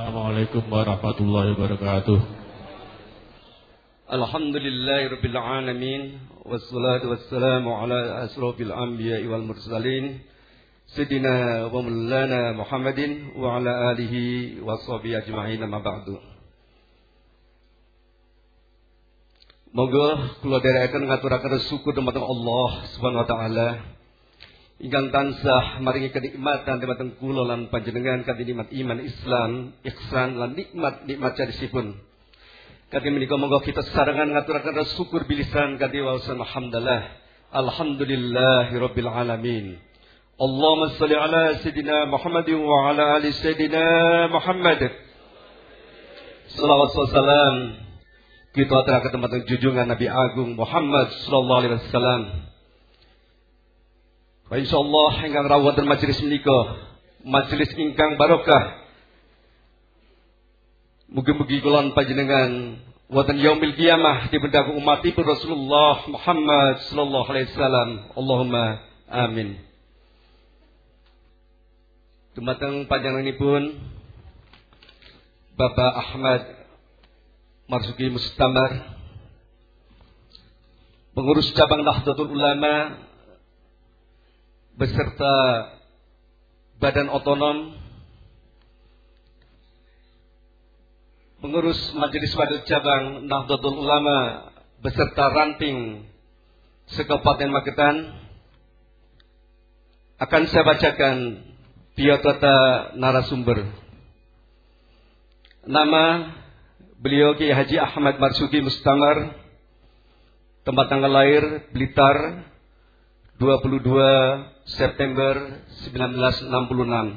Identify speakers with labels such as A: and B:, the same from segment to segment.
A: Assalamualaikum warahmatullahi wabarakatuh.
B: Alhamdulillahirabbil alamin wassalatu wassalamu ala asrofil anbiya'i wal mursalin Sayyidina wa maulana Muhammadin wa ala alihi wa sahbihi ajma'in amma ba'du. Moga kula derekaken ngaturaken syukur dumateng Allah Subhanahu wa taala ingkang tansah maringi kenikmatan dumateng kula lan panjenengan kanthi nikmat iman Islam, ihsan lan nikmat nikmat jadisipun. Kanthi menika monggo kita sarangan ngaturaken syukur bilisan waosan alhamdulillah. Alhamdulillahirabbil alamin. Allahumma salli ala Sayyidina Muhammad wa ala ali Sayyidina Muhammad. Salawat salam kita ketemu dengan junjungan Nabi Agung Muhammad sallallahu alaihi wasallam. Wa insyaallah ingkang rawuh dan majelis menika majelis ingkang barokah. Mugi-mugi kula panjenengan wonten yaumil qiyamah dibendaku umatipun Rasulullah Muhammad sallallahu alaihi wasallam. Allahumma amin. Dumateng panjenenganipun Bapak Ahmad Marzuki Mustamar pengurus cabang Nahdlatul Ulama beserta Badan Otonom pengurus Majelis Wadul Cabang Nahdlatul Ulama beserta ranting Sekabupaten Magetan akan saya bacakan biodata narasumber. Nama beliau Ki Haji Ahmad Marsuki Mustamar, tempat tanggal lahir Blitar, 22 September 1966.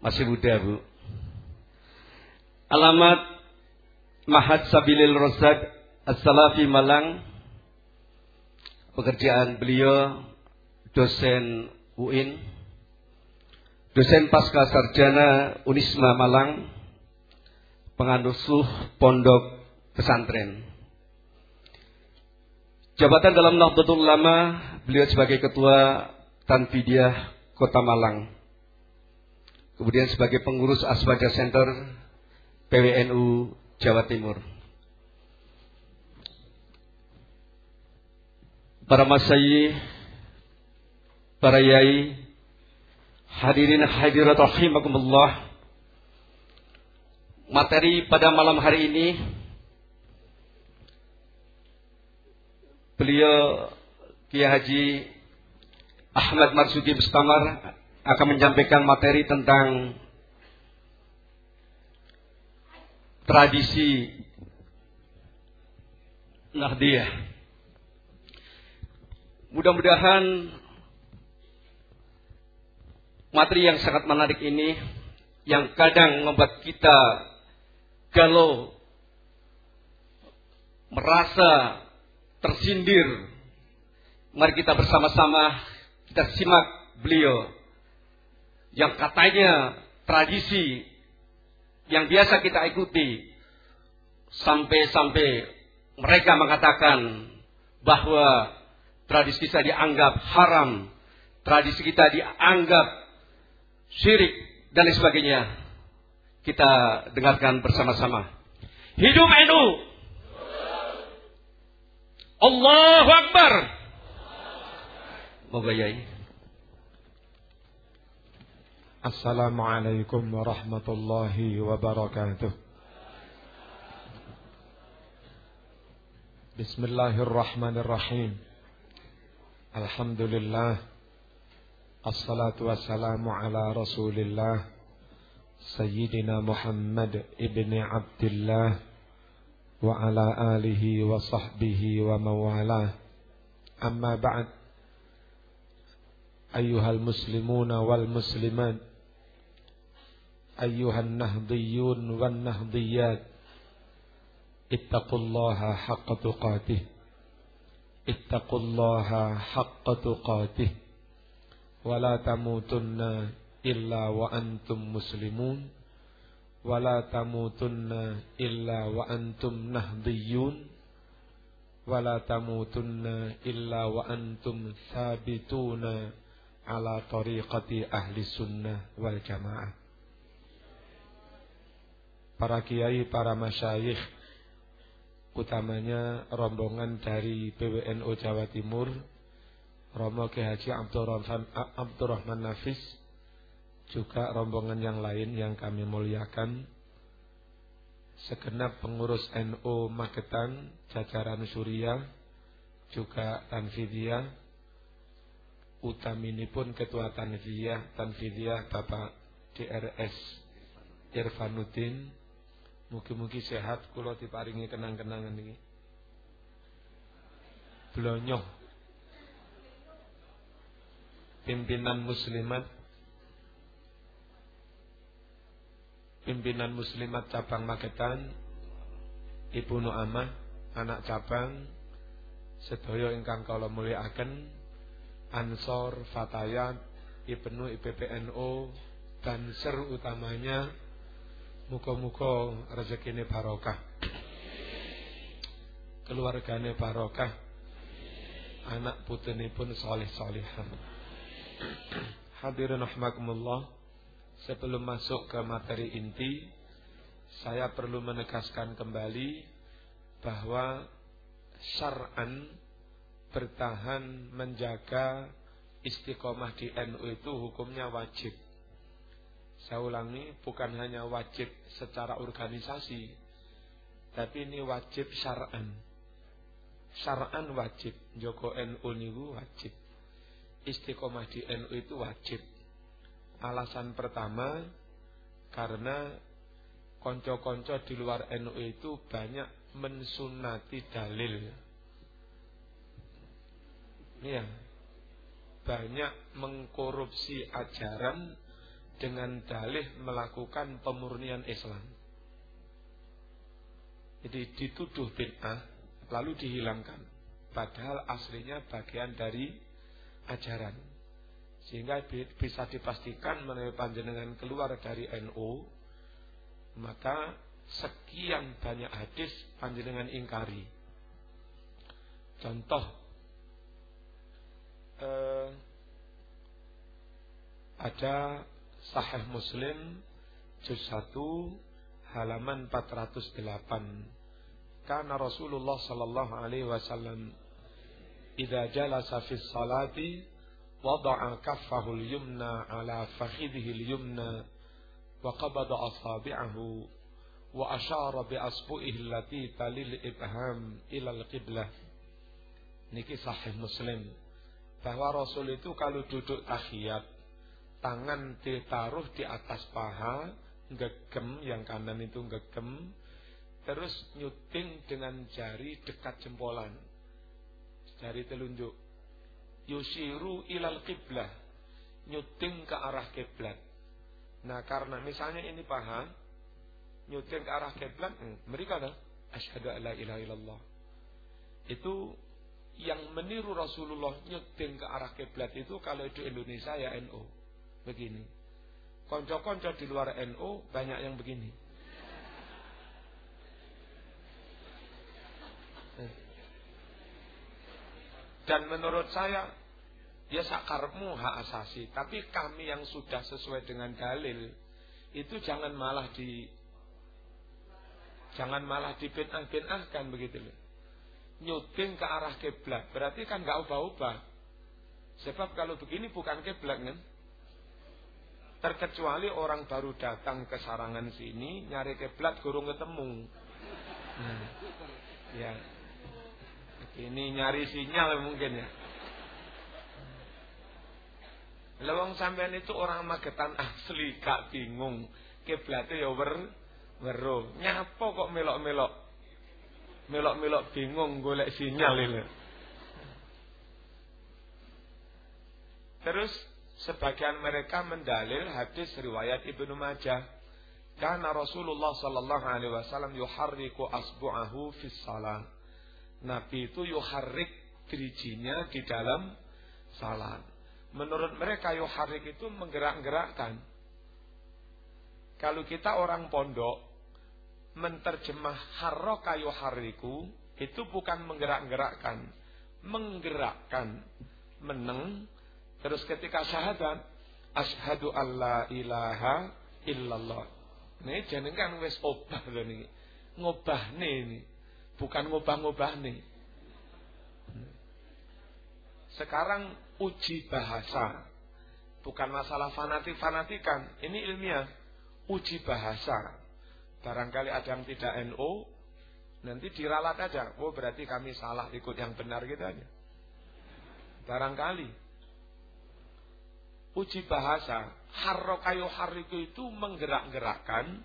B: Masih muda, Bu. Alamat Mahat Sabilil Rosad As-Salafi Malang. Pekerjaan beliau dosen UIN, dosen pasca sarjana Unisma Malang, penganusuh pondok pesantren. Jabatan dalam Nahdlatul Ulama, beliau sebagai ketua Tanfidiyah Kota Malang. Kemudian sebagai pengurus Asbaja Center PWNU Jawa Timur. Para masyayi para yai, hadirin hadirat rahimakumullah. Materi pada malam hari ini beliau Kiai Haji Ahmad Marzuki Mustamar akan menyampaikan materi tentang tradisi Nahdiyah. Mudah-mudahan materi yang sangat menarik ini yang kadang membuat kita galau, merasa tersindir. Mari kita bersama-sama kita simak beliau yang katanya tradisi yang biasa kita ikuti sampai-sampai mereka mengatakan bahwa tradisi kita dianggap haram, tradisi kita dianggap syirik dan lain sebagainya. Kita dengarkan bersama-sama. Hidup NU. Allahu Akbar. Moga ya.
C: Assalamualaikum warahmatullahi wabarakatuh. Bismillahirrahmanirrahim. Alhamdulillah. Assalatu wassalamu ala rasulillah. Sayyidina Muhammad ibni Abdullah وعلى آله وصحبه وموالاه. أما بعد أيها المسلمون والمسلمات أيها النهضيون والنهضيات اتقوا الله حق تقاته اتقوا الله حق تقاته ولا تموتن إلا وأنتم مسلمون. wala tamutunna illa wa antum nahdiyun. Wala tamutunna illa wa antum sabituna ala tariqati ahli sunnah wal jamaah. Para kiai para masyayikh utamanya rombongan dari PWNO Jawa Timur Romo Ki Haji Abdurrahman, Abdurrahman Nafis juga rombongan yang lain yang kami muliakan, segenap pengurus NU Magetan, jajaran Surya, juga Tanfidiyah, utamini pun Ketua Tanfidiyah, Tanfidiyah Bapak DRS Irfanuddin, Mugi-mugi sehat kula diparingi kenang-kenangan ini. Blonyoh. Pimpinan muslimat Pimpinan muslimat cabang Magetan Ibu Nu'amah anak cabang sedaya ingkang kala mulyakaken Ansor Fatayat Ibnu IPPNO dan ser utamanya Muka-muka rezekine barokah. Keluargane barokah. Anak pun soleh solehah. Hadirin rahmakumullah. Sebelum masuk ke materi inti, saya perlu menegaskan kembali bahwa syar'an bertahan menjaga istiqomah di NU itu hukumnya wajib. Saya ulangi, bukan hanya wajib secara organisasi, tapi ini wajib syar'an. Syar'an wajib, Joko NU niku wajib. Istiqomah di NU itu wajib. Alasan pertama, karena konco-konco di luar NU itu banyak mensunati dalil. Ya, banyak mengkorupsi ajaran dengan dalih melakukan pemurnian Islam. Jadi dituduh bid'ah lalu dihilangkan. Padahal aslinya bagian dari ajaran. Sehingga bisa dipastikan melalui panjenengan keluar dari NU, maka sekian banyak hadis panjenengan ingkari. Contoh eh, ada Sahih Muslim juz 1 halaman 408. Karena Rasulullah sallallahu alaihi wasallam idza jalasa fi salati wada'a kaffahu al-yumna ala fakhidhihi al-yumna wa qabada asabi'ahu wa asyara bi asbu'ihi allati talil ibham ila al-qiblah. Niki sahih Muslim bahwa Rasul itu kalau duduk tahiyat tangan ditaruh di atas paha, gegem, yang kanan itu gegem, terus nyuting dengan jari dekat jempolan, jari telunjuk. Yusiru ilal kiblah, nyuting ke arah kiblat. Nah karena misalnya ini paha, nyuting ke arah kiblat, hmm, mereka ada asyhadu alla ilaha illallah. Itu yang meniru Rasulullah nyuting ke arah kiblat itu kalau itu Indonesia ya NU. NO begini. Konco-konco di luar NU banyak yang begini. Dan menurut saya ya sakarmu hak asasi, tapi kami yang sudah sesuai dengan dalil itu jangan malah di jangan malah di bid'ah-bid'ahkan begitu loh. Nyuting ke arah kiblat, berarti kan nggak ubah-ubah. Sebab kalau begini bukan kiblat kan? Terkecuali orang baru datang ke sarangan sini nyari keblat gurung ketemu. Hmm. Ya. Ini nyari sinyal mungkin ya. Lewong sampean itu orang Magetan asli gak bingung. Kiblatnya ya wer wero. Nyapo kok melok-melok. Melok-melok bingung golek sinyal ini. Terus Sebagian mereka mendalil hadis riwayat Ibnu Majah. Karena Rasulullah sallallahu alaihi wasallam yuharriku asbu'ahu fis salat. Nabi itu yuharrik dirijinya di dalam salat. Menurut mereka yuharrik itu menggerak-gerakkan. Kalau kita orang pondok menterjemah harroka yuharriku itu bukan menggerak-gerakkan, menggerakkan, meneng Terus ketika syahadat, asyhadu alla ilaha illallah. Nih jenengan wis obah lho niki. Ngobahne ini. Bukan ngobah-ngobahne. Sekarang uji bahasa. Bukan masalah fanatik-fanatikan. Ini ilmiah. Uji bahasa. Barangkali ada yang tidak NO. Nanti diralat aja. Oh berarti kami salah ikut yang benar gitu aja. Barangkali. Uji bahasa. Harrokayo hariku itu menggerak-gerakkan.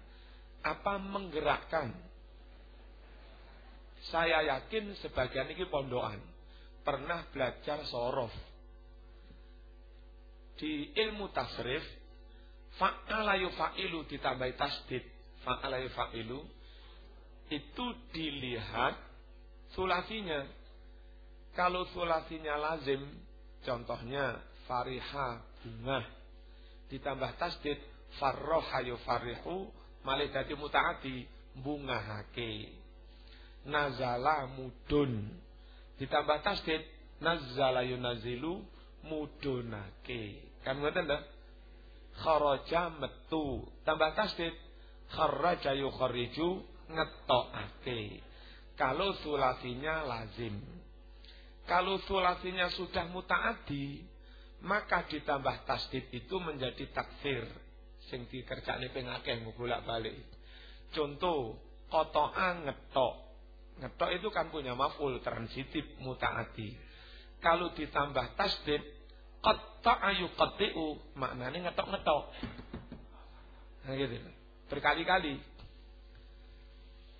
C: Apa menggerakkan? Saya yakin sebagian ini pondokan. Pernah belajar sorof. Di ilmu tasrif. Fa'ala yufa'ilu ditambah tasdid. Fa'ala yufa'ilu. Itu dilihat sulasinya. Kalau sulasinya lazim. Contohnya fariha bunga. Ditambah tasdid. Farroha yufarihu. Malih dadi mutaati. Bunga hake. Nazala mudun. Ditambah tasdid. Nazala yunazilu mudunake. Kan ngoten dah? Kharaja metu. Tambah tasdid. Kharaja yukhariju ngetokake. Kalau sulasinya lazim. Kalau sulasinya sudah mutaadi, maka ditambah tasdid itu menjadi takfir. Sing dikerjakne ping akeh bolak-balik. Contoh, kotoan ngetok. Ngetok itu kan punya maful transitif mutaadi. Kalau ditambah tasdid, qatta'a yuqatti'u, maknanya ngetok-ngetok. Nah gitu. Berkali-kali.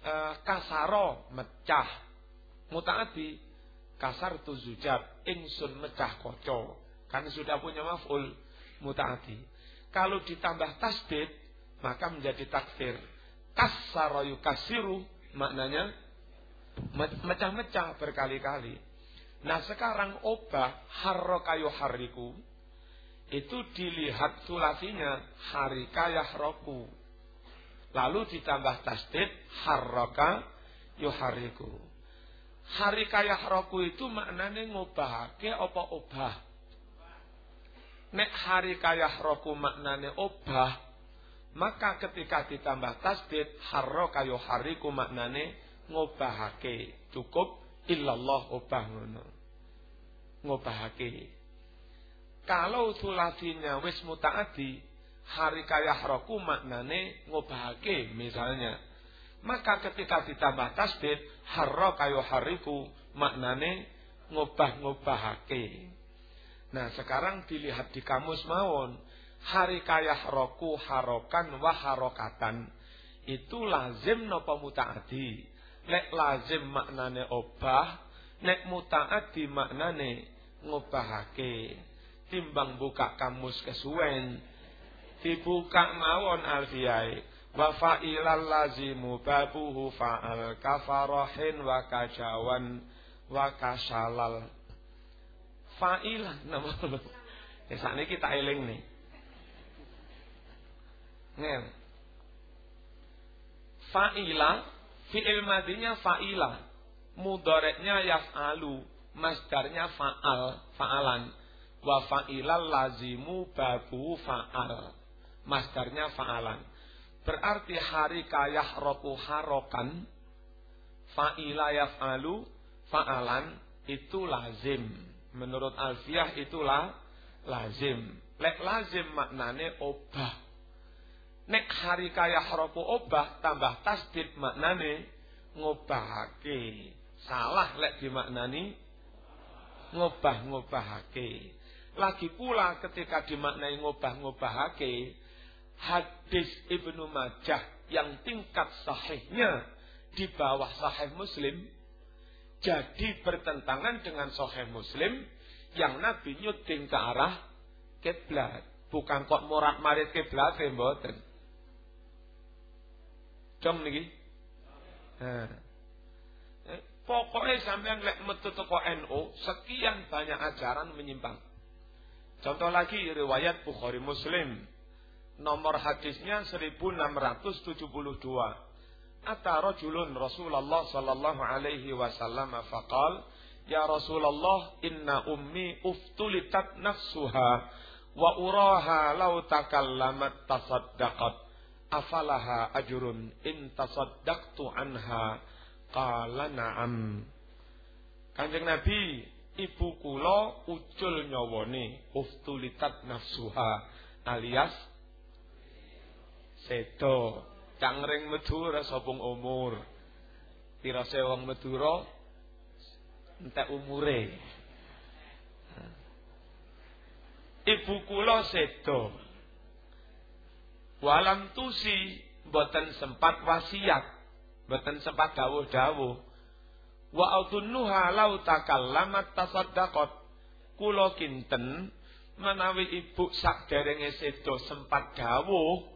C: E, kasaro mecah. Mutaati kasar tu zujab, ingsun mecah koco. Kan sudah punya maf'ul mutaati. Kalau ditambah tasdid, maka menjadi takfir. Kasaro yukasiru, maknanya mecah-mecah berkali-kali. Nah sekarang obah harrokayu hariku itu dilihat sulasinya harika yahroku. Lalu ditambah tasdid harroka yuhariku. Harika yahroku itu maknanya ngobahake apa obah. Nek harika yahroku maknanya obah. Maka ketika ditambah tasdid harroka yuhariku maknanya ngobahake. Cukup illallah obah ngono. Ngobahake. Kalau sulasinya wis mutaati, hari kaya roku maknane ngobahake misalnya. Maka ketika ditambah tasdid, harro kayo hariku maknane ngobah-ngobahake. Nah sekarang dilihat di kamus mawon. Hari kaya roku harokan wa harokatan. Itu lazim nopo mutaati. Nek lazim maknane obah, nek mutaati maknane ngobahake. Timbang buka kamus kesuwen, dibuka mawon alfiyai. Wa fa'ilal lazimu babuhu fa'al kafarohin wa kajawan wa kasalal. Fa'ilah nama Ya saat ini kita eling nih. Ngel. Fa'ilah Fi'il madinya fa'ila. Mudareknya yaf'alu. Masdarnya fa'al. Fa'alan. Wa fa'ilal lazimu babu fa'al. Masdarnya fa'alan. Berarti hari kayah roku harokan. Fa'ila yaf'alu. Fa'alan. Itu lazim. Menurut Alfiyah itulah lazim. Lek lazim maknane obah Nek hari kaya harapu obah tambah tasdid maknane ngobahake. Salah lek dimaknani ngobah-ngobahake. Lagi pula ketika dimaknai ngobah-ngobahake, hadis Ibnu Majah yang tingkat sahihnya di bawah sahih Muslim jadi bertentangan dengan sahih Muslim yang Nabi nyuting ke arah kiblat. Bukan kok morat marit kiblat mboten. Dong niki. Nah. Eh, pokoknya sampai lek metu toko NU, sekian banyak ajaran menyimpang. Contoh lagi riwayat Bukhari Muslim. Nomor hadisnya 1672. Ata rajulun Rasulullah sallallahu alaihi wasallam faqal, "Ya Rasulullah, inna ummi uftulitat nafsuha wa uraha law takallamat tasaddaqat." Afalaha ajrun in tasaddaqtu anha? Qala na'am. Kanjeng Nabi ibu kula ucul nyawane uftulitat nafsuha alias sedo. Cangring medu ora sopong umur. Pirase wong Madura entek umure. Ibu kula sedo walam tusi boten sempat wasiat boten sempat dawuh-dawuh. Wa autunnuha lau takallamat tasaddaqat kula kinten menawi ibu sak derenge sedo sempat dawuh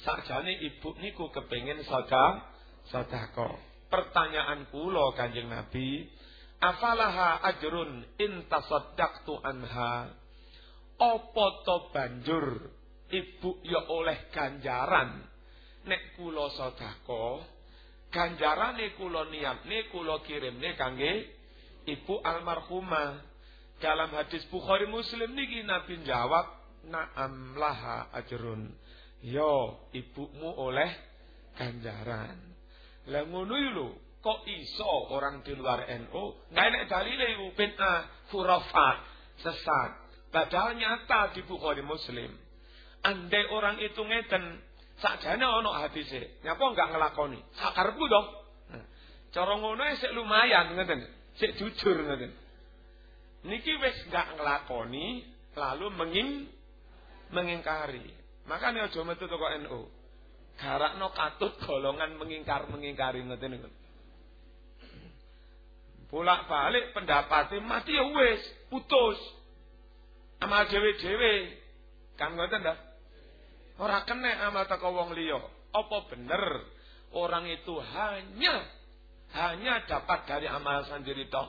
C: sakjane ibu niku kepengin sedekah sedekah pertanyaan kula Kanjeng Nabi afalaha ajrun in tasaddaqtu anha? Apa to banjur ibu ya oleh ganjaran. Nek kula sedekah ganjarane kula niatne kula kirimne kangge ibu almarhumah. Dalam hadis Bukhari Muslim niki Nabi jawab na'am laha ajrun. Yo ibumu oleh ganjaran. Lah ngono lho kok iso orang di luar NU nggak enak dalile iku bid'ah khurafat sesat. Padahal nyata di Bukhari Muslim. Andai orang itu ngeten, sakjane ono hadise. Nyapa enggak ngelakoni? Sakarepku dong. Nah, cara ngono sik lumayan ngeten. Sik jujur ngeten. Niki wis enggak ngelakoni lalu menging mengingkari. Makanya aja metu toko NU. Garakno katut golongan mengingkar-mengingkari ngeten niku. Bolak balik pendapatnya mati ya putus amal dhewe-dhewe. Kan ngoten ta? Ora kena amal teko wong liya. Apa bener orang itu hanya hanya dapat dari amal sendiri toh?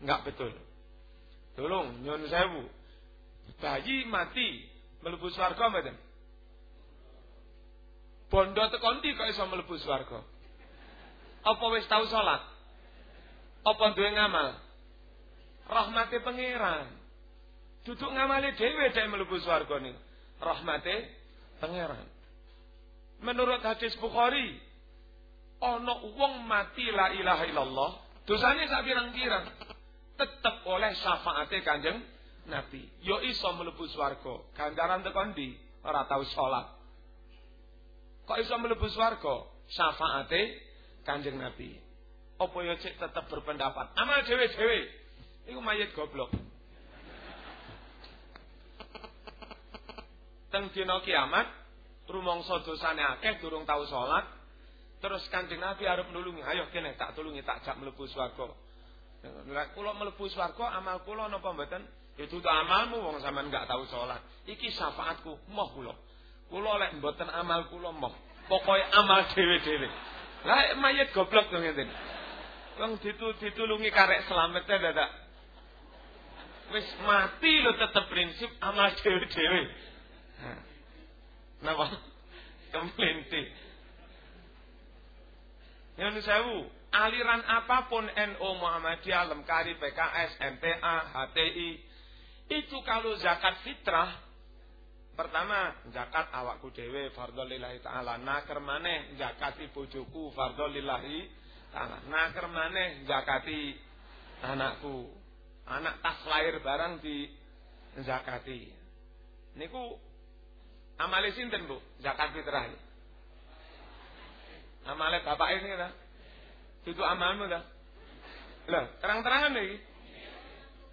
C: Enggak betul. Tolong nyun sewu. Bayi mati mlebu swarga mboten? Bondo tekon ndi kok iso mlebu swarga? Apa wis tau salat? Apa duwe ngamal? Rahmati pangeran. Duduk ngamali dewe dhek mlebu swarga niku. Rahmate pangeran. Menurut hadis Bukhari, ana wong mati la ilaha illallah, dosane sak pirang-pirang, tetep oleh syafaate Kanjeng Nabi. Yo iso mlebu swarga. Ganjaran tekan ndi? Ora tau salat. Kok iso mlebu swarga? Syafaate Kanjeng Nabi. Apa yo cek tetep berpendapat? Amal dhewe-dhewe. Iku mayit goblok. Teng dina kiamat rumangsa dosane akeh durung tau salat terus Kanjeng Nabi arep nulungi ayo kene tak tulungi tak jak mlebu swarga. Lek kula mlebu swarga amal kula napa mboten? Ya amalmu wong sampean enggak tahu salat. Iki syafaatku moh kula. Kula lek mboten amal kula moh. Pokoke amal dhewe-dhewe. Lah mayit goblok to ngene Wong ditu ditulungi karek selamat dadak. Wis mati lo tetep prinsip amal dhewe-dhewe Napa? Kemelinti. Yang sewu, aliran apa pun NU Muhammadiyah, Lemkari, PKS, MTA, HTI, itu kalau zakat fitrah, pertama zakat awakku dewe fardhu lillahi taala. Naker maneh zakati bojoku fardhu lillahi taala. Naker maneh zakati anakku. Anak tas lahir barang di zakati. Niku Amale sinten, Bu? Zakat fitrah. Amale bapak ini ta? Itu amalmu ta? Lah, terang-terangan iki.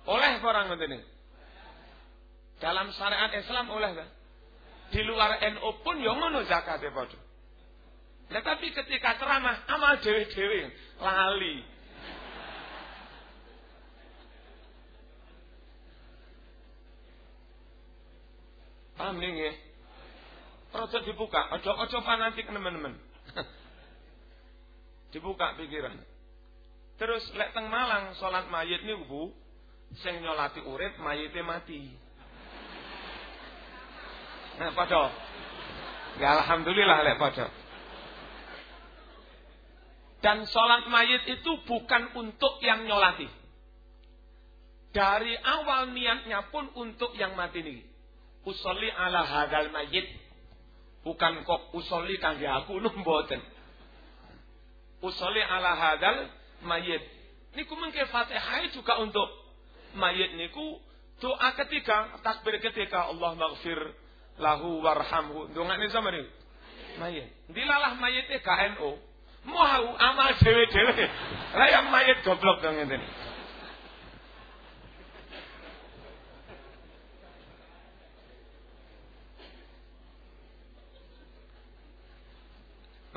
C: Oleh orang ini. Dalam syariat Islam oleh ta? Di luar NU pun yo ngono zakate padha. Nah, tapi ketika ceramah amal dewe-dewe lali. Paham nih Rada dibuka, ojo-ojo fanatik teman-teman. dibuka pikiran. Terus lek teng Malang salat mayit niku Bu, sing nyolati urip mayite mati. Nah, padha. Ya alhamdulillah lek padha. Dan sholat mayit itu bukan untuk yang nyolati. Dari awal niatnya pun untuk yang mati nih. Usolli ala hadal mayit Bukan kok usoli kangge aku mboten. Usoli ala hadal mayit. Niku mengke Fatihah juga untuk mayit niku doa ketiga, takbir ketika Allah maghfir lahu warhamhu. Dongane sama niku. Mayit. Dilalah mayite KNO. Mau amal dewe-dewe. Lah yang mayit goblok dong ngene.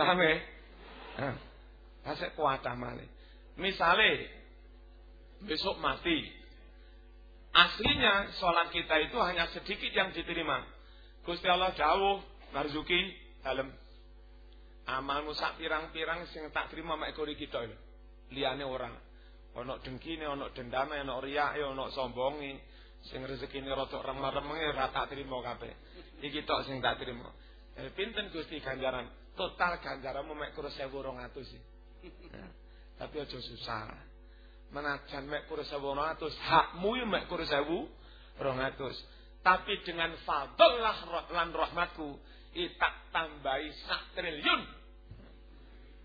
C: Paham ya? Nah, Asik kuat amale. Misale besok mati. Aslinya sholat kita itu hanya sedikit yang diterima. Gusti Allah jauh, marzuki dalam amalmu sak pirang-pirang sing tak terima mek kuri kita lho. Orang. Ana dengkine, ana dendame, ana riake, ana sombonge, sing rezekine rada remeng-remenge ora tak trima kabeh. Iki tok sing tak trima. Eh, pinten Gusti ganjaran? Total ganjaranmu mek kurang 1200 sih. Ya. Tapi aja susah. Menajan mek kurang 1200, hakmu yo mek kurang 1200. Tapi dengan fadllah lan rahmatku, itak tambahi sak triliun.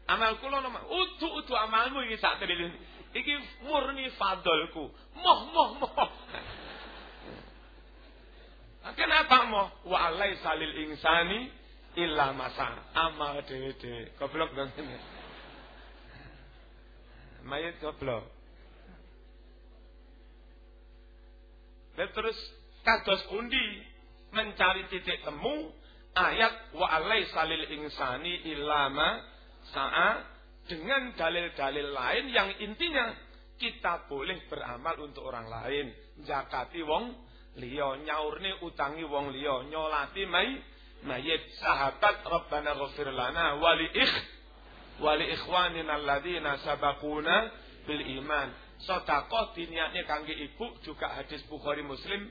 C: Amal kula nama utu-utu amalmu iki sak triliun. Iki murni fadlku. Moh moh moh. Kenapa moh? Wa alaisa lil insani illa masa amal dhewe-dhewe. Goblok dong ini. Mayit goblok. Dan terus kados pundi mencari titik temu ayat wa alaisa lil insani illa ma sa'a dengan dalil-dalil lain yang intinya kita boleh beramal untuk orang lain. Zakati wong liya, nyaurne utangi wong liya, nyolati mai mayit sahabat Rabbana ghafir lana wali ikh wali ikhwanina alladzina sabaquna bil iman. Sedekah diniatnya kangge ibu juga hadis Bukhari Muslim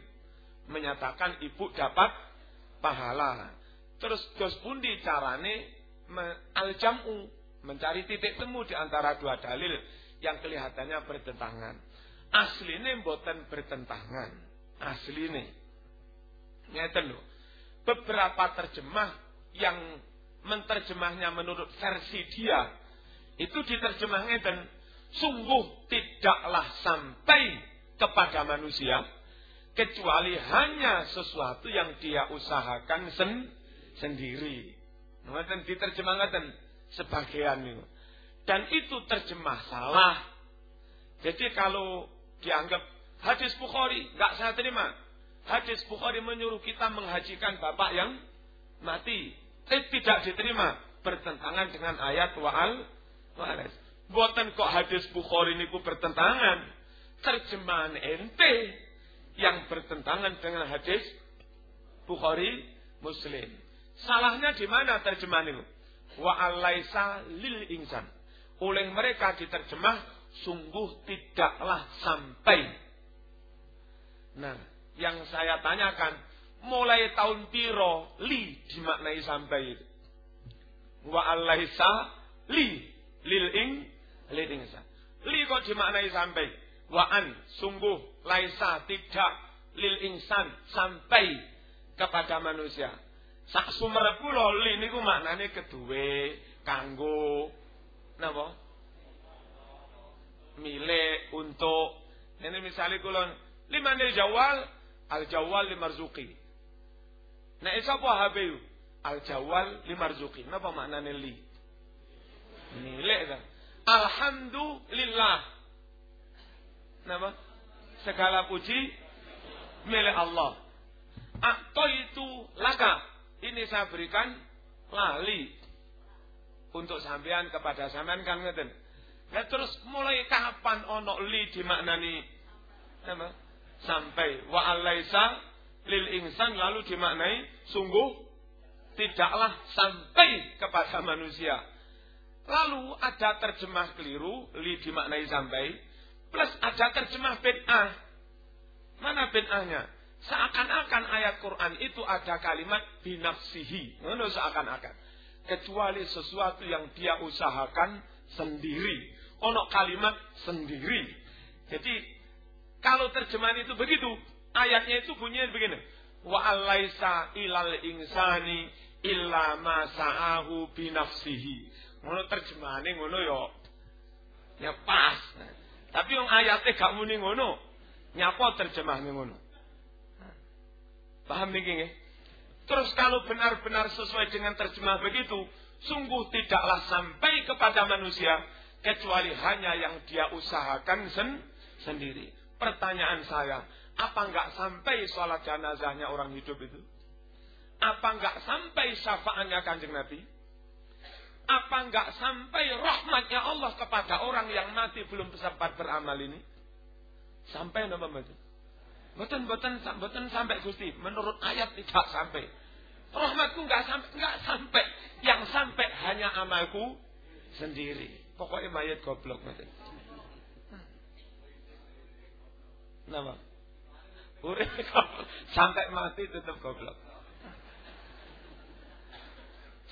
C: menyatakan ibu dapat pahala. Terus dos pundi carane al jam'u mencari titik temu di antara dua dalil yang kelihatannya bertentangan. Asline mboten bertentangan. Asline. Ngeten lho beberapa terjemah yang menterjemahnya menurut versi dia itu diterjemahnya dan sungguh tidaklah sampai kepada manusia kecuali hanya sesuatu yang dia usahakan sen sendiri. Ngoten diterjemahkan sebagian itu. Dan itu terjemah salah. Jadi kalau dianggap hadis Bukhari nggak saya terima, Hadis Bukhari menyuruh kita menghajikan bapak yang mati. Eh, tidak diterima. Bertentangan dengan ayat wa'al wa'alas. Buatan kok hadis Bukhari ini ku bertentangan. Terjemahan ente yang bertentangan dengan hadis Bukhari Muslim. Salahnya di mana terjemahan itu? Wa'alaisa lil insan. Oleh mereka diterjemah sungguh tidaklah sampai. Nah, yang saya tanyakan mulai tahun piro li dimaknai sampai itu. Wa alaisa li lil ing lil ingsa. Li kok dimaknai sampai. Wa an sungguh laisa tidak lil insan sampai kepada manusia. Sak sumer kula li niku maknane kedue kanggo napa? Milik untuk ini misalnya kulon lima jawal Al-Jawal limarzuki. Nah, sapa habiu? Al-Jawal limarzuki. Napa maknane li? Milik kan. Alhamdulillah. Napa? Segala puji milik Allah. Atau itu laka. Ini saya berikan lali untuk sampean kepada sampean kan ngeten. Nah terus mulai kapan ono li dimaknani apa? Sampai wa alaisa lil insan lalu dimaknai sungguh tidaklah sampai kepada manusia. Lalu ada terjemah keliru, li dimaknai sampai, plus ada terjemah bid'ah. Mana bid'ahnya? Seakan-akan ayat Quran itu ada kalimat binafsihi. Mana seakan-akan. Kecuali sesuatu yang dia usahakan sendiri. Ono kalimat sendiri. Jadi kalau terjemahan itu begitu, ayatnya itu bunyinya begini. Wa alaisa ilal insani illa ma sa'ahu binafsihi. Ngono terjemahane ngono ya. Ya pas. Tapi yang ayatnya gak muni ngono. Nyapa terjemahnya ngono. Paham niki nggih? Terus kalau benar-benar sesuai dengan terjemah begitu, sungguh tidaklah sampai kepada manusia kecuali hanya yang dia usahakan sen sendiri. Pertanyaan saya, apa enggak sampai sholat jenazahnya orang hidup itu? Apa enggak sampai syafaatnya kanjeng Nabi? Apa enggak sampai rahmatnya Allah kepada orang yang mati belum sempat beramal ini? Sampai nama betul. Betul, betul, betul sampai Gusti. Menurut ayat tidak sampai. Rahmatku enggak sampai, enggak sampai. Yang sampai hanya amalku sendiri. Pokoknya mayat goblok betul. Nama? Urip sampai mati tetap goblok.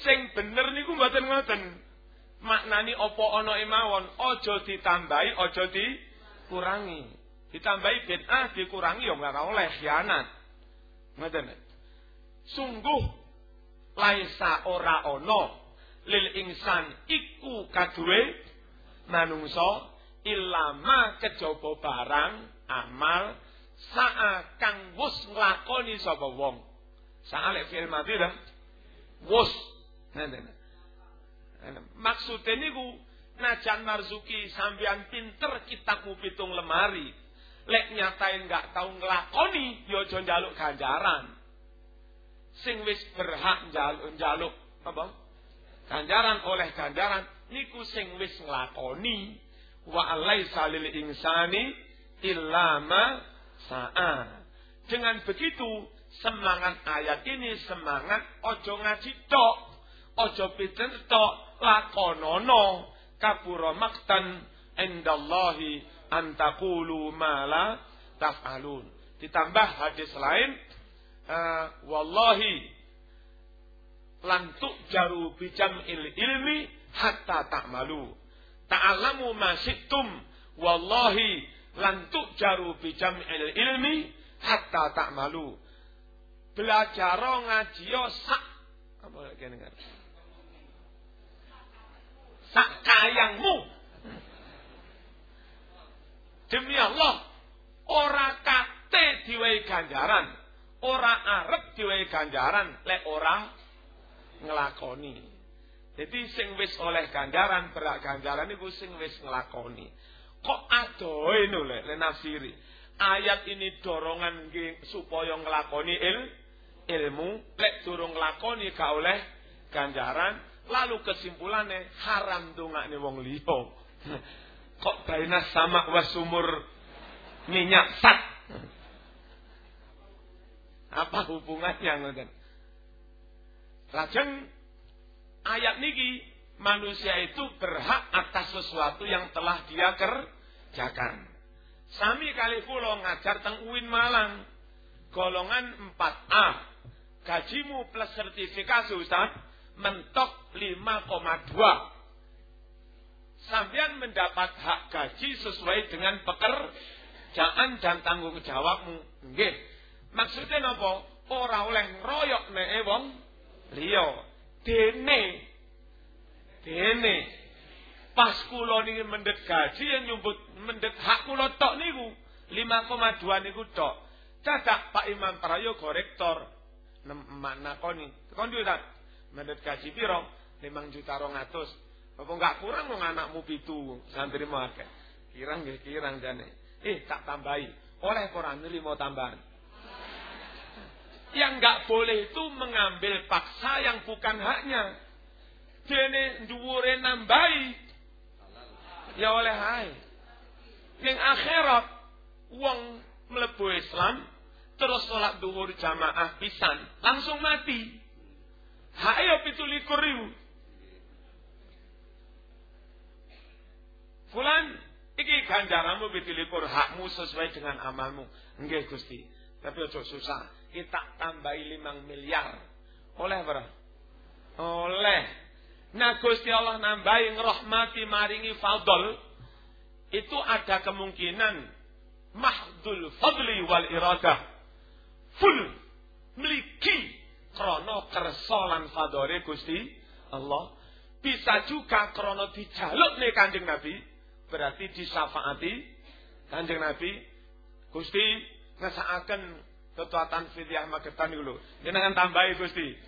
C: Sing bener niku mboten ngoten. Maknani apa ana emawon, aja ditambahi, aja dikurangi. Ditambahi bid'ah, dikurangi ya ora oleh khianat. Ngoten. Sungguh laisa ora ana lil insan iku kaduwe manungsa ilama kejaba barang amal sa'a kang wus nglakoni sapa wong. Sa'a lek fi'il madhi dah. Wus Maksudnya niku najan marzuki sambian pinter kita pitung lemari. Lek nyatain nggak tahu ngelakoni, yo ya jaluk ganjaran. Sing wis berhak jaluk jaluk apa? Ganjaran oleh ganjaran niku sing wis nglakoni wa alaisa lil insani illama sa'a. Dengan begitu semangat ayat ini semangat ojo ngaji tok Ojo pinter tok lakonono kapura maktan indallahi antakulu mala taf'alun. Ditambah hadis lain uh, wallahi lantuk jaru bijam il ilmi hatta ta'malu. Ta'alamu ma wallahi lantuk jaru bijam il ilmi hatta ta'malu. Belajar ngaji sak apa lagi dengar? sakayangmu. Demi Allah, ora kate diwehi ganjaran, ora arep diwehi ganjaran lek ora ngelakoni. Jadi sing wis oleh ganjaran, berak ganjaran iku sing wis ngelakoni. Kok adoe no lek le nafsiri. Ayat ini dorongan supaya ngelakoni il, ilmu, lek durung ngelakoni gak oleh ganjaran, Lalu kesimpulannya haram nih wong liya. Kok baina sama wasumur minyak sat? Apa hubungannya ngoten? Lajeng ayat niki manusia itu berhak atas sesuatu yang telah dia kerjakan. Sami kali pulau ngajar teng UIN Malang. Golongan 4A. Gajimu plus sertifikasi Ustaz mentok 5,2. Sampean mendapat hak gaji sesuai dengan pekerjaan dan tanggung jawabmu. Nggih. Maksudnya napa? Ora oleh ngroyok nek wong liya. Dene dene pas kula niki mendet gaji yang nyumbut mendet hak kula tok niku 5,2 niku tok. Dadak Pak Imam Prayoga rektor mana koni. Kondi tak Mendet gaji piro? 5 juta rong atus. Apa enggak kurang wong anakmu pitu santri mau akeh. Kirang nggih kirang jane. Eh tak tambahi. Oleh Quran lima tambahan. Yang enggak boleh itu mengambil paksa yang bukan haknya. Dene dhuwure nambahi. Ya oleh hai. Yang akhirat wong mlebu Islam terus sholat duhur jamaah pisan langsung mati. Hayo pitulikur ribu. Fulan, iki ganjaranmu pitulikur hakmu sesuai dengan amalmu. Enggak Gusti. Tapi ojo susah. Kita tambahi limang miliar. Oleh berapa? Oleh. Nah Gusti Allah nambahi ngerahmati maringi fadl. Itu ada kemungkinan mahdul fadli wal iradah. Full. Miliki krana kersa lan fadore Gusti Allah. Bisa juga krana dijalukne Kanjeng Nabi, berarti disafaati Kanjeng Nabi. Gusti ngesakaken ketuatan fidyah magetan lho. Jenengan tambahi Gusti.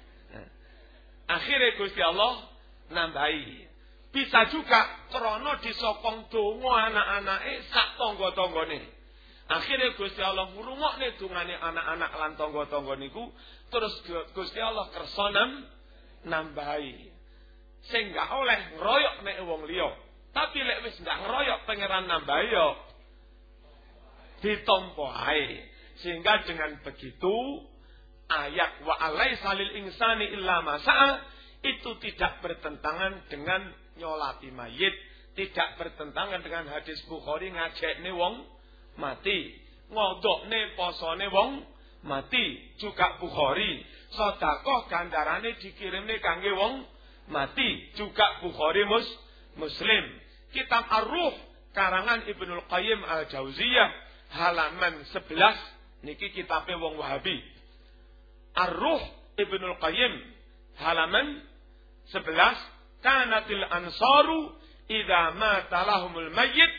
C: Akhirnya Gusti Allah nambahi. Bisa juga krana disokong donga anak-anake sak tangga-tanggane. Akhirnya Gusti Allah ngrungokne dungane anak-anak lan tangga-tangga niku, terus Gusti Allah kersa nambahi. Sing gak oleh ngeroyok nek wong liya. Tapi lek wis gak ngeroyok pangeran nambahi yo ditompo ae. Sehingga dengan begitu ayat wa alaisa lil insani illa masa'a itu tidak bertentangan dengan nyolati mayit, tidak bertentangan dengan hadis Bukhari ngajekne wong mati, ngodokne posone wong mati, juga Bukhari, sedekah gandarane dikirimne kangge wong mati, juga Bukhari mus Muslim. Kitab Ar-Ruh karangan Ibnul Qayyim Al-Jauziyah halaman 11 niki kitabe wong Wahabi. Ar-Ruh Ibnul Qayyim halaman 11 kanatil ansaru idza mata lahumul mayyit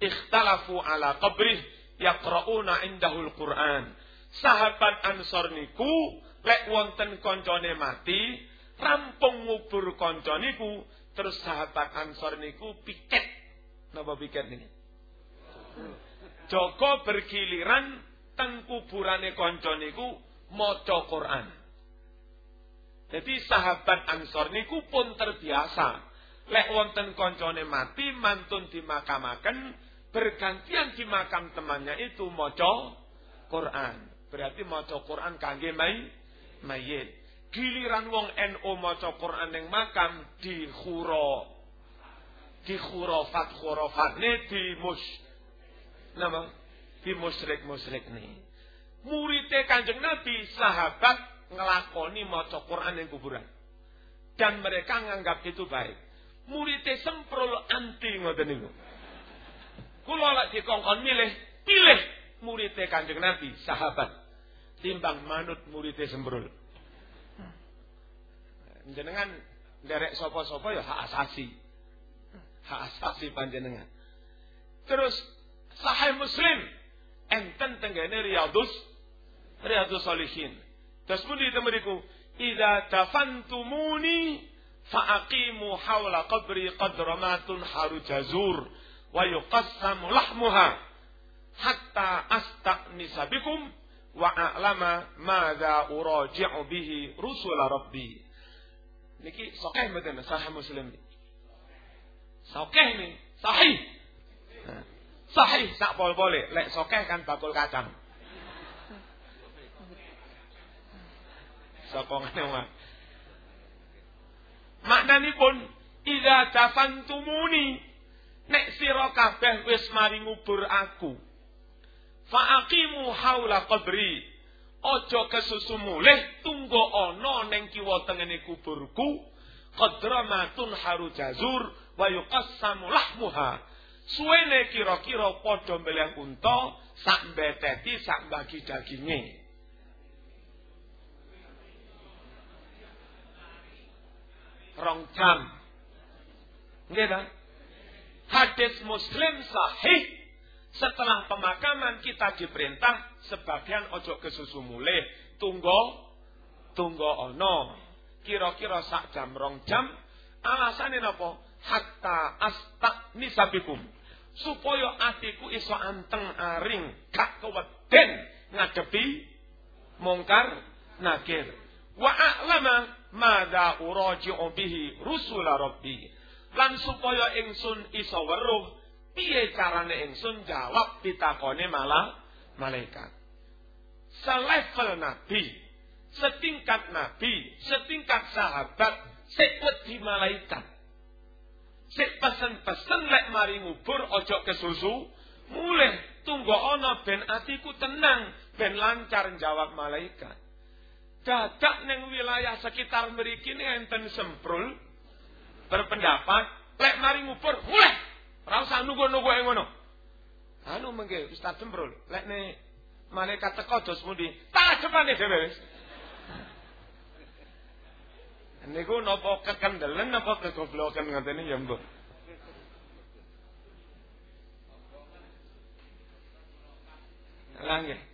C: ikhtalafu ala qabrih yaqrauna indahul Qur'an. Sahabat Ansor niku lek wonten koncone mati, rampung ngubur kanca niku, terus sahabat Ansor niku piket. Napa piket niki? Joko bergiliran teng kuburane kanca niku maca Quran. Jadi sahabat Ansor niku pun terbiasa. Lek wonten koncone mati mantun dimakamaken bergantian di makam temannya itu maca Quran. Berarti maca Quran kangge mai mayit. Giliran wong NU maca Quran ning makam di khuro di khurafat khurafatne di mus nama di musyrik musyrik nih. Muridnya kanjeng Nabi sahabat ngelakoni maca Quran yang kuburan. Dan mereka nganggap itu baik. Muridnya semprol anti ngoten niku. Kula lek dikongkon milih, pilih muridnya kanjeng Nabi, sahabat. Timbang manut muridnya semprol. Jenengan derek sopo-sopo ya hak asasi. Hak asasi panjenengan. Terus Sahih Muslim enten tenggene Riyadus Riyadus Salihin. Itu meriku, "Idza tafantumuni fa'aqimu hawla qabri qadramatun harujazur wa yuqassamu lahmuha hatta astaqnisa bikum wa a'lama madza uraji'u bihi rusul rabbi." Niki sahih mboten sahih Muslim. Sahih nih, sahih. Sahih sak pol-pole, lek sokeh kan bakul kacang. Sokongane wae. Maknanipun idza tafantumuni nek sira kabeh wis mari ngubur aku. Fa'aqimu haula qabri. Aja kesusu mulih tunggu ana ning kiwa tengene kuburku. Qadramatun harujazur wa yuqassamu lahmuha. Suwene kira-kira padha mbeleh unta sak mbeteti sak bagi daginge. Rong jam. Nggih ta? Hadis Muslim sahih. Setelah pemakaman kita diperintah sebagian ojo kesusu mulih. Tunggu tunggu ono. Kira-kira sak jam rong jam. Alasannya napa? Hatta astak nisabikum supaya atiku iso anteng aring gak keweden ngadepi mungkar nakir wa a'lama madza uraji'u bihi rusul rabbi. Lan supaya ingsun iso weruh piye carane ingsun jawab pitakone malah malaikat. Selevel nabi setingkat nabi setingkat sahabat seket di malaikat. Sik pesen-pesen lek mari ngubur ojo kesusu, mulih tunggu ana ben atiku tenang, ben lancar jawab malaikat. Dadak neng wilayah sekitar mriki enten semprul berpendapat lek mari ngubur mulih ora usah nunggu-nunggu ngono. Anu mengke Ustaz semprul, lek ne malaikat teko dos mundi, tak depane dhewe wis. Niku napa kekendelen napa kegoblokan ngoten ya, Mbok? Langge.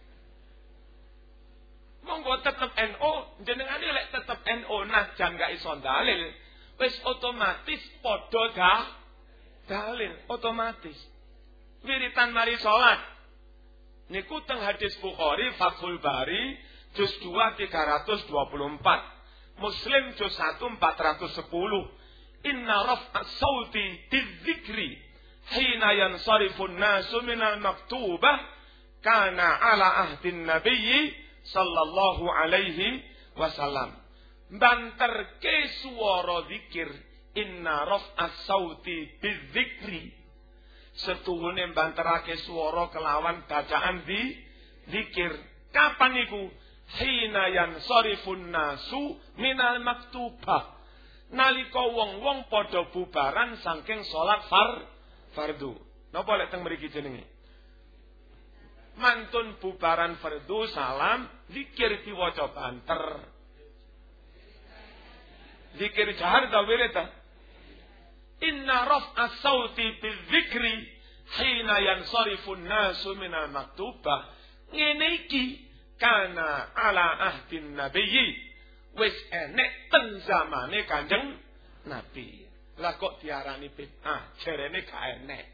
C: Monggo tetep NO, jenengane lek tetep NO najan gak iso dalil, wis otomatis padha ga dalil, otomatis. Wiritan mari salat. Niku teng hadis Bukhari Fathul Bari juz 2 324. Muslim juz 1 410. Inna raf'a sauti dzikri hina yansarifun nasu minal maktubah kana ala ahdin nabiyyi sallallahu alaihi wasallam. Banterke suara zikir inna raf'a sauti bidzikri setuhune banterake suara kelawan bacaan di zikir. Kapan iku? Hina yansarifun nasu minal maktubah. Nalika wong-wong padha bubaran saking salat far fardu. Napa lek teng mriki jenenge? Mantun bubaran fardu salam zikir diwaca banter. Zikir jahar ta wirita. Inna raf'a sauti bizikri hina yansarifun nasu minal maktubah. Ngene iki kana ala ahdin nabiyyi wis enek teng zamane Kanjeng Nabi. Lah kok diarani bid'ah? Jarene gak enek.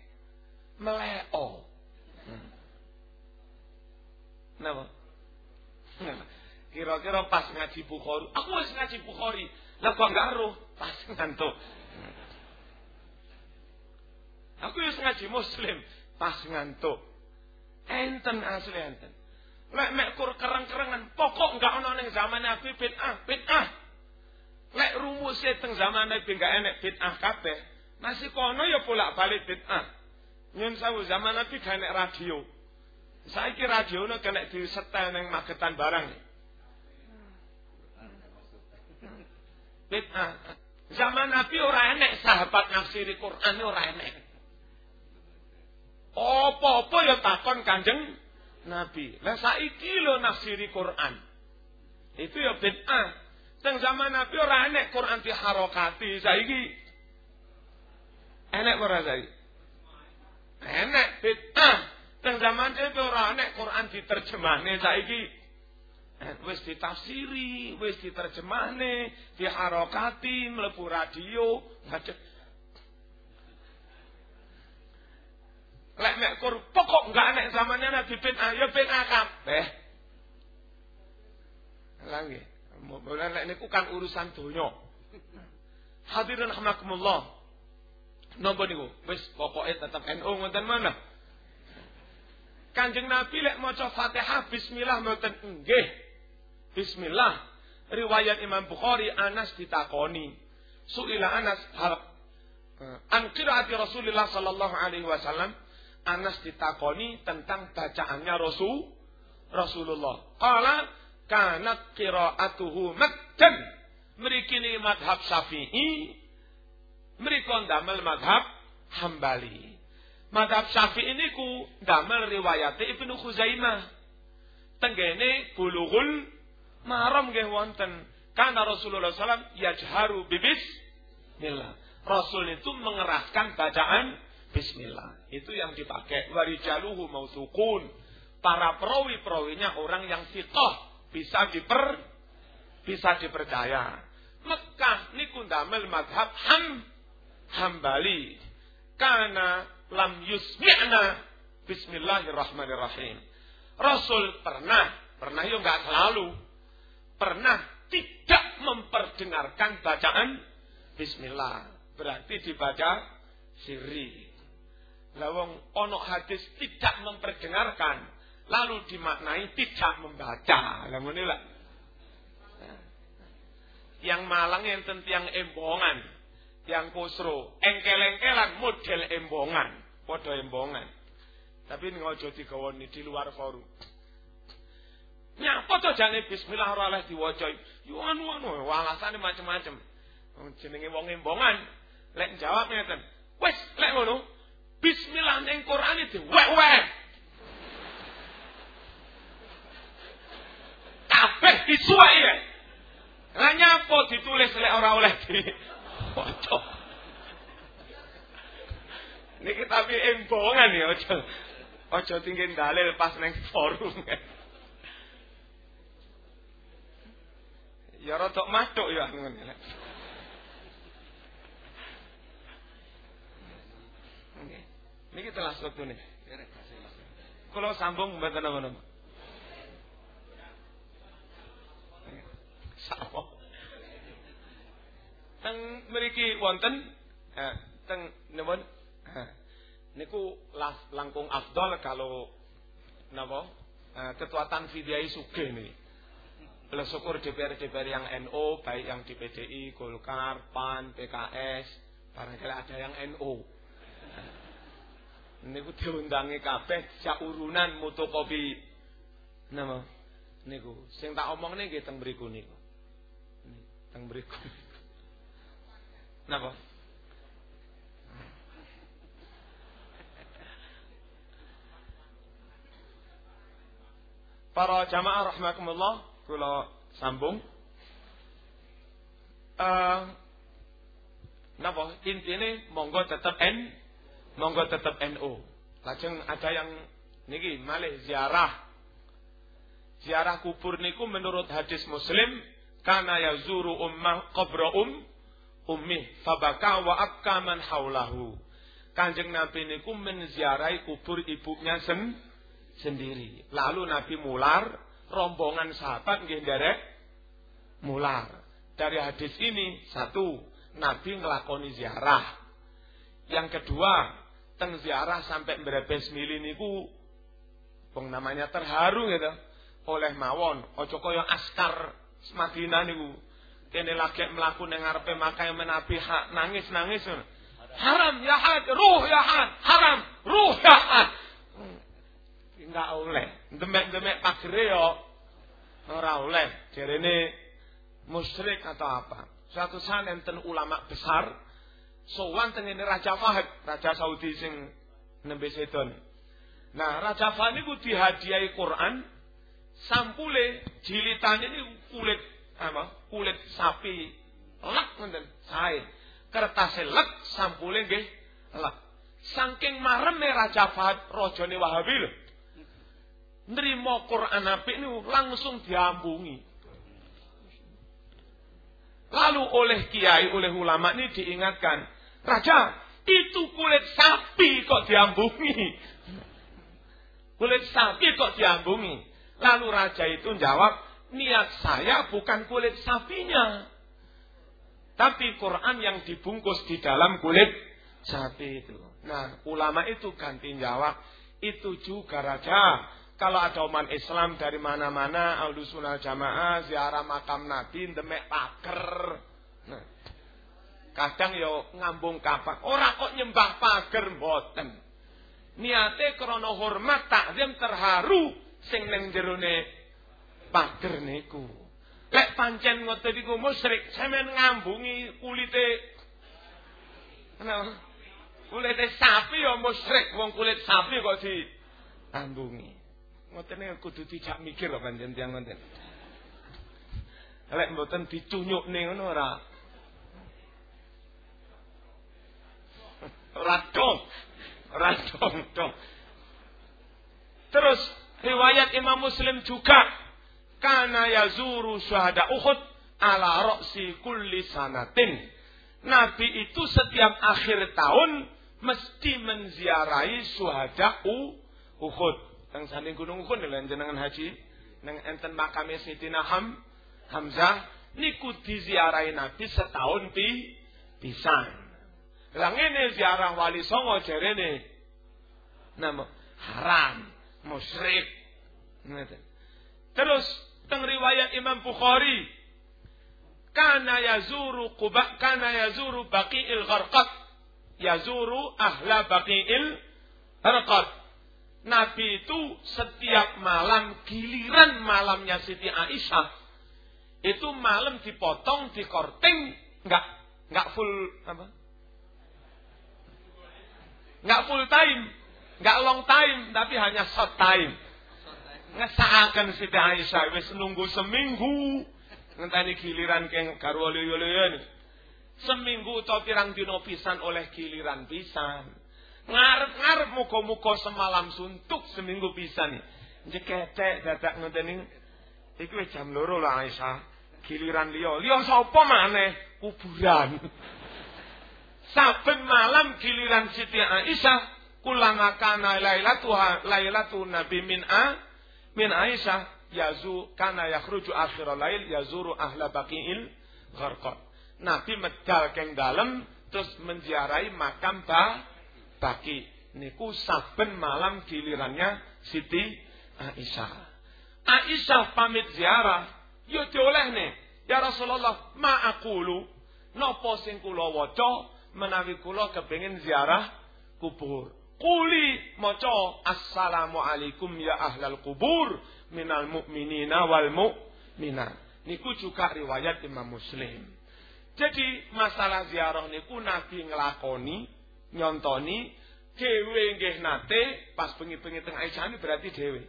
C: Meleo. Hmm. Napa? Kira-kira pas ngaji Bukhari, aku wis ngaji Bukhari. Lah kok gak roh? Pas ngantuk. Aku wis ngaji Muslim, pas ngantuk. Enten asli enten. Lek mek kur kereng-kerengan, pokok enggak ana ning zaman Nabi bid'ah, bid'ah. Lek rumuse teng zaman Nabi enggak enek bid'ah kabeh. Masih kono ya bolak-balik bid'ah. Nyun sawu zaman Nabi gak radio. Saiki radio no kena disetel ning magetan barang. Bid'ah. Zaman Nabi ora enek sahabat nafsiri Quran ora enek. Apa-apa ya takon Kanjeng Nabi. Lah saiki lho nafsiri Quran. Itu ya bid'ah. Teng zaman Nabi ora enek Quran diharokati. Saiki enek ora saiki? Enek bid'ah. Teng zaman itu ora enek Quran diterjemahne saiki. Eh, wis ditafsiri, wis diterjemahne, diharokati, mlebu radio, ngajak Lek mek kur pokok enggak enek zamannya Nabi bid'ah, ya bid'ah kabeh. Lagi, mulai lek niku kan urusan donya. Hadirin rahmakumullah. Napa niku? Wis pokoke tetep NU ngoten mana? Kanjeng Nabi lek maca Fatihah bismillah mboten nggih. Bismillah. Riwayat Imam Bukhari Anas ditakoni. Suila Anas hal an qiraati Rasulullah sallallahu alaihi wasallam Anas ditakoni tentang bacaannya Rasul Rasulullah. Qala kanat qiraatuhu maddan. Mriki madhab Syafi'i, mriko ndamel madhab Hambali. Madhab Syafi'i niku ndamel riwayat Ibnu Khuzaimah. Tenggene bulughul maram nggih wonten. Karena Rasulullah SAW yajharu bibis Bismillah. Rasul itu mengeraskan bacaan Bismillah. Itu yang dipakai. Warijaluhu mausukun. Para perawi-perawinya orang yang sitoh. Bisa diper, bisa dipercaya. Mekah niku ndamel madhab ham, hambali. Karena lam yusmi'na Bismillahirrahmanirrahim. Rasul pernah, pernah ya nggak selalu, pernah tidak memperdengarkan bacaan Bismillah. Berarti dibaca siri. Lawang ono hadis tidak memperdengarkan, lalu dimaknai tidak membaca. Lamun lah. Yang Malang yang tentang embongan, yang kusro, engkel-engkelan model embongan, podo embongan. Tapi ini ngojo digawani di luar forum. Nyapa to jane bismillah ora oleh diwaca. Yo anu anu alasane macam-macam. Jenenge wong embongan. Lek jawab ngeten. Wis lek ngono, bismillah ning Quran itu wek-wek. Kabeh disuwai ya. Lah nyapa ditulis lek ora oleh di waca. Niki tapi embongan ya aja. Aja tinggi dalil pas neng forum. ya rada matuk ya ngono. Niki telah waktu nih. Kalau sambung mboten apa-apa. Sama. Teng mriki wonten eh, teng napa? Niku langkung afdol kalau napa? Eh, ketua Tanfidiai sugih nih. Kalau syukur DPR-DPR yang NO, baik yang di PDI, Golkar, PAN, PKS, barangkali ada yang NO niku diundangi kabeh urunan mutu kopi napa? Niku. Sing tak omongne nggih teng mriku niku. Teng mriku. Napa Para jamaah rahmatullah kula sambung uh, napa intine monggo tetep en monggo tetap NU. Lajeng ada yang niki malih ziarah. Ziarah kubur niku menurut hadis Muslim kana yazuru ummah qabra um ummi fabaka wa akka man haulahu. Kanjeng Nabi niku menziarahi kubur ibunya sen sendiri. Lalu Nabi mular, rombongan sahabat nggih mular. Dari hadis ini satu, Nabi ngelakoni ziarah. Yang kedua, teng ziarah sampai berbes mili niku wong namanya terharu gitu oleh mawon ojo kaya askar Madinah niku kene lagi melaku ning ngarepe makai menabi hak nangis nangis haram ya had ruh ya had haram ruh ya had enggak oleh demek-demek pagere yo ora oleh jarene musyrik atau apa suatu saat enten ulama besar sowan tengene Raja Fahd, Raja Saudi sing nembe sedon. Nah, Raja Fahd niku dihadiahi Quran sampule jilitane ini kulit apa? Kulit sapi lek ngoten, sae. Kertase lek sampule nggih lek. Saking mareme Raja Fahd rajane Wahabi lho. Nrimo Quran apik niku langsung diambungi. Lalu oleh kiai, oleh ulama ini diingatkan, Raja, itu kulit sapi kok diambungi. Kulit sapi kok diambungi. Lalu raja itu jawab, niat saya bukan kulit sapinya. Tapi Quran yang dibungkus di dalam kulit sapi itu. Nah, ulama itu ganti jawab, itu juga raja. Kalau ada umat Islam dari mana-mana, al jamaah, ziarah makam Nabi, demek paker. Nah, Kadang yo ngambung kapak. Ora kok nyembah pager mboten. Niate krana hormat takzim terharu sing ning jerone pager niku. Lek pancen ngoten iku musyrik, sampean ngambungi kulite Nah, kulite sapi yo musyrik, wong kulit sapi kok di ambungi. Ngoten kudu dijak mikir lho pancen tiyang ngoten. Lek mboten dicunyuk ning ngono ora Radong. Radong dong. Terus riwayat Imam Muslim juga kana yazuru syuhada Uhud ala roksi kulli sanatin. Nabi itu setiap akhir tahun mesti menziarahi syuhada Uhud. Yang saling gunung Uhud dengan jenengan haji. Nang enten makamnya Sayyidina Ham, Hamzah. Niku diziarahi Nabi setahun pi pisan. Lah ngene ziarah wali songo jarene nama haram, musyrik. Terus teng riwayat Imam Bukhari kana yazuru Quba kana yazuru Baqi'il Gharqad yazuru ahla Baqi'il Gharqad Nabi itu setiap malam giliran malamnya Siti Aisyah itu malam dipotong, dikorting, nggak nggak full apa? Nggak full time, nggak long time, tapi hanya short time. Ngesaakan Siti Aisyah wis nunggu seminggu ngenteni giliran keng garwa Seminggu utawa pirang dina pisan oleh giliran pisan. Ngarep-ngarep muga-muga semalam suntuk seminggu pisan. Jeketek dadak ngenteni iku jam loro lah Aisyah. Giliran liya. Liya sapa maneh? Kuburan. Saben malam giliran Siti Aisyah kulama kana lailatuha lailatu nabi min a min Aisyah yazu kana yakhruju akhir lail yazuru ahla baqiil gharqad. Nabi medal keng dalem terus menziarahi makam ba baki. Niku saben malam gilirannya Siti Aisyah. Aisyah pamit ziarah, yo dioleh nih. Ya Rasulullah, ma aqulu napa sing kula waca menawi kula kepengin ziarah kubur. Kuli maca assalamu alaikum ya ahlal kubur minal mu'minina wal mu'minat. Niku juga riwayat Imam Muslim. Jadi masalah ziarah niku Nabi ngelakoni, nyontoni, dewe nggih nate pas bengi-bengi teng Aisyah berarti dewe.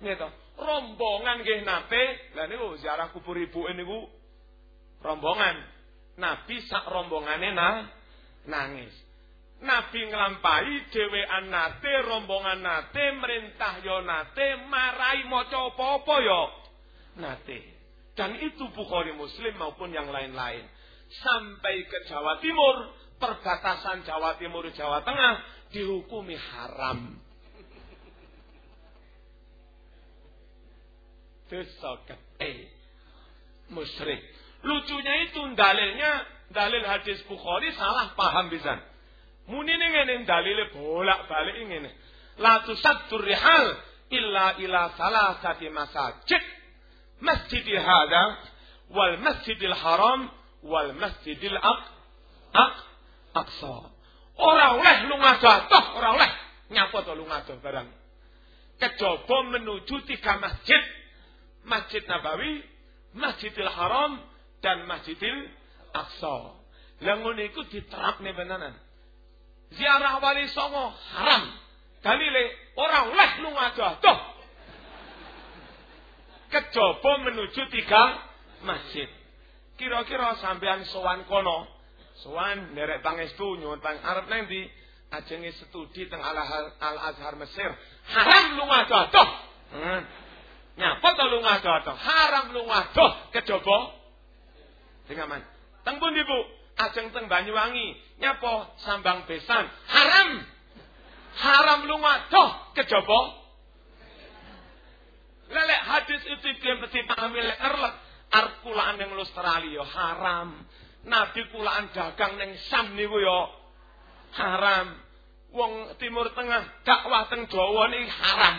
C: Nggih Rombongan nggih nate, lah niku ziarah kubur ibu niku rombongan. Nabi sak rombongane na nangis. Nabi nglampahi dhewean nate rombongan nate merintah yo nate marai maca apa-apa yo nate. Dan itu Bukhari Muslim maupun yang lain-lain. Sampai ke Jawa Timur, perbatasan Jawa Timur Jawa Tengah dihukumi haram. Dosa gede. Musyrik. Lucunya itu dalilnya, dalil hadis Bukhari salah paham bisa. Muni ini ngene dalile bolak-balik ngene. La tusaddur rihal illa ila salasati masajid. Masjidil hada wal masjidil haram wal masjidil aq aq aqsa. Ora oleh lunga jatuh, ora oleh nyapa to lunga barang. Kejaba menuju tiga masjid. Masjid Nabawi, Masjidil Haram, dan Masjidil Aqsa. Lah ngono iku diterapne benanan ziarah wali songo haram. Dalile orang oleh lunga doh. Kejaba menuju tiga masjid. Kira-kira sampean sowan kono, sowan nderek pangestu nyuwun arep nanti ajenge studi teng Al Azhar Mesir. Haram lunga doh. Hmm. Nyapa to lunga doh? Haram lunga doh kejaba. Dengaman. Teng pundi Bu? Ajeng teng Banyuwangi, nyapa sambang besan. Haram. Haram lunga doh kejaba. Lelek hadis itu dia mesti pahami lek erlek. Arep kulaan ning Australia haram. Nabi kulaan dagang ning Sam niku yo haram. Wong Timur Tengah dakwah teng Jawa ini haram.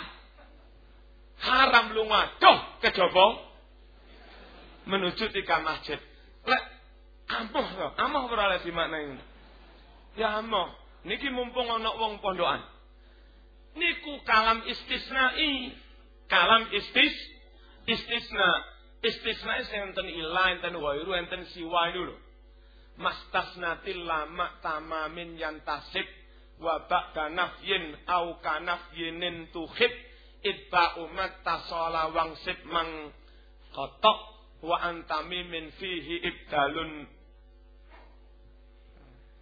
C: Haram lunga doh kejaba menuju tiga masjid. Lek Amoh to, amoh ora oleh dimaknani. Ya amoh. Niki mumpung ana wong pondokan. Niku kalam istisnai. Kalam istis istisna. Istisna sing enten ila, enten wairu, enten siwa itu lho. Mastasnatil lama tamamin yantasib wa ba'da nafyin au kanafyinin tuhib itba umat tasala wangsit mang kotok wa antami min fihi ibdalun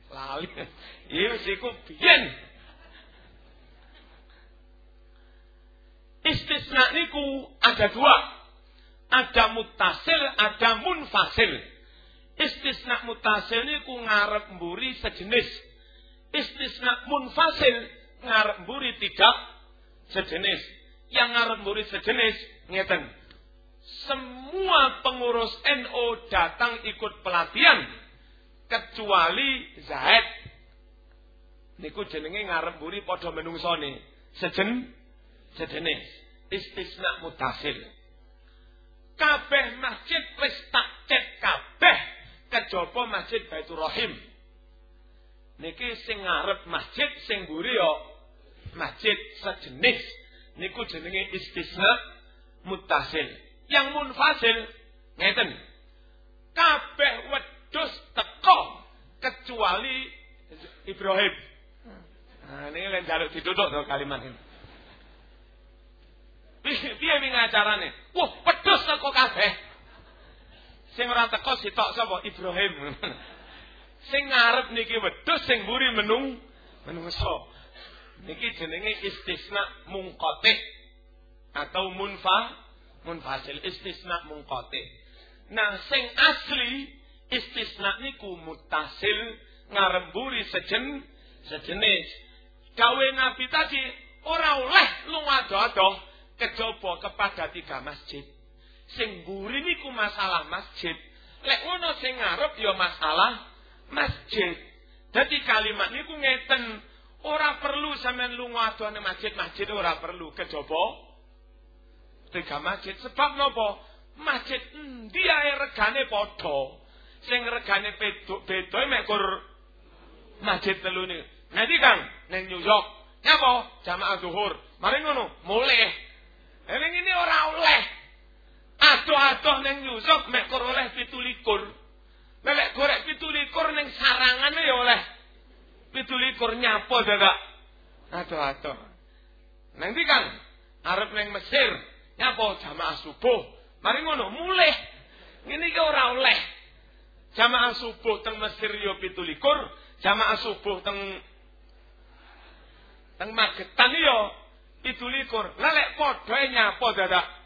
C: Lali. Iya siku biyen. Istisna niku ada dua. Ada mutasil, ada munfasil. Istisna mutasil niku ngarep mburi sejenis. Istisna munfasil ngarep mburi tidak sejenis. Yang ngarep mburi sejenis ngeten. Semua pengurus NO datang ikut pelatihan kecuali Zaid. Niku jenenge ngarep mburi padha menungsone. Sejen sejenis. Istisna mutasil. Kabeh masjid wis tak cek kabeh kejaba masjid Baitur Rahim. Niki sing ngarep masjid sing mburi yo masjid sejenis. Niku jenenge istisna mutasil. Yang munfasil ngeten. Kabeh wedhus teko kecuali Ibrahim. Nah, ini lain jaluk ditutup tuh kalimat ini. Piye ning acarane? Wah, pedhos teko kabeh. Sing ora teko sitok sapa? Ibrahim. sing ngarep niki wedhus sing mburi menung menungso. Niki jenenge istisna mungqati atau munfa munfasil istisna mungqati. Nah, sing asli istisna niku mutasil ngaremburi sejen sejenis. Gawe Nabi tadi ora oleh lunga dodo kejaba kepada tiga masjid. Sing mburi niku masalah masjid. Lek ngono sing ngarep ya masalah masjid. Jadi kalimat niku ngeten, ora perlu sampean lunga adone masjid-masjid ora perlu kejaba tiga masjid. Sebab napa? Masjid endi ae regane padha. Sing regane beda mek masjid telu ni. Nanti Kang ning New York, nyapa? Jamaah zuhur. Mari ngono, mulih. Ning ini ora oleh. Adoh-adoh ning New York mek kur oleh 17. Lelek gorek pitu likur neng sarangan ya oleh pitu likur nyapo dadak. Aduh aduh. Nanti kan arep neng Mesir nyapo jamaah subuh. Mari ngono mulih. Ini ke ora oleh. Jamaah subuh teng Mesir yo pitu likur, jamaah subuh teng teng Magetan yo pitu likur. Lelek padha nyapo dadak.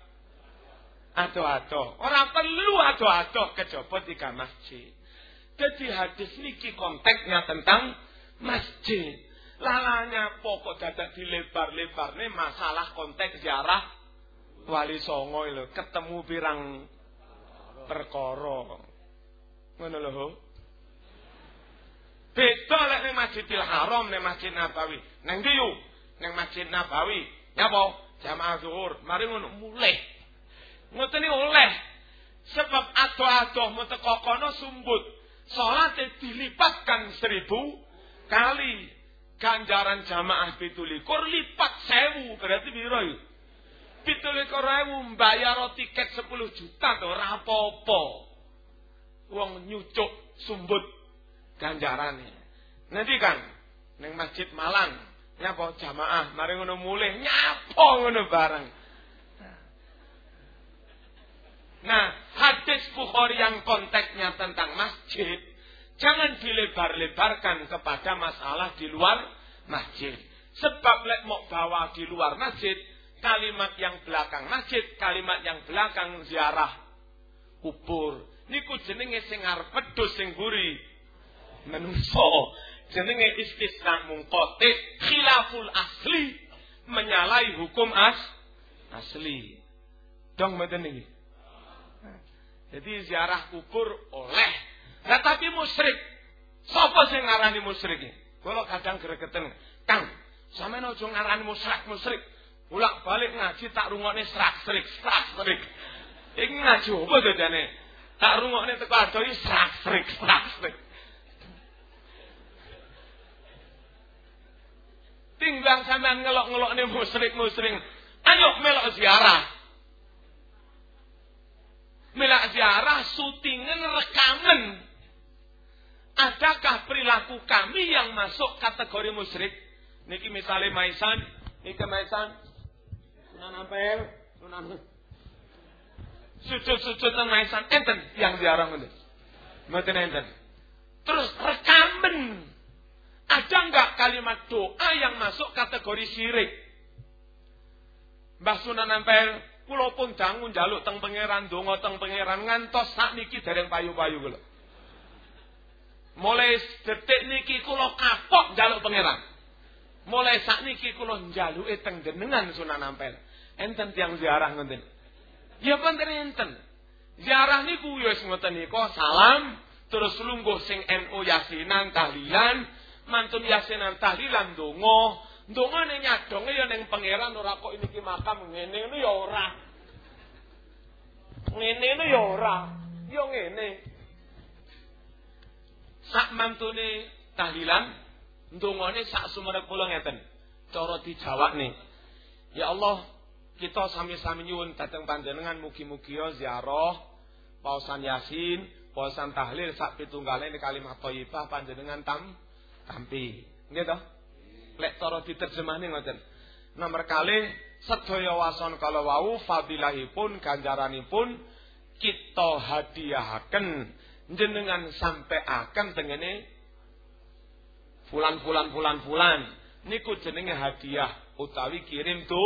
C: Ado-ado. Orang perlu ado-ado kejaba tiga masjid. Jadi hadis niki konteksnya tentang masjid. Lalanya pokok dadak dilebar-lebar nih masalah konteks ziarah wali songo lho ketemu pirang perkara. Ngono lho. Beda lek ning Masjidil Haram Masjid Nabawi. Nang ndi yo? Ning Masjid Nabawi. Nyapa? Jamaah zuhur. Mari ngono mulih Ngoten oleh. Sebab adoh-adoh teko kono sumbut. Salate dilipatkan seribu kali. Ganjaran jamaah pitulikur lipat sewu. Berarti biro yuk. Pitulikur ewu bayar tiket 10 juta tuh rapopo. Wong nyucuk sumbut ganjarannya. Nanti kan. Neng masjid Malang. Nyapa jamaah. Mari ngono mulai. Nyapa ngono bareng. Nah, hadis Bukhari yang konteksnya tentang masjid, jangan dilebar-lebarkan kepada masalah di luar masjid. Sebab lek mau bawa di luar masjid, kalimat yang belakang masjid, kalimat yang belakang ziarah kubur. Niku jenenge sing arep wedhus sing buri menungso. Jenenge istisna mungkote khilaful asli menyalahi hukum as asli. Dong mboten niki. Jadi ziarah kubur oleh. Nah tapi musyrik. Sopo sing ngarani musyrik iki? Kula kadang gregeten, Kang, sampeyan aja ngarani musyrik-musyrik. Ulak balik ngaji tak rungokne srak-srik, srak-srik. Iki ngaji apa dadane? Tak rungokne teko adoh srak-srik, srak-srik. Tinggal sampean ngelok-ngelokne musyrik-musyrik. Ayo melok ziarah. Melak ziarah, syutingan, rekaman. Adakah perilaku kami yang masuk kategori musyrik? Niki misalnya Maisan, niki Maisan, Sunan Ampel, Sunan sujud-sujud nang Maisan, enten yang ziarah ngono. Mboten enten. Terus rekaman. Ada enggak kalimat doa yang masuk kategori syirik? Mbah Sunan Ampel Kulo pun dangu njaluk teng pangeran donga teng pangeran ngantos sakniki dereng payu-payu kula. Mulai detik niki kula kapok njaluk pangeran. Mulai sakniki kula njaluke teng jenengan Sunan Ampel. Enten tiang ziarah ngoten. Ya panten enten. Ziarah niku ya wis ngoten niku salam terus lungguh sing NU yasinan tahlilan, mantun yasinan tahlilan donga, Ndongane nyadonge ya ning pangeran ora kok iki makam ngene ngono ya ora. Ngene ngono ya ora. Ya ngene. Sak mantune tahlilan ndongane sak sumerep kula ngeten. Cara dijawabne. Ya Allah, kita sami-sami nyuwun dhateng panjenengan mugi-mugi ya ziarah pausan Yasin, pausan tahlil sak pitunggale kalimat thayyibah panjenengan tam tampi. Nggih toh? Lek cara diterjemahne ngoten. Nomor kali sedaya wason kala wau fadilahipun ganjaranipun kita hadiahaken jenengan sampai akan tengene fulan fulan fulan fulan. Niku jenenge hadiah utawi kirim tu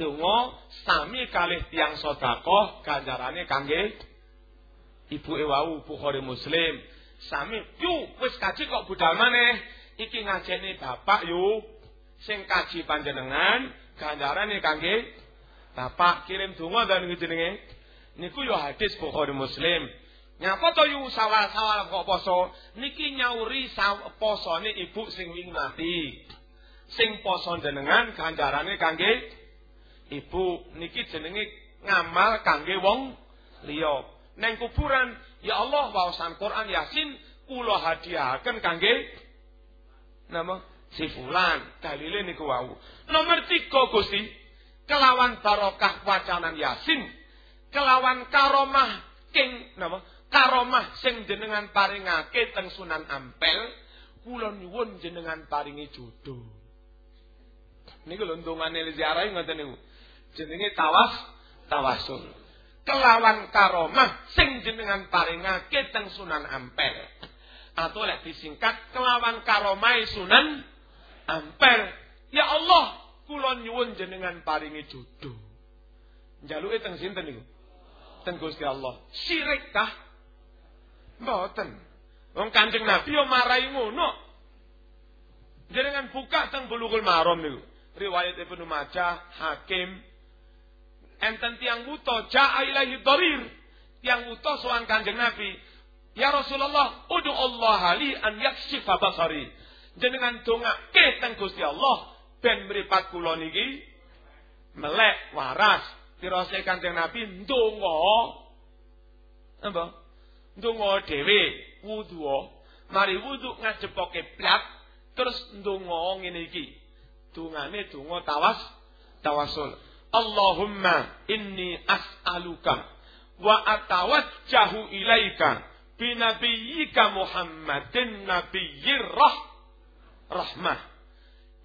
C: donga sami kalih tiang sedekah ganjarane kangge ibu ewau Bukhari Muslim. Sami yu wis kaji kok budal maneh iki ngajeni bapak yu sing kaji panjenengan ganjarane kangge bapak kirim donga dan jenenge niku yo hadis Bukhari Muslim Nyapa to yu sawal-sawal kok poso? Niki nyauri posone ibu sing wing mati. Sing poso jenengan ganjarane kangge ibu. Niki jenenge ngamal kangge wong liya. Neng kuburan, ya Allah wawasan Quran Yasin kula hadiahaken kangge nama si fulan. Dalile niku wau. Nomor tiga Gusti, kelawan barokah wacanan Yasin, kelawan karomah king nama karomah sing jenengan paringake teng Sunan Ampel, kula nyuwun jenengan paringi jodoh. Niku lho ndongane ziarah ngoten niku. Jenenge tawas tawasul. Kelawan karomah sing jenengan paringake teng Sunan Ampel. Atau lek disingkat kelawan karomah Sunan Ampel. Ya Allah, kula nyuwun jenengan paringi jodoh. Njaluke teng sinten niku? Teng Gusti Allah. Syirik kah? Mboten. Wong Kanjeng Nabi yo marai ngono. Jenengan buka teng Bulughul Maram niku. Riwayat Ibnu Majah, Hakim. Enten tiang wuto ja'a ilaihi dharir. Tiang wuto sowan Kanjeng Nabi. Ya Rasulullah, udu Allah li an yakshifa basari. Jenengan dongake teng Gusti Allah ben mripat kula niki melek waras. Tirose Kanjeng Nabi ndonga. Apa? ndonga dhewe wudu mari wudu ngadepoke kiblat terus ndonga ngene iki dungane donga tawas tawasul Allahumma inni as'aluka wa atawajjahu ilaika binabiyyika Muhammadin nabiyyir rah rahmah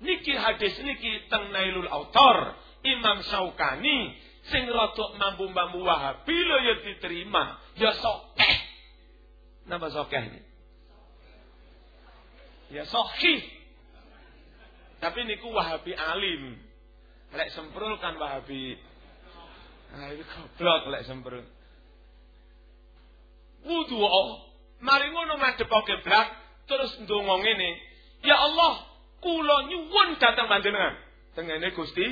C: niki hadis niki teng Nailul Autor Imam Syaukani sing rada mambu-mambu Wahabi lho ya diterima ya sokeh Napa sokeh ini? Ya sohih. Tapi niku wahabi alim. Lek semprul kan wahabi. Nah itu goblok lek semprul. Wudu Mari ngono madhep kiblat terus ndonga ngene. Ya Allah, kula nyuwun datang panjenengan. Tengene Gusti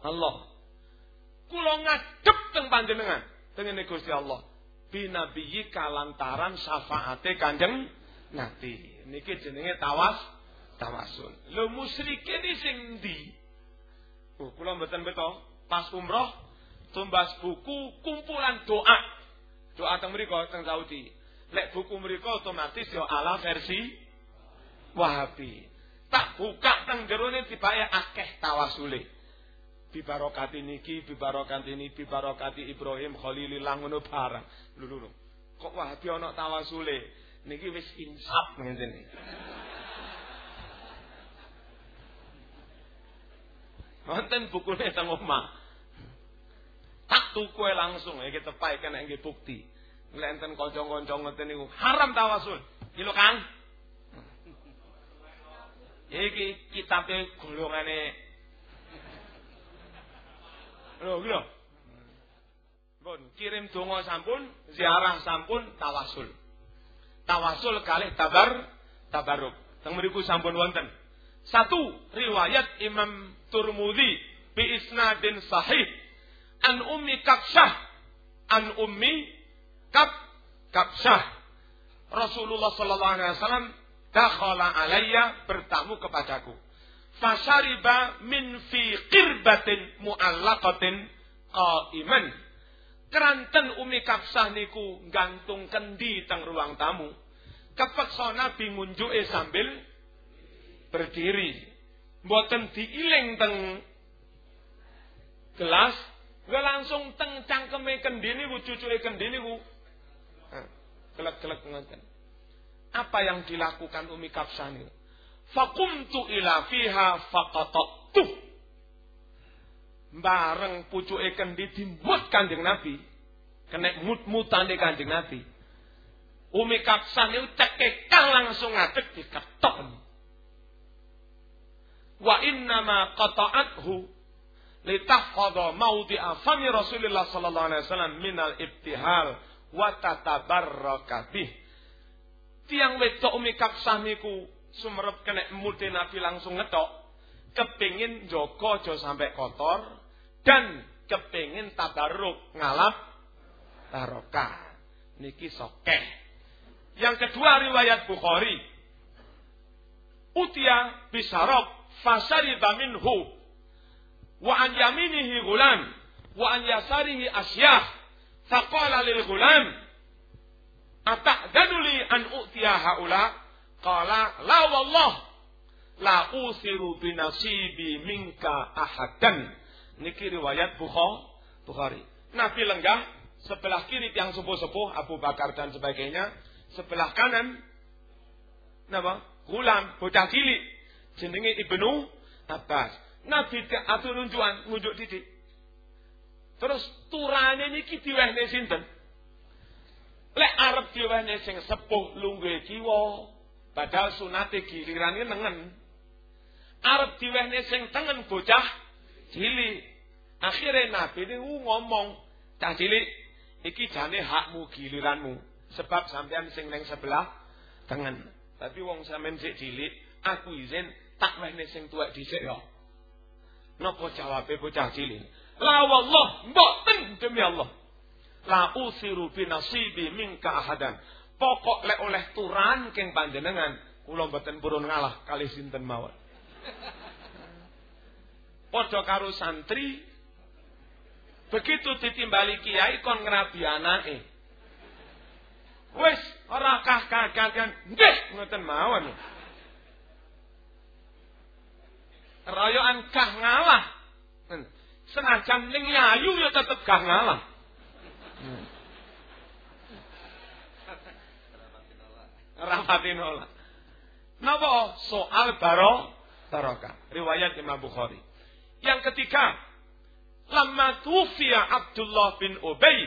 C: Allah. Kula ngadep teng panjenengan. Tengene Gusti Allah binabiyi kalantaran syafaate Kanjeng Nabi. Niki jenenge tawas tawasul. Lho musyrikin iki sing ndi? Oh, kula mboten beto. Pas umroh tumbas buku kumpulan doa. Doa teng mriku teng Saudi. Lek buku mriku otomatis yo ala versi Wahabi. Tak buka teng jerone tibake akeh tawasule bibarokati niki, bibarokati ini, bibarokati Ibrahim Khalilillah ngono barang. Lho. Kok Wahabi ana tawasule? Niki wis insaf ngene. Wonten bukune teng omah. Tak tuku langsung iki tepai kena nggih bukti. Lenten kanca-kanca ngeten niku haram tawasul. Lho Kang. Iki kitabe golongane Lho, lho. Pun kirim donga sampun, ziarah sampun, tawasul. Tawasul kalih tabar tabaruk. Teng mriku sampun wonten. Satu, riwayat Imam Turmudi bi isnadin sahih an ummi Kapsah an ummi Kap Kapsah Rasulullah sallallahu alaihi wasallam dakhala alayya bertamu kepadaku Fasariba min fi qirbatin mu'allaqatin qaiman. Keranten Umi Kapsah niku gantung kendi teng ruang tamu. Kepeksa Nabi ngunjuke sambil berdiri. Mboten diiling teng gelas, langsung teng cangkeme kendi niku cucuke kendi niku. Gelek-gelek ngoten. Apa yang dilakukan Umi Kapsah niku? Fakumtu ila fiha faqatattu. Bareng pucuke kendi dimbut Kanjeng Nabi. Kena mut-mutane Kanjeng Nabi. Umi Kapsan itu cekekang langsung ngadeg diketok. Wa innama qata'athu litahfadha maudi afami Rasulullah sallallahu alaihi wasallam minal ibtihal wa tatabarraka bih. Tiang wedok Umi Kapsan niku sumerep kena muti Nabi langsung ngetok. Kepingin joko aja sampai kotor dan kepingin tabarruk ngalap barokah. Niki sokeh. Yang kedua riwayat Bukhari. Utia bisarok fasariba minhu. Wa an yaminihi gulam. Wa an yasarihi asyah. Faqala lil gulam. Ata'danuli an utia haula. Qala la wallah. La usiru binasibi minka ahadan. Niki riwayat Bukhari. Nabi lenggah Sebelah kiri yang sepuh-sepuh Abu Bakar dan sebagainya. Sebelah kanan nama gulam bocah cilik jenenge Ibnu Abbas. Nabi atur nunjukan ngunjuk titik. Terus turane niki diwehne sinten? Lek arep diwehne sing sepuh lungguhe kiwa, padahal sunate gilirane nengen. Arep diwehne sing tengen bocah cilik. Akhirnya Nabi ini ngomong, cah cilik, Iki jane hakmu giliranmu. Sebab sampean sing neng sebelah tengen. Tapi wong sampean sik cilik, aku izin tak wehne sing tuwek dhisik ya. Napa jawabe bocah cilik? La wallah, mboten demi Allah. La usiru bi nasibi minka ahadan. Pokok lek oleh turan keng panjenengan, kula mboten purun ngalah kali sinten mawon. Padha karo santri Begitu ditimbali kiai kon ngrabi anake. Wis ora kah kagagan. Nggih, ngoten mawon. Royokan kah ngalah. Senajan ning yayu ya tetep kah ngalah. Rapatin olah. Napa soal baro barokah? Riwayat Imam Bukhari. Yang ketiga, Lama tufiya Abdullah bin Ubay,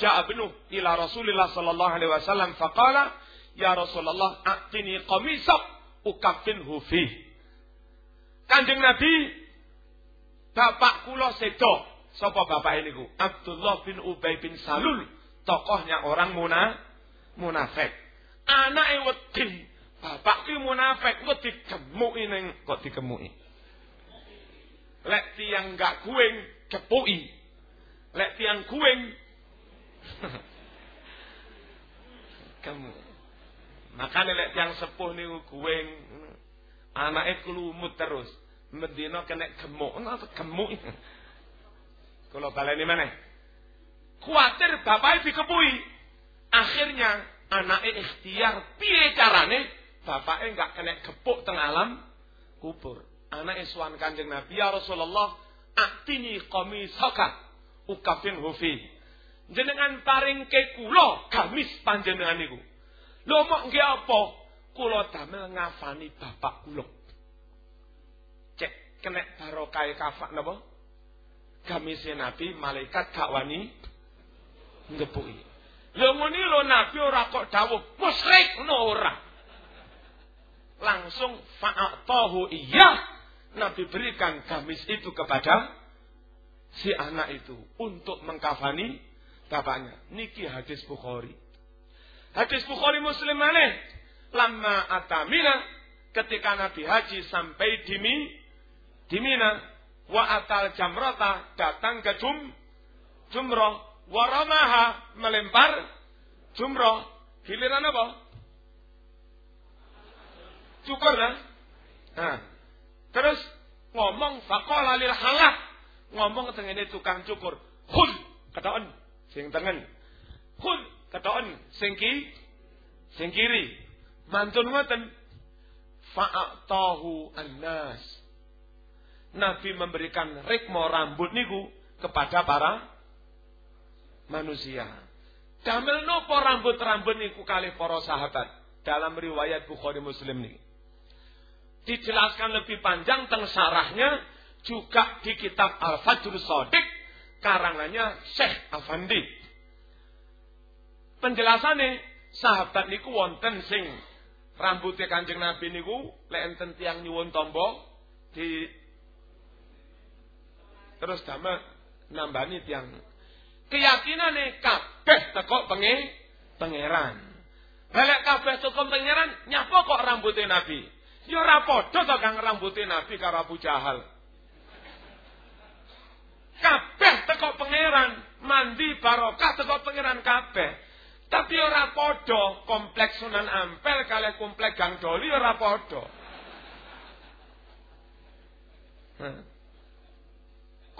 C: ja'a binu ila Rasulillah sallallahu alaihi wasallam faqala, "Ya Rasulullah, a'tini qamisak ukaffinhu fi." Kanjeng Nabi bapak kula sedo. Sapa bapak ini ku? Abdullah bin Ubay bin Salul, tokohnya orang muna, munafik. Anake wedi, bapak ki munafik kok digemuki ning kok digemuki. Lek tiang gak kuing kepui. Lek tiang kuing. Kamu. Makanya lek tiang sepuh nih kuing. Anaknya kelumut terus. Medina kena gemuk. Kenapa gemuk? Kalau ini mana? Kuatir bapaknya dikepui. Akhirnya anaknya ikhtiar piye carane bapaknya nggak kena gepuk tengah alam kubur. Anak iswan kanjeng Nabi ya Rasulullah atini qamisaka ukafin hufi. Jenengan paring ke kula gamis panjenengan niku. Lho mok nggih apa? Kula damel ngafani bapak kula. Kena barokah kafak napa? Gamise Nabi malaikat gak wani ngepuki. Lho ngene Nabi ora kok dawuh musyrik no ora. Langsung fa'atahu iya Nabi berikan gamis itu kepada si anak itu untuk mengkafani bapaknya. Niki hadis Bukhari. Hadis Bukhari Muslim mana? Lama atamina ketika Nabi Haji sampai di di Mina, wa atal jamrata datang ke jum, jumroh, waramaha melempar jumroh. Giliran apa? Cukur lah. Nah, Terus ngomong fakola lil halak. Ngomong tengene tukang cukur. Hun kataon sing tengen. Hun kataon sing ki sing kiri. Mantun ngoten. Fa'atahu annas. Nabi memberikan rikmo rambut niku kepada para manusia. Damel nopo rambut-rambut niku kali para sahabat dalam riwayat Bukhari Muslim nih dijelaskan lebih panjang tentang sarahnya juga di kitab Al-Fajr Sodik karangannya Syekh Afandi. penjelasane sahabat niku wonten sing rambutnya Kanjeng Nabi niku lek tiyang nyuwun tombo di terus damel nambani tiang keyakinane kabeh teko penge pangeran. Lek kabeh teko pangeran nyapa kok rambutnya Nabi? Ya ora padha kang rambutnya Nabi karo Abu Jahal. Kabeh teko pangeran mandi barokah teko pangeran kabeh. Tapi ora podo kompleks Sunan Ampel kali kompleks Gang Doli ora podo.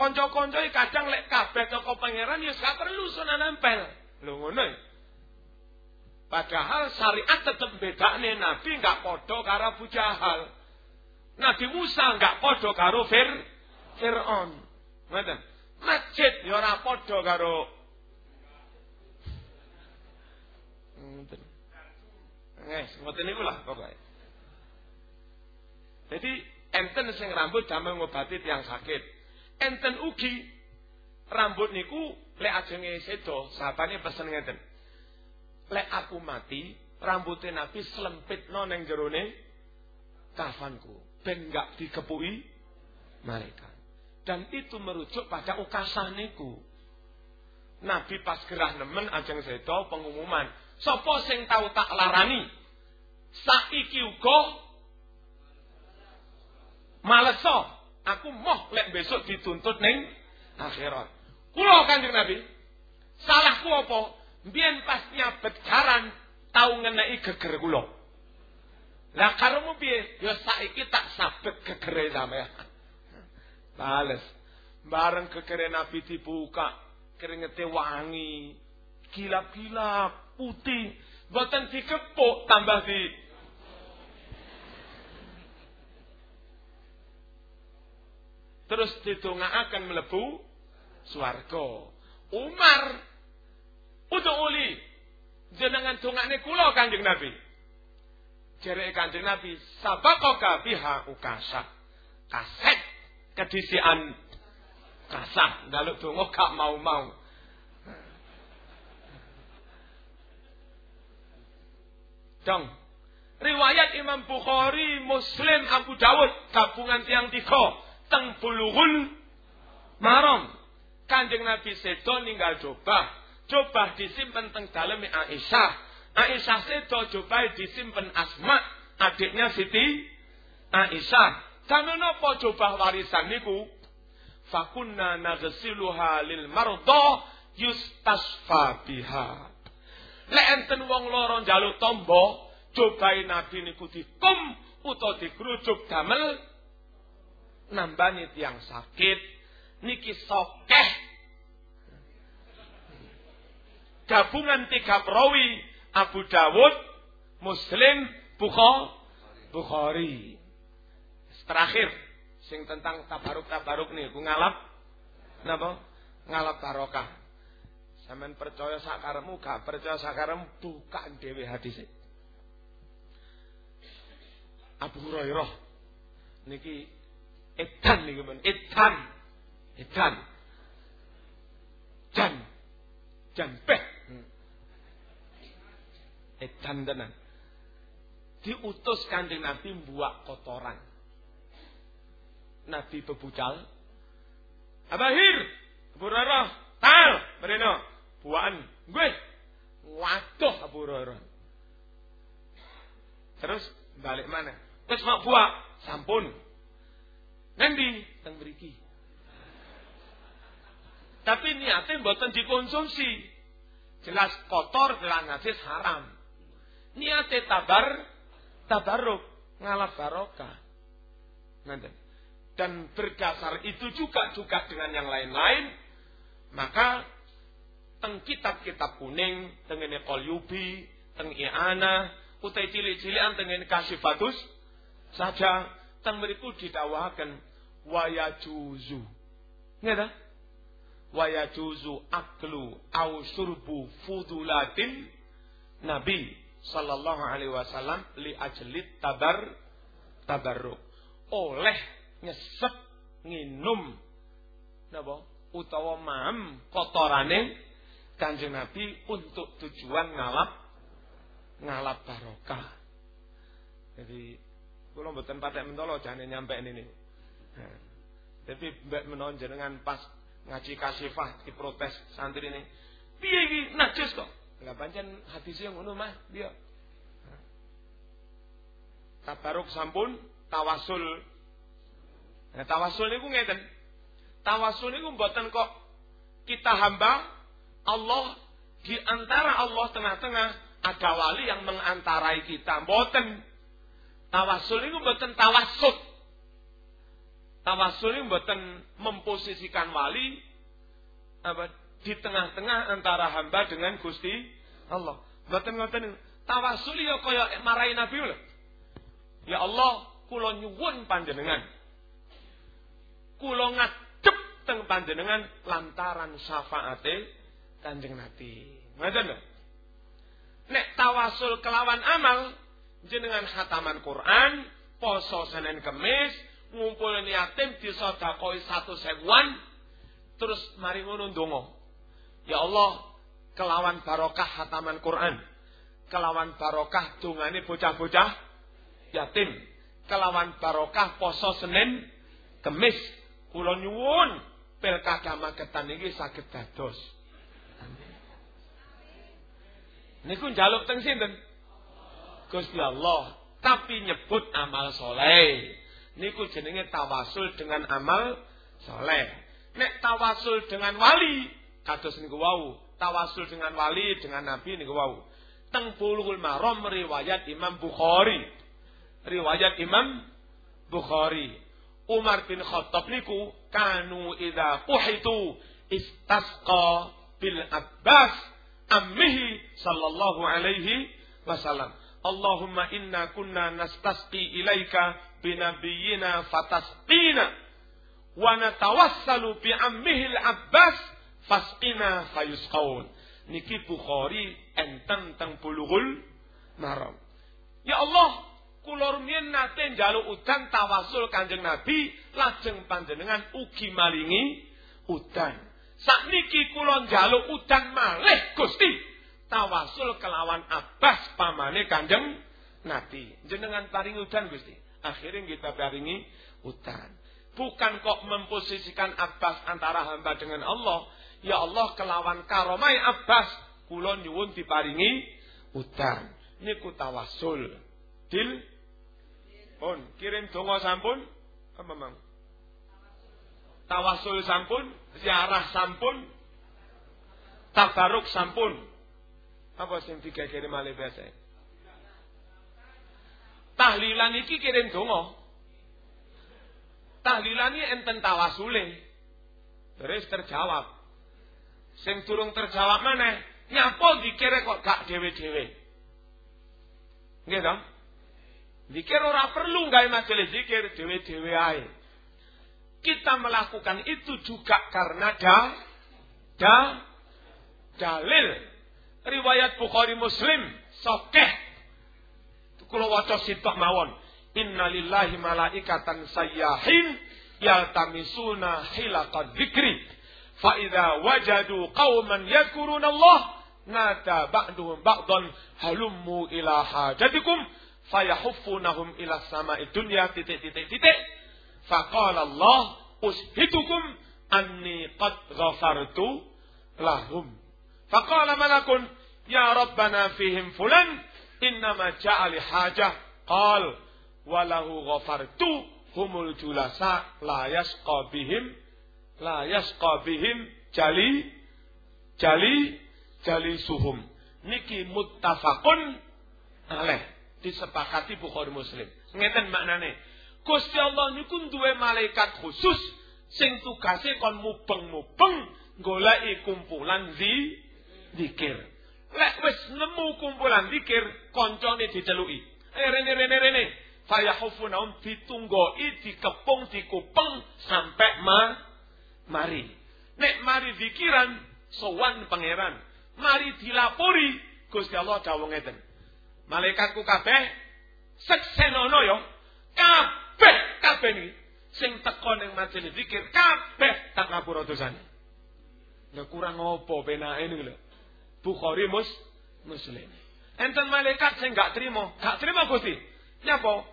C: Konco-konco kadang lek kabeh toko pangeran ya gak perlu Sunan Ampel. Lho ngono. Padahal syariat tetep bedane Nabi nggak podo karo Abu Jahal. Nabi Musa nggak podo karo Fir Fir'aun. Ngoten. Masjid ya ora podo karo. Nges, ngoten niku lah pokoke. Jadi enten sing rambut damel ngobati tiang sakit. Enten ugi rambut niku lek ajenge sedo, sahabane pesen ngeten. Lek aku mati, rambutnya Nabi selempitno neng jerone kafanku ben gak dikepui mereka. Dan itu merujuk pada ukasaniku. Nabi pas gerah nemen ajeng sedo pengumuman Sopo sing tahu tak larani? Saiki uga maleso. Aku moh lek besok dituntut neng akhirat. Kulo Kanjeng Nabi, salahku apa? Biyen pas nyabet jaran tau ngeneki geger kula. Lah karomu piye? Ya saiki tak sabet gegere sampean. Bales. Bareng gegere Nabi dibuka, keringete wangi, kilap-kilap putih. Boten dikepuk tambah di Terus akan melebu swarga. Umar untuk uli jenengan dongane kula Kanjeng Nabi. Jere Kanjeng Nabi, sabaqaka biha ukasa. Kaset kedisian kasah. Dalu donga gak mau-mau. Dong. Riwayat Imam Bukhari, Muslim, Abu Dawud, gabungan tiang tiga, teng bulughul maram. Kanjeng Nabi sedo ninggal coba, coba disimpan teng daleme Aisyah. Aisyah sedo coba disimpan Asma, adiknya Siti Aisyah. Kanu napa coba warisan niku? Fakunna naghsiluha lil mardo yustasfa biha. Lek enten wong loro njaluk tombo, cobain nabi niku dikum utawa digrujuk damel nambani tiang sakit. Niki sokeh. Gabungan tiga perawi. Abu Dawud Muslim Bukhari Bukhari. Terakhir sing tentang tabaruk tabaruk nih ku ngalap. Napa? Ngalap barokah. Sampeyan percaya sakaremu, gak percaya sakaremu, buka dhewe hadis. Abu Hurairah. Niki edan niki men, edan. Edan. Jan. Jan peh. Hmm. Edan tenan. Diutus kanjeng Nabi buak kotoran. Nabi bebucal. Abahir, Abu tal, mereka buaan gue waduh Abu terus balik mana terus mau buat sampun nanti teng beriki tapi niatnya buatan dikonsumsi. Jelas kotor jelas najis haram. Niatnya tabar tabaruk ngalap barokah. Nanti dan berdasar itu juga juga dengan yang lain-lain maka teng kitab-kitab kuning, teng ini Qalyubi, teng I'ana, utai cilik-cilikan teng ini Kasifatus saja teng mriku didakwahaken waya juzu. Ngeta? Waya juzu aklu au surbu fudulatin Nabi sallallahu alaihi wasallam li ajlit tabar tabarruk. Oleh nyesep nginum napa utawa mam kotorane Kanjeng Nabi untuk tujuan ngalap ngalap barokah. Jadi kula mboten patek mentolo jane nyampe ini. Nah, jadi mbak menawa jenengan pas ngaji kasifah diprotes santri ini. Piye iki najis kok? Lah pancen hadisnya ngono mah dia. Tabaruk sampun tawasul. Nah, tawasul niku ngeten. Tawasul niku mboten kok kita hamba Allah di antara Allah tengah-tengah ada wali yang mengantarai kita. Mboten. Tawasul niku mboten tawassut. Tawasul niku mboten memposisikan wali apa di tengah-tengah antara hamba dengan Gusti Allah. Mboten ngoten. Tawasul ya kaya marahi Nabi lho. Ya Allah, kula nyuwun panjenengan. Kula ngadep teng panjenengan lantaran syafaate Kanjeng Nabi. Ngoten lho. Nek tawasul kelawan amal jenengan hataman Quran, poso Senin Kemis, ngumpul yatim disodakoi satu sebuan, terus mari ngono. Ya Allah, kelawan barokah hataman Quran, kelawan barokah dungane bocah-bocah yatim, kelawan barokah poso Senin Kemis, kula nyuwun pilkada magetan iki saged dados. Niku njaluk teng sinten? Gusti Allah, tapi nyebut amal soleh. Niku jenenge tawasul dengan amal soleh. Nek tawasul dengan wali, kados niku wau. Tawasul dengan wali, dengan nabi niku wau. Teng Bulughul Maram riwayat Imam Bukhari. Riwayat Imam Bukhari. Umar bin Khattab niku kanu idza puhitu istasqa bil Abbas ammihi sallallahu alaihi wasallam. Allahumma inna kunna nastasqi ilaika binabiyyina fatasqina wa natawassalu bi ammihi al-Abbas fasqina fayusqaun. Niki Bukhari enten teng bulughul maram. Ya Allah, kula rumiyin nate njaluk udan tawasul Kanjeng Nabi, lajeng panjenengan ugi maringi udan. Sakniki kula njaluk udan malih Gusti tawasul kelawan Abbas pamane Kanjeng Nabi. Jenengan paringi udan Gusti. Akhirnya kita paringi udan. Bukan kok memposisikan Abbas antara hamba dengan Allah. Ya Allah kelawan karomai Abbas kula nyuwun diparingi udan. Niku tawasul. Dil pun kirim donga sampun apa mang? Tawasul sampun, ziarah sampun, tabaruk sampun. Apa sing digagere malih biasa? Tahlilan iki kirim donga. Tahlilan iki enten tawasule. Terus terjawab. Sing turung terjawab mana? Nyapa dikira kok gak dewe-dewe. Nggih dong? Dikir ora perlu gawe majelis zikir dewe-dewe ae. Kita melakukan itu juga karena da, da, dalil riwayat Bukhari Muslim sokeh kula waca sitok mawon. Innalillahi malaikatan sayyahin yaltamisuna hilaqad dzikri. Fa idza wajadu qauman yadhkuruna Allah nada ba'duhum ba'dan halummu ila hajatikum fayahuffunahum ila sama'i dunya titik titik titik. Faqala Allah ushitukum anni qad ghafartu lahum faqala malakun Ya Rabbana fihim fulan innama ja'ali hajah. Qal walahu ghafartu humul julasa la yasqa bihim la yasqa bihim jali jali jali suhum. Niki muttafaqun alaih disepakati Bukhari Muslim. Ngeten maknane? Gusti Allah niku duwe malaikat khusus sing tugase kon mubeng-mubeng goleki kumpulan di zikir Lek wis nemu kumpulan zikir, koncone diceluki. Eh rene rene rene. Fayahufunaum ditunggoi, dikepung, dikupeng sampai ma mari. Nek mari zikiran sowan pangeran. Mari dilapori Gusti Allah dawuh ngeten. Malaikatku kabeh seksenono yo. Kabeh kabeh niki sing teko ning majelis zikir kabeh tak ngapura dosane. Lah kurang apa penake niku lho. Bukhari mus Muslim. Enten malaikat sing gak terima, gak terima Gusti. Nyapa?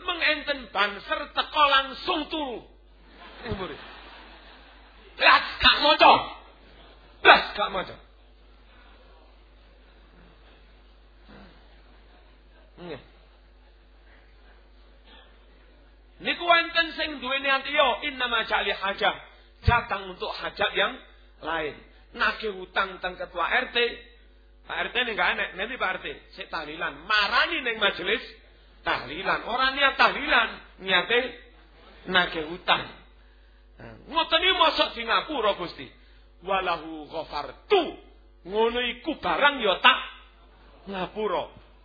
C: Mengenten banser teko langsung turu. Ing murid. Las gak maca. Las gak maca. Niku wonten sing duwe niat yo innama jali hajah. Datang untuk hajat yang lain. Nagih hutang teng ketua RT. Pak RT ini gak enak. Nanti Pak RT. Sik tahlilan. Marani neng majelis. Tahlilan. Orang niat tahlilan. Niatnya nagih hutang. Nah, ngoten iki mosok Singapura Gusti. Walahu ghafartu. Ngono iku barang ya tak.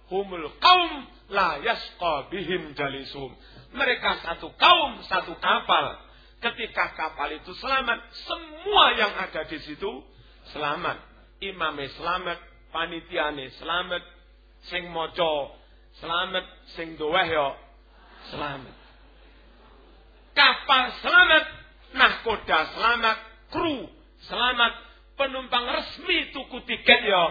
C: Humul kaum la yasqa bihim jalisum. Mereka satu kaum, satu kapal. Ketika kapal itu selamat, semua yang ada di situ selamat. Imame selamat, panitiane selamat, sing moco selamat, sing doeh yo selamat. Kapal selamat, nahkoda selamat, kru selamat, penumpang resmi tuku tiket yo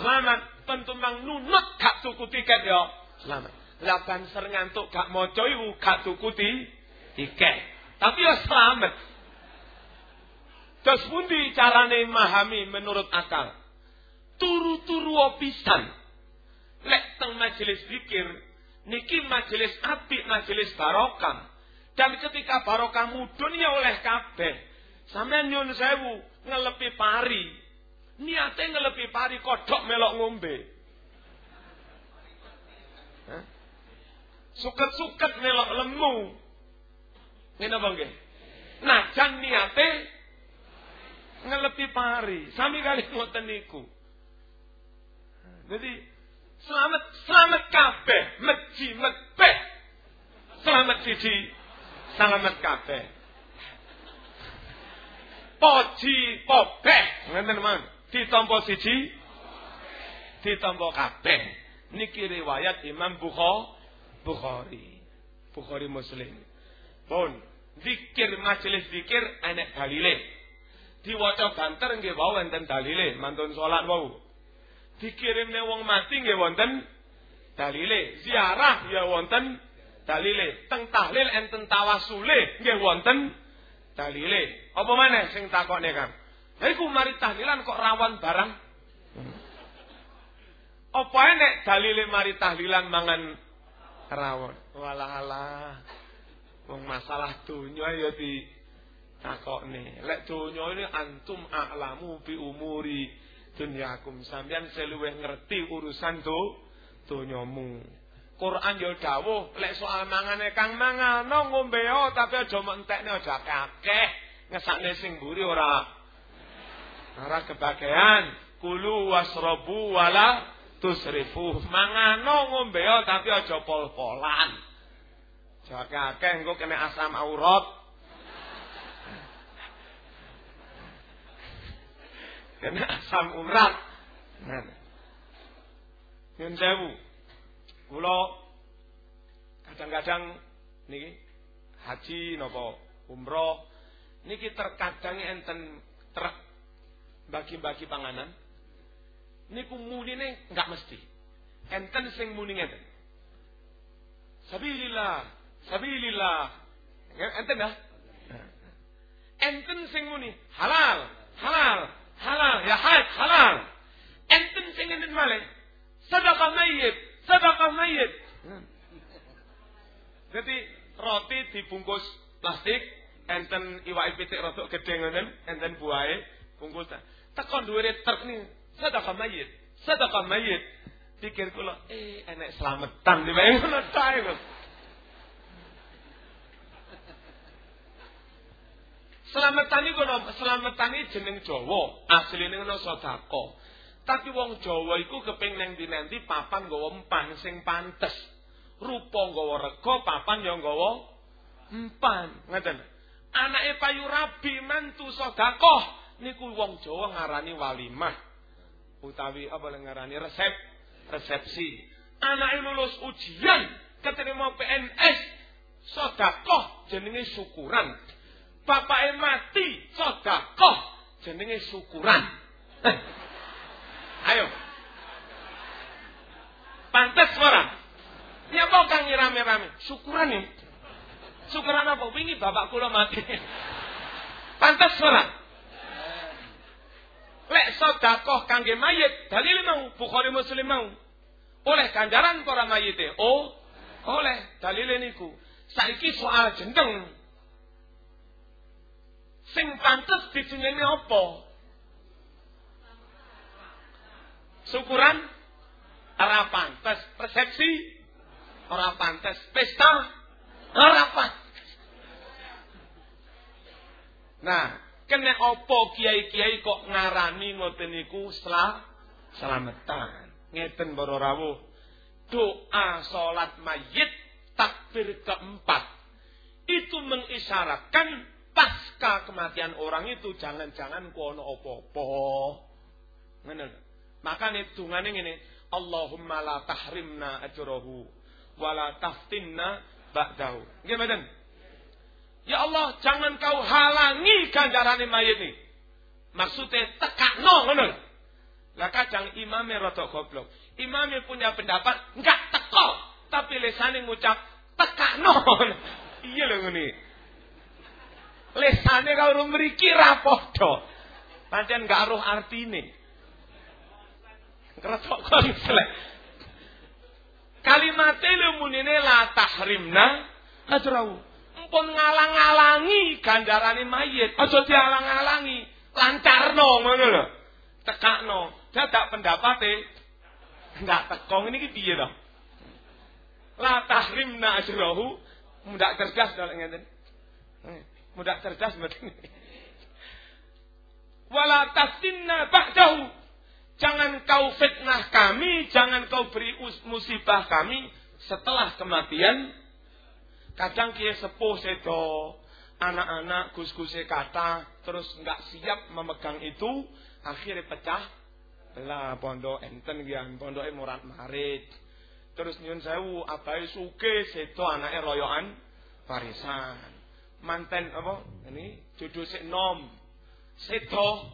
C: selamat, penumpang nunut gak tuku tiket yo selamat. Lapan ser ngantuk gak iku gak tuku tiket. Tapi ya selamat. Terus pundi carane memahami menurut akal? Turu-turu pisan. Lek teng majelis zikir, niki majelis apik, majelis barokah. Dan ketika barokah mudun ya oleh kabeh. Sampeyan nyun sewu ngelepi pari. Niate ngelepi pari kodok melok ngombe. Suket-suket melok lemu. Ngene apa nggih? Nah, jan niate ngelepi pari. Sami kali ngoten niku. Jadi selamat selamat kabeh, meji mebeh. Selamat siji, selamat kabeh. Poji pobeh, ngenten man. Ditampa siji, ditampa kabeh. Niki riwayat Imam Bukhari. Bukhari. Bukhari Muslim. Pun zikir majelis zikir enek dalile. Diwaca banter nggih wau enten dalile, mantun salat wau. Dikirimne wong mati nggih wonten dalile. Ziarah ya wonten dalile. Teng tahlil enten tawasule nggih wonten dalile. Apa maneh sing takokne Kang? Lha iku mari tahlilan kok rawan barang? Apa enek dalile mari tahlilan mangan rawon. Walah alah. Wong masalah dunya ya di takokne. Lek dunya ini antum a'lamu bi umuri dunyakum. Sampeyan seluwih ngerti urusan tu dunyamu. Quran yo dawuh lek soal mangane Kang mangano ngombe tapi aja mentekne aja kakeh. Ngesakne sing mburi ora ora kebagian. Kulu wasrobu wala tusrifu. Mangano ngombe tapi aja pol-polan. Aja kakeh engko kena asam aurat. Kena asam urat. Nah. Nyun sewu. Kula kadang-kadang niki haji napa umroh niki terkadang enten truk bagi-bagi panganan niku munine enggak mesti. Enten sing muni ngeten. Sabilillah, sabilillah. Enten dah. Enten sing muni halal, halal, halal, ya haid, halal. Enten sing ngeten malih. Sedekah mayit, sedekah mayit. Jadi roti dibungkus plastik, enten iwak pitik rodok gedhe ngoten, enten buahe bungkus. Tekon dhuwure truk ni sedekah mayit, sedekah mayit. Pikir kula, eh enek slametan di bae ngono tae Slametan iku slametan iki jeneng Jawa, asline ngono sedekah. Tapi wong Jawa iku keping neng dinanti papan nggawa empan sing pantes. Rupa nggawa rega, papan ya nggawa empan. Ngoten. Anake payu rabi mantu sedekah niku wong Jawa ngarani walimah. Utawi apa ngarani resep resepsi. Anake lulus ujian, keterima PNS, sedekah jenenge syukuran bapake mati sedekah jenenge syukuran. Eh, ayo. Pantes ora? Ya kok kang rame-rame, syukuran ya. Syukuran apa? ini bapak kula mati. Pantas suara. Lek sedekah kangge mayit, dalil mau Bukhari Muslim mau. Oleh ganjaran para mayite. Oh, oleh dalile niku. Saiki soal jendeng. Sing pantes didunyane apa? Syukuran ora pantes, persepsi ora pantes, pesta ora pantes. Nah, kena apa kiai-kiai kok ngarani ngoten niku sel selamatan. Ngeten para rawuh. Doa salat mayit takbir keempat itu mengisyaratkan pasca kematian orang itu jangan-jangan kono opo-opo. Ngene. Makane dungane ngene, Allahumma la tahrimna ajrahu wa la taftinna ba'dahu. Nggih? Ya Allah, jangan kau halangi ganjarane mayit ini. Maksudnya tekakno ngono. Lah kadang imame rada goblok. Imame punya pendapat enggak teko, tapi lesane ngucap tekakno. iya lho ngene. Lesane karo mriki ra padha. Pancen gak roh artine. Kretok konslet. Kalimat munine la tahrimna ajrau. Empun ngalang-alangi gandarane mayit. Aja dialang-alangi. Lancarno ngono lho. Tekakno. Dadak pendapate enggak tekong ini piye to? La tahrimna ajrahu. Mudak cerdas kalau ngeten. Mudak cerdas mboten. Wala taftinna ba'dahu. Jangan kau fitnah kami, jangan kau beri musibah kami setelah kematian. Kadang kia sepuh sedo, anak-anak gus-gus kata, terus nggak siap memegang itu, akhirnya pecah. Lah pondok enten gian, pondok murad marit. Terus nyun sewu, abai suke sedo anaknya royoan warisan. Manten apa? Ini judul sik nom. Sedo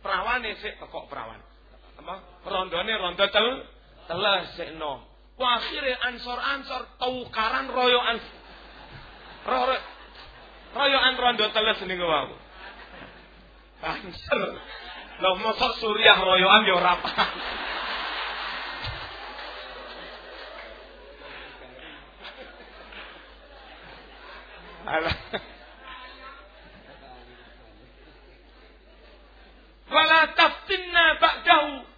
C: perawane sik kok perawan apa? Rondone rondo tel teles sekno akhire ansor-ansor tukaran royoan royo royoan rondo teles niku wau ansor. Lho mosok suriah royoan yo ora Wala taftinna ba'dahu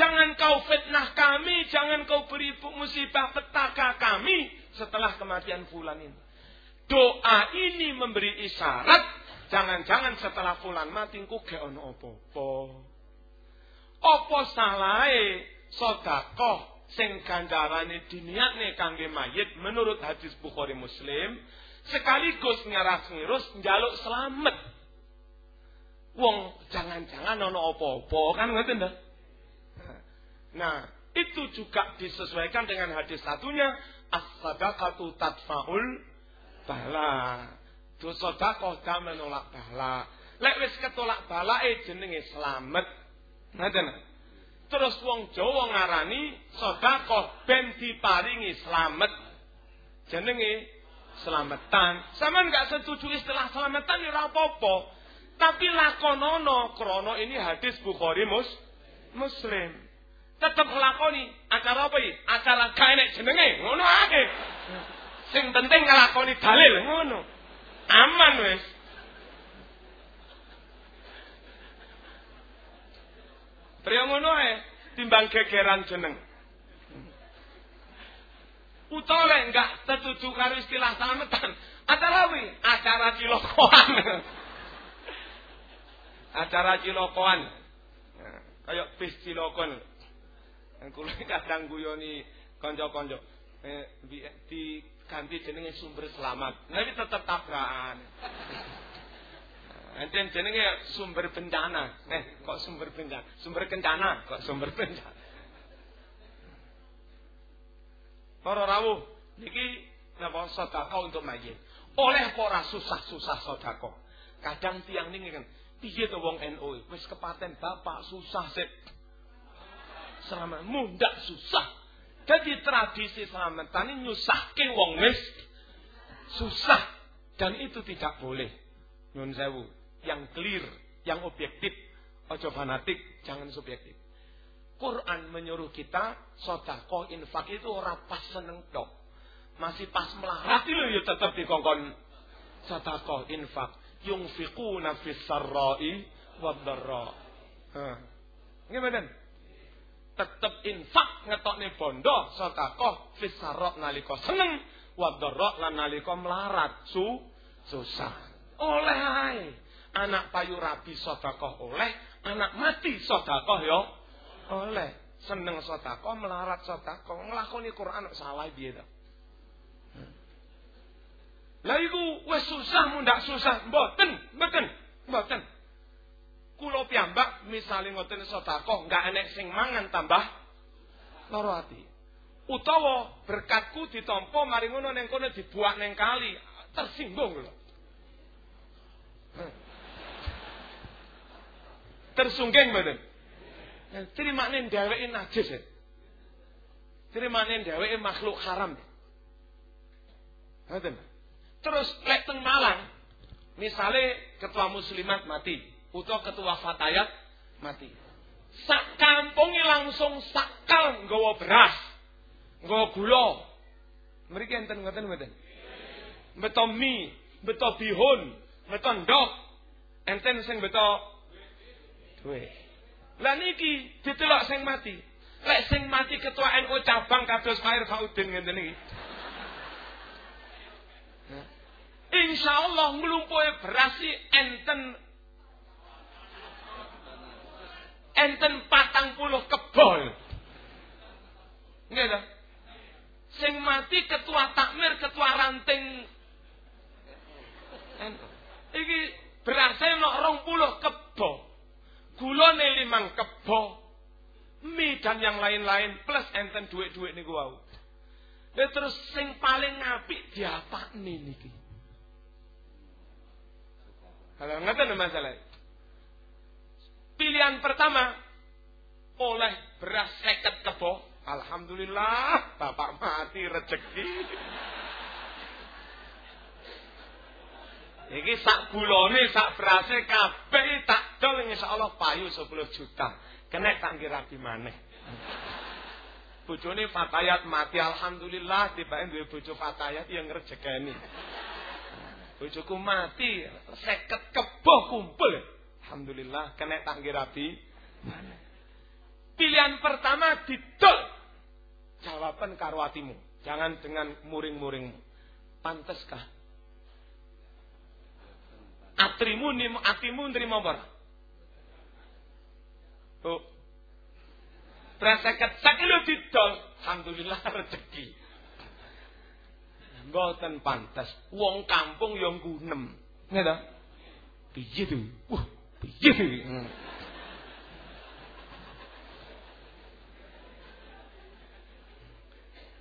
C: Jangan kau fitnah kami, jangan kau beri musibah petaka kami setelah kematian fulan ini. Doa ini memberi isyarat, jangan-jangan setelah fulan mati ku ke ono opo-opo. Opo salahe sedekah sing ganjarane diniatne kangge mayit menurut hadis Bukhari Muslim sekaligus ngeras-ngerus njaluk selamat. Wong jangan-jangan ono opo-opo kan ngoten dah. Nah, itu juga disesuaikan dengan hadis satunya as-sadaqatu tadfaul bala. Do sedekah ka menolak bala. Lek wis ketolak balake jenenge slamet. Ngoten. Terus wong Jawa ngarani sedekah ben diparingi slamet. Jenenge selamatan. Sama nggak setuju istilah selamatan ya apa-apa. Tapi lakonono krono ini hadis Bukhari mus Muslim tetep nglakoni acara apa iki? Acara gak jenenge, ngono ae. Sing penting nglakoni dalil ngono. Aman wis. Priya ngono ae timbang gegeran jeneng. Utawa lek enggak setuju karo istilah salametan, acara wi, acara cilokoan. acara cilokoan. Kayak bis cilokon. Kula kadang guyoni kanca-kanca eh, diganti jenenge sumber selamat. Tapi tetap tabrakan. Enten jenenge sumber bencana. Eh, kok sumber bencana? Sumber kencana, kok sumber bencana. Para rawuh niki napa sedekah untuk mayit. Oleh ora susah-susah sedekah. Kadang tiang ning kan piye to wong NU wis kepaten bapak susah sik selama mudah susah. Jadi tradisi selamatan ini nyusahke wong wis susah dan itu tidak boleh. Nyun sewu, yang clear, yang objektif, ojo fanatik, jangan subjektif. Quran menyuruh kita sodako infak itu orang pas seneng dok. Masih pas melarat itu ya tetap dikongkon sodako infak. Yungfiquna fis sarra'i wad dharra. Gimana? tetep infak ngetokne bondo sedekah fisarok nalika seneng wadorok lan nalika melarat su susah oleh anak payu rabi sedekah oleh anak mati sedekah yo oleh seneng sedekah melarat sedekah nglakoni Quran salah piye to Lah iku wis susah mundak susah mboten mboten mboten Kulo piyambak misale ngoten sedekah enggak enek sing mangan tambah lara ati. Utawa berkatku ditampa mari ngono ning kono dibuak ning kali, tersinggung lho. Tersungging mboten? Nah, Terimane dheweke najis. Ya. Terimane dheweke makhluk haram. Ngoten. Terus lek teng Malang, misale ketua muslimat mati, utawa ketua fatayat mati. Sak kampungi langsung sakal nggawa beras, nggawa gula. Mriki enten ngoten mboten? Beto mie, beto bihun, beto ndok. Enten sing beto duwe. Lah niki ditelok sing mati. Lek sing mati ketua NU cabang kados Khair Faudin ngenten iki. Insya Allah ngelumpuhi berasi enten enten patang puluh kebol. Nggih Sing mati ketua takmir, ketua ranting. Iki berarti nok rong puluh kebo. Gulone limang kebo. Mie dan yang lain-lain plus enten duit-duit niku wau. Dan terus sing paling ngapik nih niki. Kalau ngeten masalah. Pilihan pertama, oleh beras seket kebo. Alhamdulillah, bapak mati rezeki. Iki sak bulone, sak berase kabeh tak dol insyaallah payu 10 juta. Kena tak rabi maneh. Bojone Fatayat mati alhamdulillah tibake duwe bojo Fatayat yang ngrejekeni. Bojoku mati, seket kebo kumpul. Alhamdulillah kena tanggi rabi. Pilihan pertama didol. Jawaban karwatimu. Jangan dengan muring-muringmu. Pantaskah? Atrimu nim atimu nerima apa? Oh. Praseket sakilo didol. Alhamdulillah rezeki. Mboten pantas. Wong kampung yang gunem. Nggak Piye tuh? Wah, Hmm.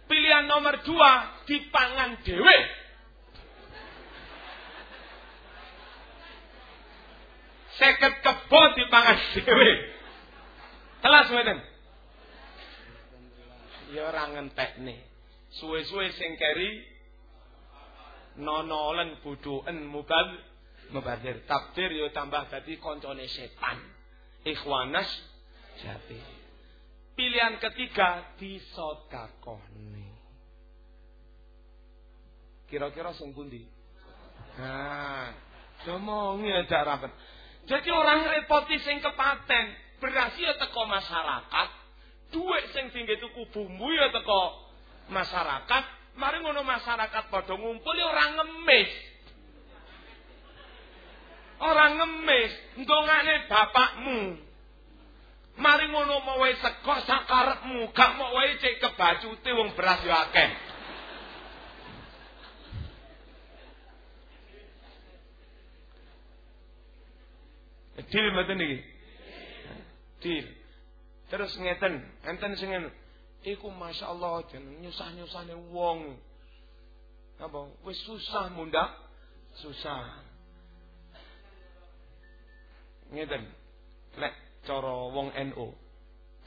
C: Pilihan nomor dua dipangan dewe. Seket kebo dipangan dewe. Telas mboten? Ya ora ngentekne. Suwe-suwe sing keri nonolen buduken mubal Mubadir takdir yo tambah tadi koncone setan. Ikhwanas jati. Pilihan ketiga disodakoni. Kira-kira sing pundi? Nah, ngomongi ada rapat. Jadi orang repoti sing kepaten, berhasil ya teko masyarakat, duit sing tinggi tuku bumbu ya teko masyarakat, mari ngono masyarakat padha ngumpul ya orang ngemis. Orang ngemis, ndongane bapakmu. Mari ngono mau wae sego sakarepmu, gak mau wae cek kebacute wong beras yo akeh. Dil mboten iki. Dil. Terus ngeten, enten sing iku masyaallah jeneng nyusah-nyusahne wong. Apa wis susah mundak? Susah. Ngeten. Lek cara wong NU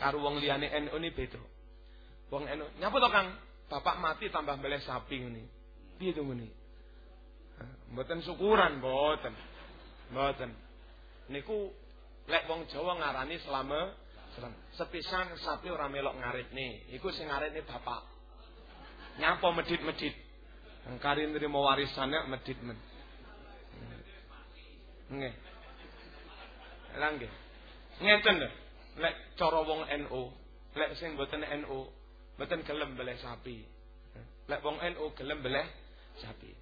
C: karo wong liyane NU ni beda. Wong NU, nyapa to Kang? Bapak mati tambah beleh sapi ngene. Piye to ngene? Mboten syukuran, mboten. Mboten. Niku lek wong Jawa ngarani selama selama sepisan sapi ora melok ngaritne. Iku sing ngaritne bapak. Nyapa medit-medit. Engkari nrimo warisane medit-medit. Nggih. Lah nggih. Ngeten. Lek cara wong NU, lek sing mboten NU, mboten gelem beleh sapi. Lek wong NU gelem beleh sapi.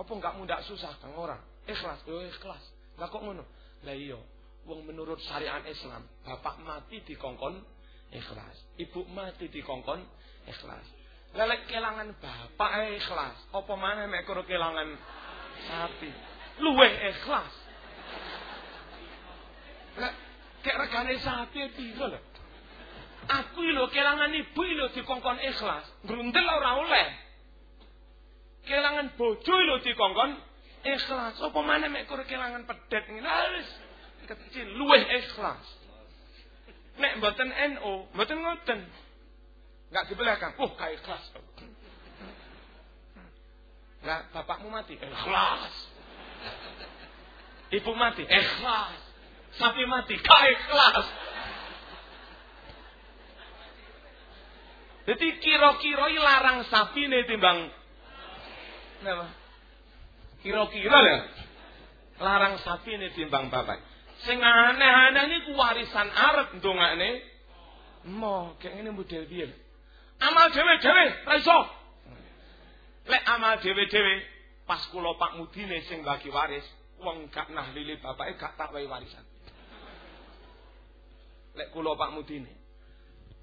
C: Apa enggak mudah susah kang ora? Ikhlas, yo ikhlas. Lah kok ngono? Lah iya, wong menurut syariat Islam, bapak mati dikongkon ikhlas, ibu mati dikongkon ikhlas. Lah lek kelangan bapak ikhlas, apa maneh mek kelangan sapi? Luweh ikhlas. Lah Kayak regane sapi piro lho. Aku lho kelangan ibu lho dikongkon ikhlas. Grundel ora oleh. Kelangan bojo lho dikongkon ikhlas. Apa mana mek kur kelangan pedet ngene wis kecil luweh ikhlas. Nek mboten NU, mboten ngoten. Enggak di belakang. Uh, ka ikhlas. Lah bapakmu mati ikhlas. Ibu mati ikhlas sapi mati, kau ikhlas. Jadi kira-kira larang sapi nih timbang. Kenapa? Kira-kira ya. Larang sapi nih timbang bapak. Sing aneh-aneh ini warisan Arab ndongakne. Mo, kayak ini model dia. Amal dewe-dewe, raiso. Lek amal dewe-dewe, pas kula Pak Mudine sing bagi waris, wong gak nahlili bapake gak tak warisan lek kula Pak Mudine.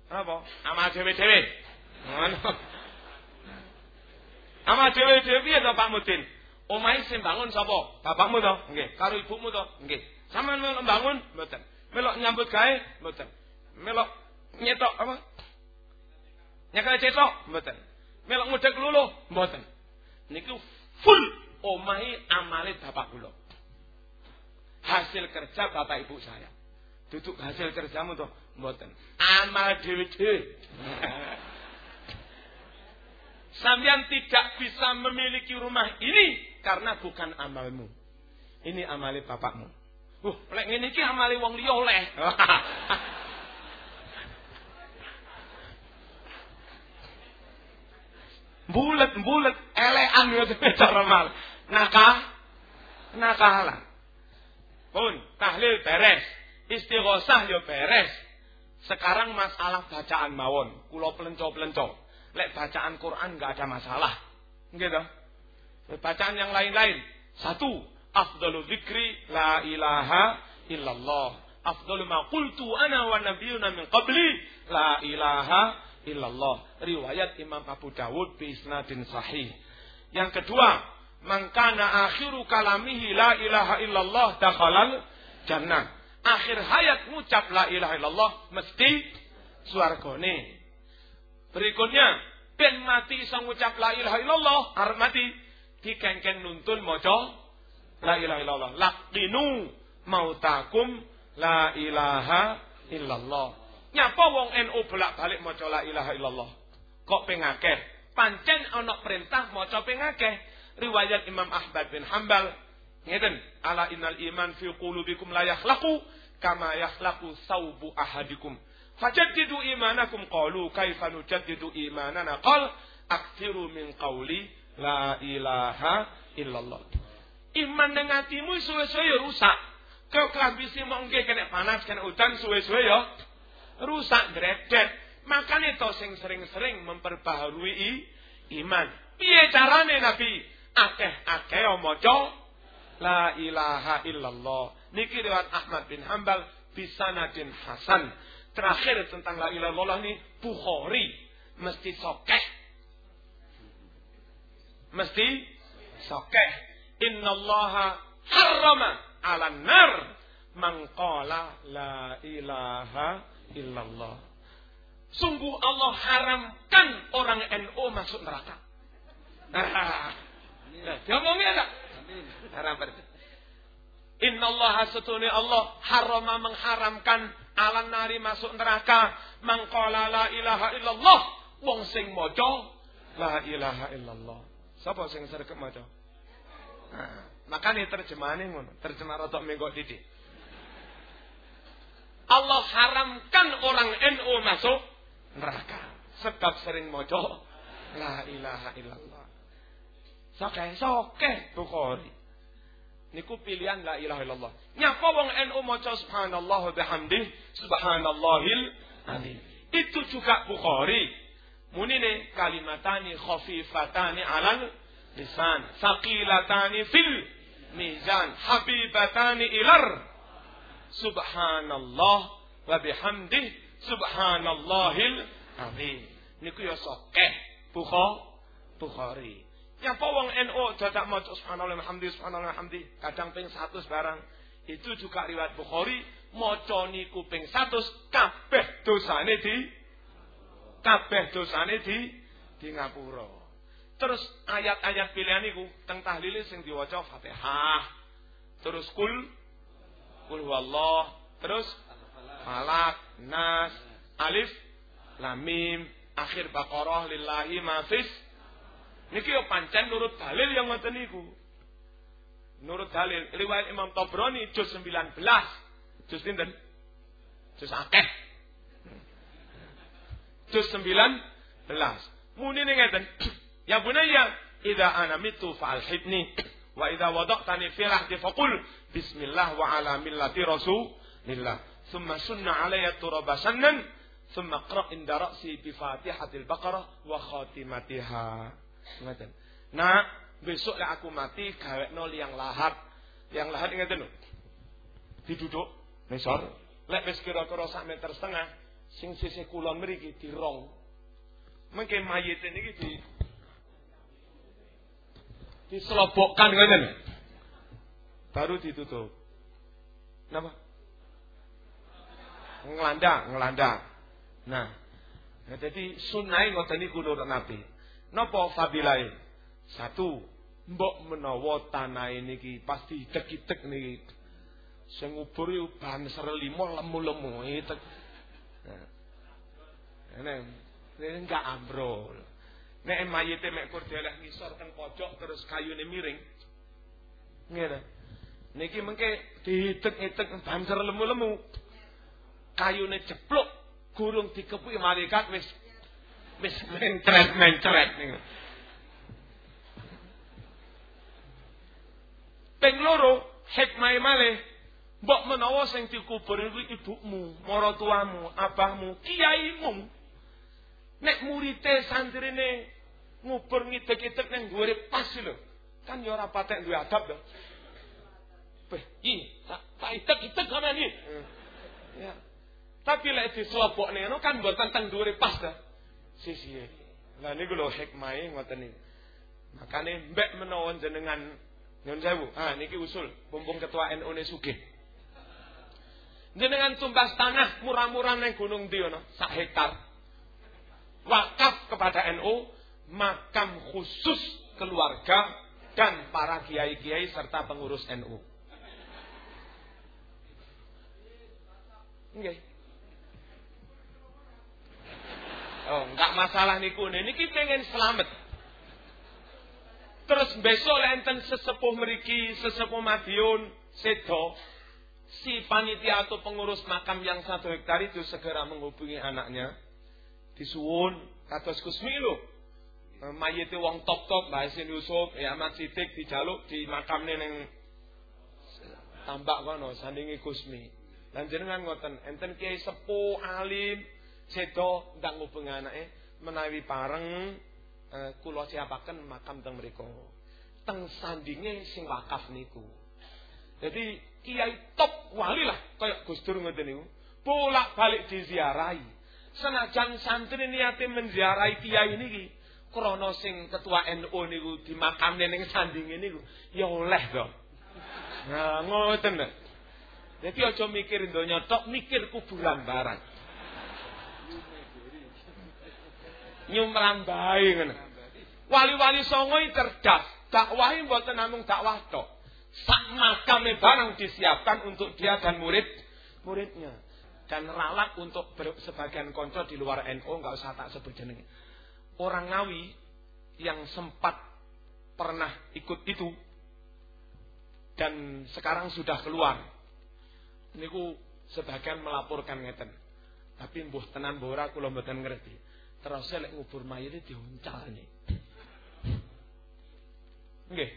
C: Apa? Amal dhewe-dhewe. Ngono. Amal dhewe-dhewe piye to Pak Mudin? Omahe sing bangun sapa? Bapakmu to? Nggih. Karo ibumu to? Nggih. Sampeyan melok bangun mboten. Melok nyambut gawe mboten. Melok nyetok apa? Nyekel cetok mboten. Melok ngudek luluh mboten. Niku full omahe amale bapak kula. Hasil kerja bapak ibu saya. Duduk hasil kerjamu toh mboten. Amal dhewe-dhewe. Sampeyan tidak bisa memiliki rumah ini karena bukan amalmu. Ini amali bapakmu. Uh, lek ngene iki amali wong liya oleh. bulet-bulet elekan yo cara mal. Nakah nakalan. Pun tahlil beres. Istighosah ya beres. Sekarang masalah bacaan mawon. Kulo pelenco-pelenco. Lek bacaan Quran nggak ada masalah. Gitu. Bacaan yang lain-lain. Satu. Afdalu zikri la ilaha illallah. Afdalu ma qultu ana wa nabiyuna min qabli. La ilaha illallah. Riwayat Imam Abu Dawud bi isnadin sahih. Yang kedua, mangkana akhiru kalamihi la ilaha illallah dakhalal jannah akhir hayat ngucap la ilaha illallah mesti swargane. Berikutnya, ben mati iso ngucap la ilaha illallah, arep mati dikengken nuntun maca la ilaha illallah. Laqinu mautakum la ilaha illallah. Nyapa wong NU bolak-balik maca la ilaha illallah? Kok pengakeh? Pancen ana perintah maca pengakeh. Riwayat Imam Ahmad bin Hambal Ngeten, ala innal iman fi qulubikum la yakhlaqu kama yakhlaqu saubu ahadikum. Fajaddidu imanakum qalu kaifa nujaddidu imanana qal aktsiru min qawli la ilaha illallah. Iman dengan hatimu suwe-suwe ya rusak. Kau kelambi si mongke kena panas kena udan suwe-suwe ya rusak dredet. Makanya to sing sering-sering memperbaharui iman. Piye carane Nabi? Akeh-akeh maca La ilaha illallah. Niki riwayat Ahmad bin Hambal bisanadin hasan. Terakhir tentang la ilaha illallah ini Bukhari mesti sokeh. Mesti sokeh. Innallaha harrama ala nar man qala la ilaha illallah. Sungguh Allah haramkan orang NU masuk neraka. Nah, dia ngomongnya enggak? Haram Inna Allah setuni Allah harama mengharamkan alam nari masuk neraka. Mangkola la ilaha illallah. wong sing maca la ilaha illallah. Sapa sing sregep maca? Nah, makane terjemahane ngono, terjemah menggok didik. Allah haramkan orang NU masuk neraka sebab sering maca la ilaha illallah. Soke, soke Bukhari. Niku pilihan la ilaha illallah. Nyapa wong NU maca subhanallah wa bihamdih subhanallahil azim. Itu juga Bukhari. Munine kalimatani khafifatani alal lisan, saqilatani fil mizan, habibatani ilar. Subhanallah wa bihamdih subhanallahil azim. Niku ya sokeh Bukhari. Nyapa wong NU dadak maca subhanallah hamdi subhanallah hamdi kadang ping 100 barang. Itu juga riwayat Bukhari maca niku ping 100 kabeh dosane di kabeh dosane di di ngapura. Terus ayat-ayat pilihan niku teng tahlil sing diwaca Fatihah. Terus kul kul huwallah, terus Falak, Nas, Alif, Lam Mim, akhir Baqarah lillahi ma fis Niki yo pancen nurut dalil yang ngoten niku. Nurut dalil riwayat Imam Tabrani juz 19. Juz pinten? Juz akeh. Juz 19. Muni ngeten. Ya bunayya, idza ana mitu fa'alhibni wa idza wadaqtani fi rahdi faqul bismillah wa ala millati rasulillah. Thumma sunna alayya turaba sannan thumma qra' inda ra'si bi Fatihatil Baqarah wa khatimatiha. Ngoten. Nah, besok lah aku mati gawekno liang lahat. Liang lahat ngeten lho. Diduduk nesor. Lek wis kira-kira sak meter setengah sing sisih kulon mriki dirong. Mengke mayit niki di diselobokkan ngoten. Baru ditutup. Napa? Ngelandak, ngelandak. Nah, jadi sunai ngoten niku nurut Nabi. Napa fadilai? Satu, mbok menawa tanah niki pasti dek-dek niki. Sing ngubur yo banser lemu-lemu. Nah. Ini, ini enggak ambrol. Nek mayite mek kur dieleh ngisor teng pojok terus kayune miring. Ngene. Niki mengke dihitek-hitek banser lemu-lemu. Kayune jeblok, gurung dikepuki malaikat wis Wis mencret-mencret niku. Ping loro, hikmah malih mbok menawa sing dikubur iku ibumu, maratuamu, abahmu, kiaimu. Nek murite santrine ngubur ngidek-idek nang dhuwure pas lho. Kan ya ora patek duwe adab lho. Beh, iki tak tak idek-idek sampean iki. Ya. Tapi lek dislobokne ngono kan mboten teng dhuwure pas dah sisi Lah niku lho hikmahe ngoten niku. Makane mbek menawa jenengan nyun sewu. Ah niki usul mumpung ketua NU ne sugih. Jenengan tumbas tanah murah-murah nang gunung ndi ono? Sak hektar. Wakaf kepada NU makam khusus keluarga dan para kiai-kiai serta pengurus NU. Nggih. Oh, enggak masalah niku niki pengen selamat. Terus besok lenten sesepuh meriki, sesepuh Madiun, sedo, si panitia atau pengurus makam yang satu hektar itu segera menghubungi anaknya. Disuwun, kados kusmi lho. Mayite wong top-top, Mbah Isin Yusuf, ya Ahmad Sidik dijaluk di makam ning tambak kono sandingi Kusmi. Lan jenengan ngoten, enten kiai sepuh alim, sedo ndang ngubung anake menawi pareng eh, kula siapaken makam teng mriku. Teng sandinge sing wakaf niku. Jadi kiai top wali lah kaya Gus Dur ngoten niku. Bolak-balik diziarahi. Senajan santri niate menziarahi kiai niki, krana sing ketua NU niku di makamne ning sandinge niku ya oleh to. Nah, ngoten lho. Jadi aja mikir donya tok, mikir kuburan barang. nyumrambahi ngono. Wali-wali songo cerdas, dakwahi mboten namung dakwah tok. Sak makame barang disiapkan untuk dia dan murid muridnya dan ralat untuk sebagian konco di luar NU nggak usah tak sebut jenenge. orang Ngawi yang sempat pernah ikut itu dan sekarang sudah keluar. Niku sebagian melaporkan ngeten. Tapi mbuh tenan bora kula mboten ngerti. Terus lek ngubur mayit diuncal nih. Nggih.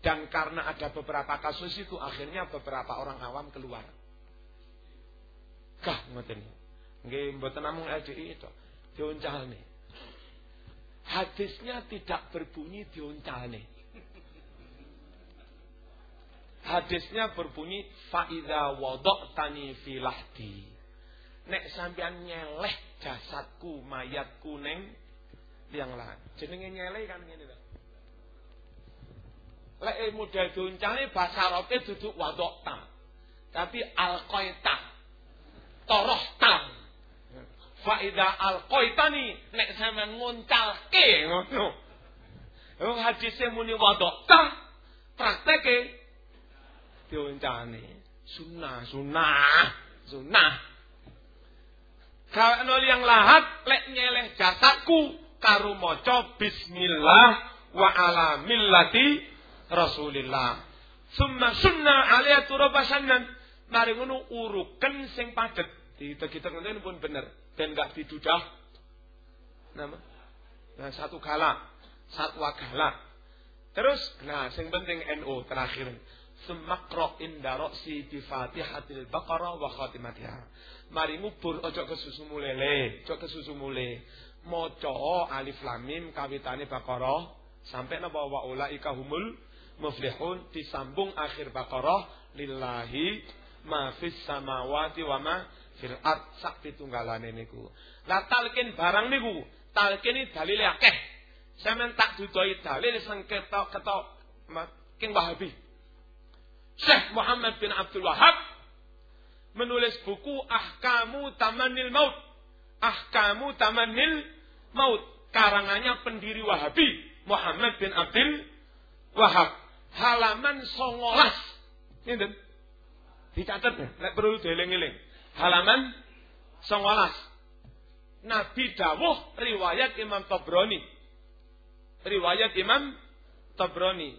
C: Dan karena ada beberapa kasus itu akhirnya beberapa orang awam keluar. Kah ngoten. Nggih mboten namung LDI itu diuncal nih. Hadisnya tidak berbunyi diuncal nih. Hadisnya berbunyi faida wadok tani filahdi. Nek sampean nyeleh jasadku, mayatku neng yang lain. Jenenge nyeleh kan ngene lho. Lek model diuncale bahasa Arabe duduk wadokta. Tapi alqaita. Torohta. Faida alqaitani nek sampean nguncalke ngono. Wong hadise muni wadokta, prakteke dioncane. Sunnah, sunnah, sunnah. Kalau yang lahat lek nyeleh jasadku karo maca bismillah wa ala millati Rasulillah. Summa sunnah alaiya turabasanan. Mari ngono uruken sing padet. Kita ngene pun bener dan gak didudah. Nama. Nah, satu gala, satu gala. Terus, nah, sing penting NU terakhir semakro inda roksi bi Fatihatil Baqarah wa khatimatiha. Mari ngubur ojo kesusu mulele, ojo kesusu mule. Maca alif lam mim kawitane Baqarah sampai napa wa ulaika humul muflihun disambung akhir Baqarah lillahi ma fis samawati wa ma fil ard sak pitunggalane niku. Lah talkin barang niku, talkin dalil akeh. Sampeyan tak dudoi dalil sing ketok ketok king Wahabi. Syekh Muhammad bin Abdul Wahab menulis buku Ahkamu Tamanil Maut. Ahkamu Tamanil Maut. Karangannya pendiri Wahabi Muhammad bin Abdul Wahab. Halaman songolas. Ini Dicatat ya. Nek perlu dieling-eling. Halaman songolas. Nabi Dawuh riwayat Imam Tabrani. Riwayat Imam Tabrani.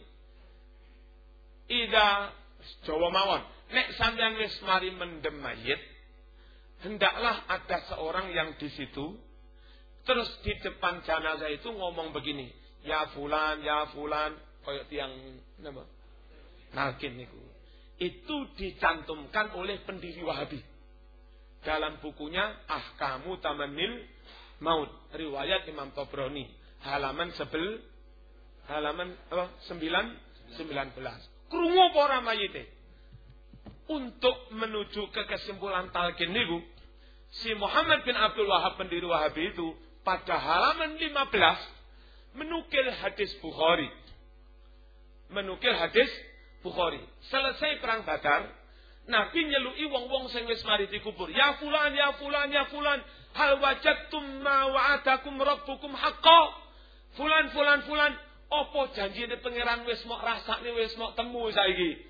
C: Ida Jawa mawon. Nek sampeyan wis mari mendem mayit, hendaklah ada seorang yang di situ terus di depan jenazah itu ngomong begini, "Ya fulan, ya fulan," koyo tiang nama nalkin niku. Itu dicantumkan oleh pendiri Wahabi. Dalam bukunya Ahkamu Tamanil Maut, riwayat Imam Tobroni, halaman sebel halaman apa? 9 19. Krungu para mayite. Untuk menuju ke kesimpulan talqin niku, si Muhammad bin Abdul Wahab pendiri Wahabi itu pada halaman 15 menukil hadis Bukhari. Menukil hadis Bukhari. Selesai perang Badar, Nabi nyelui wong-wong sing wis mari dikubur. Ya fulan, ya fulan, ya fulan, hal wajadtum ma wa'adakum rabbukum haqqo? Fulan, fulan, fulan, apa ini pangeran wis mau rasakne wis mau temu saiki?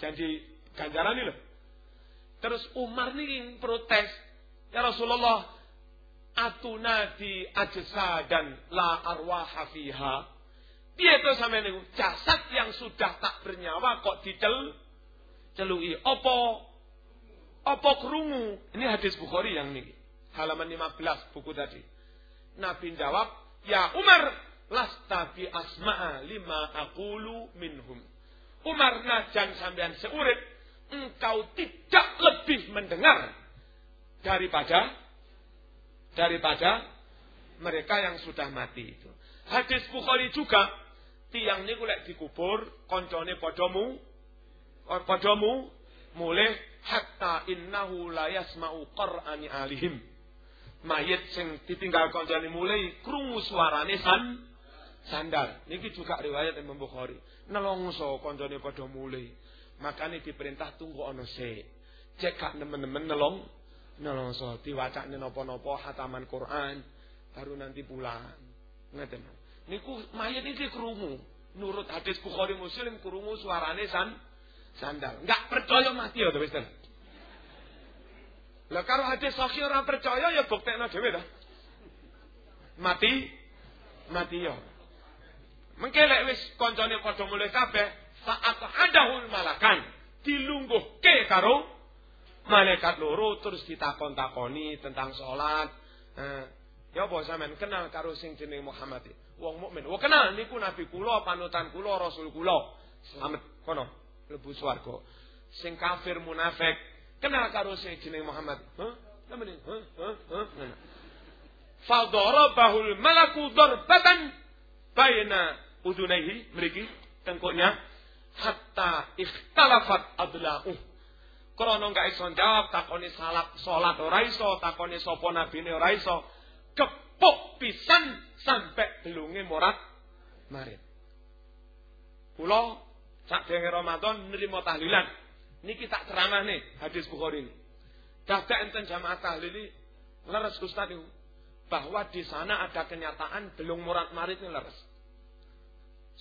C: Janji ganjaran lho. Terus Umar nih protes. Ya Rasulullah, atunadi ajsa dan la arwaha fiha. Dia itu sama niku jasad yang sudah tak bernyawa kok dicel celui. Apa apa kerungu? Ini hadis Bukhari yang ini. Halaman 15 buku tadi. Nabi jawab, "Ya Umar, lasta bi asma'a lima aqulu minhum. Umar najan sampean seurit, engkau tidak lebih mendengar daripada daripada mereka yang sudah mati itu. Hadis Bukhari juga tiang niku lek dikubur koncone podomu podomu mulai hatta innahu la yasma'u qur'ani alihim. Mayit sing ditinggal koncone mulai krungu suarane san sandal. Niki juga riwayat Imam Bukhari. Nelongso koncone padha mulai. Makane diperintah tunggu ana sik. Cek gak nemen-nemen nelong nelongso diwacane napa-napa hataman Quran baru nanti pulang. Ngeten. Niku mayat iki krungu. Nurut hadis Bukhari Muslim krungu suarane san sandal. Enggak percaya mati ya wis Lah karo hadis sahih ora percaya ya buktekno dhewe ta. mati mati yo. Mengke lek wis kancane padha mulai kabeh saat hadahul malakan dilungguhke karo malaikat loro terus ditakon-takoni tentang salat. Eh, ya apa sampean kenal karo sing jeneng Muhammad? Wong mukmin. Wong kenal niku nabi kula, panutan kula, rasul kula. Selamat kono lebu swarga. Sing kafir munafik kenal karo sing jeneng Muhammad. Hah? Namanya? Hah? Hah? Hah? Fadharabahul malaku darbatan baina udunaihi mriki tengkuknya hatta ikhtalafat adla'uh. Krana gak iso jawab takoni salat salat ora iso, takoni sapa nabine ora iso. Kepuk pisan sampai belunge morat marit. Kula sak dene Ramadan nerima tahlilan. Niki tak nih hadis Bukhari ini. Dadak enten jamaah tahlil leres Ustaz itu bahwa di sana ada kenyataan belum morat marit ini leres.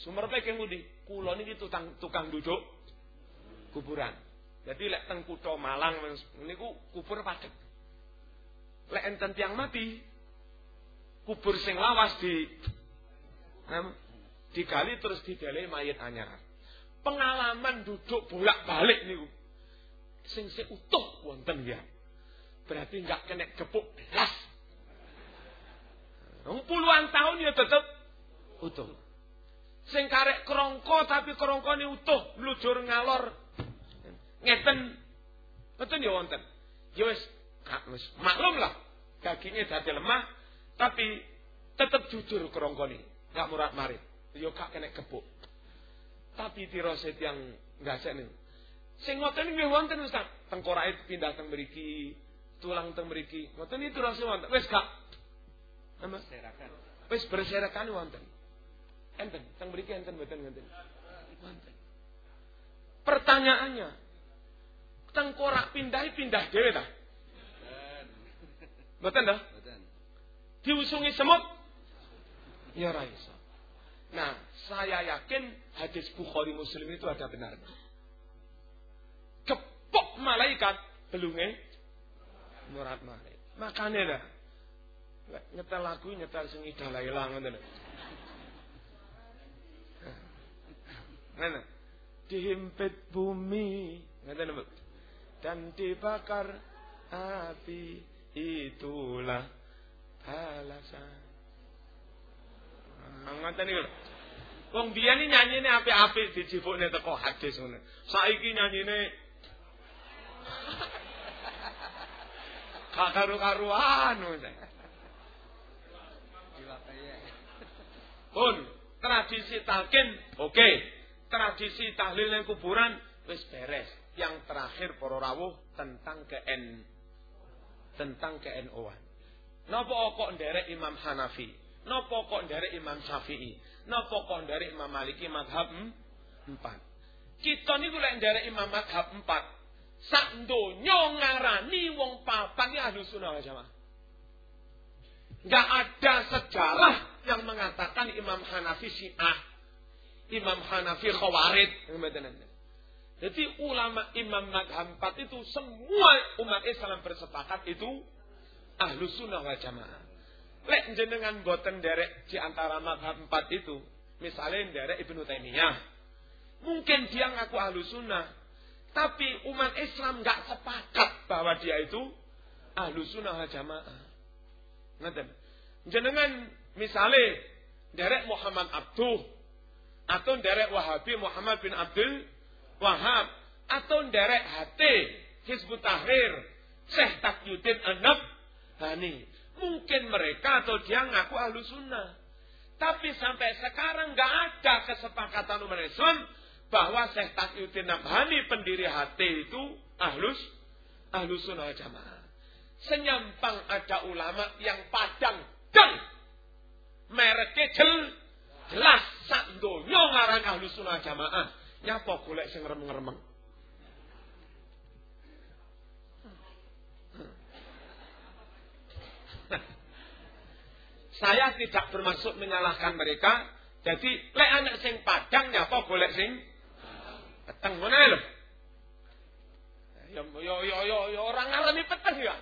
C: Sumber yang ngudi, kula niki tukang tukang duduk kuburan. Jadi lek teng Malang niku kubur padet. Lek enten tiang mati, kubur sing lawas di digali terus didele mayit anyar. Pengalaman duduk bolak-balik niku. Sing utuh wonten ya. Berarti nggak kena gepuk belas. Puluhan tahun ya tetap utuh. Sing karek kerongko tapi kerongkone utuh, mlujur ngalor. Ngeten. Ngeten ya wonten. Ya wis maklum lah. Dagingnya dadi lemah tapi tetap jujur kerongkone. Gak murat marit. Ya gak kena kebuk. Tapi tiroset yang gasek nih. Sing ngoten nggih wonten Ustaz. Tengkorake pindah teng mriki, tulang teng mriki. Ngoten itu rasa wonten. Wis gak. Berserakan. Wis berserakan wonten. Enten, teng mriki enten mboten ngenten. Wonten. Pertanyaannya, tengkorak pindah pindah dhewe ta? Mboten dah? Diusungi semut? Ya ora iso. Nah, saya yakin hadis Bukhari Muslim itu ada benarnya. Kepok malaikat belunge murat marit. Makanya dah. Nyetel lagu nyetel sing idalah ilang ngoten. Nah, dihimpit bumi, dan dibakar api itulah balasan. Nah, ngoten niku. Wong biyen iki nyanyine apik-apik dijibukne teko hadis ngono. Saiki nyanyine Gak karu-karuan Pun tradisi talkin oke. Okay. Tradisi tahlil kuburan wis beres. Yang terakhir para rawuh tentang KN tentang KNO-an. Napa kok nderek Imam Hanafi? Napa kok nderek Imam Syafi'i? Napa kok nderek Imam Maliki madhab 4? Kita niku lek nderek Imam madhab 4, sak donya ngarani wong papan ya ahli sunnah wal jamaah. Enggak ada sejarah yang mengatakan Imam Hanafi Syiah Imam Hanafi Khawarid. Jadi ulama Imam Madhab 4 itu semua umat Islam bersepakat itu ahlu sunnah wa jamaah. Lek jenengan boten derek di antara madhab 4 itu. Misalnya derek Ibnu Taimiyah. Mungkin dia ngaku ahlu sunnah. Tapi umat Islam nggak sepakat bahwa dia itu ahlu sunnah wa jamaah. Ngerti? Jenengan misalnya derek Muhammad Abduh atau derek Wahabi Muhammad bin Abdul Wahab atau derek hati Hizbut Tahrir Syekh Takyuddin Anab Hani mungkin mereka atau dia ngaku ahlu sunnah tapi sampai sekarang nggak ada kesepakatan umat Islam bahwa Syekh Takyuddin Nabhani pendiri hati itu ahlus ahlu sunnah jamaah senyampang ada ulama yang padang dan mereknya jel Jelas sak donya ngaran ahlu sunnah jamaah. Nyapa golek sing remeng-remeng. Saya tidak bermaksud menyalahkan mereka. Jadi, lek anak sing padang nyapa golek sing peteng ngono lho. Ya yo yo yo yo orang ngarani peteng ya.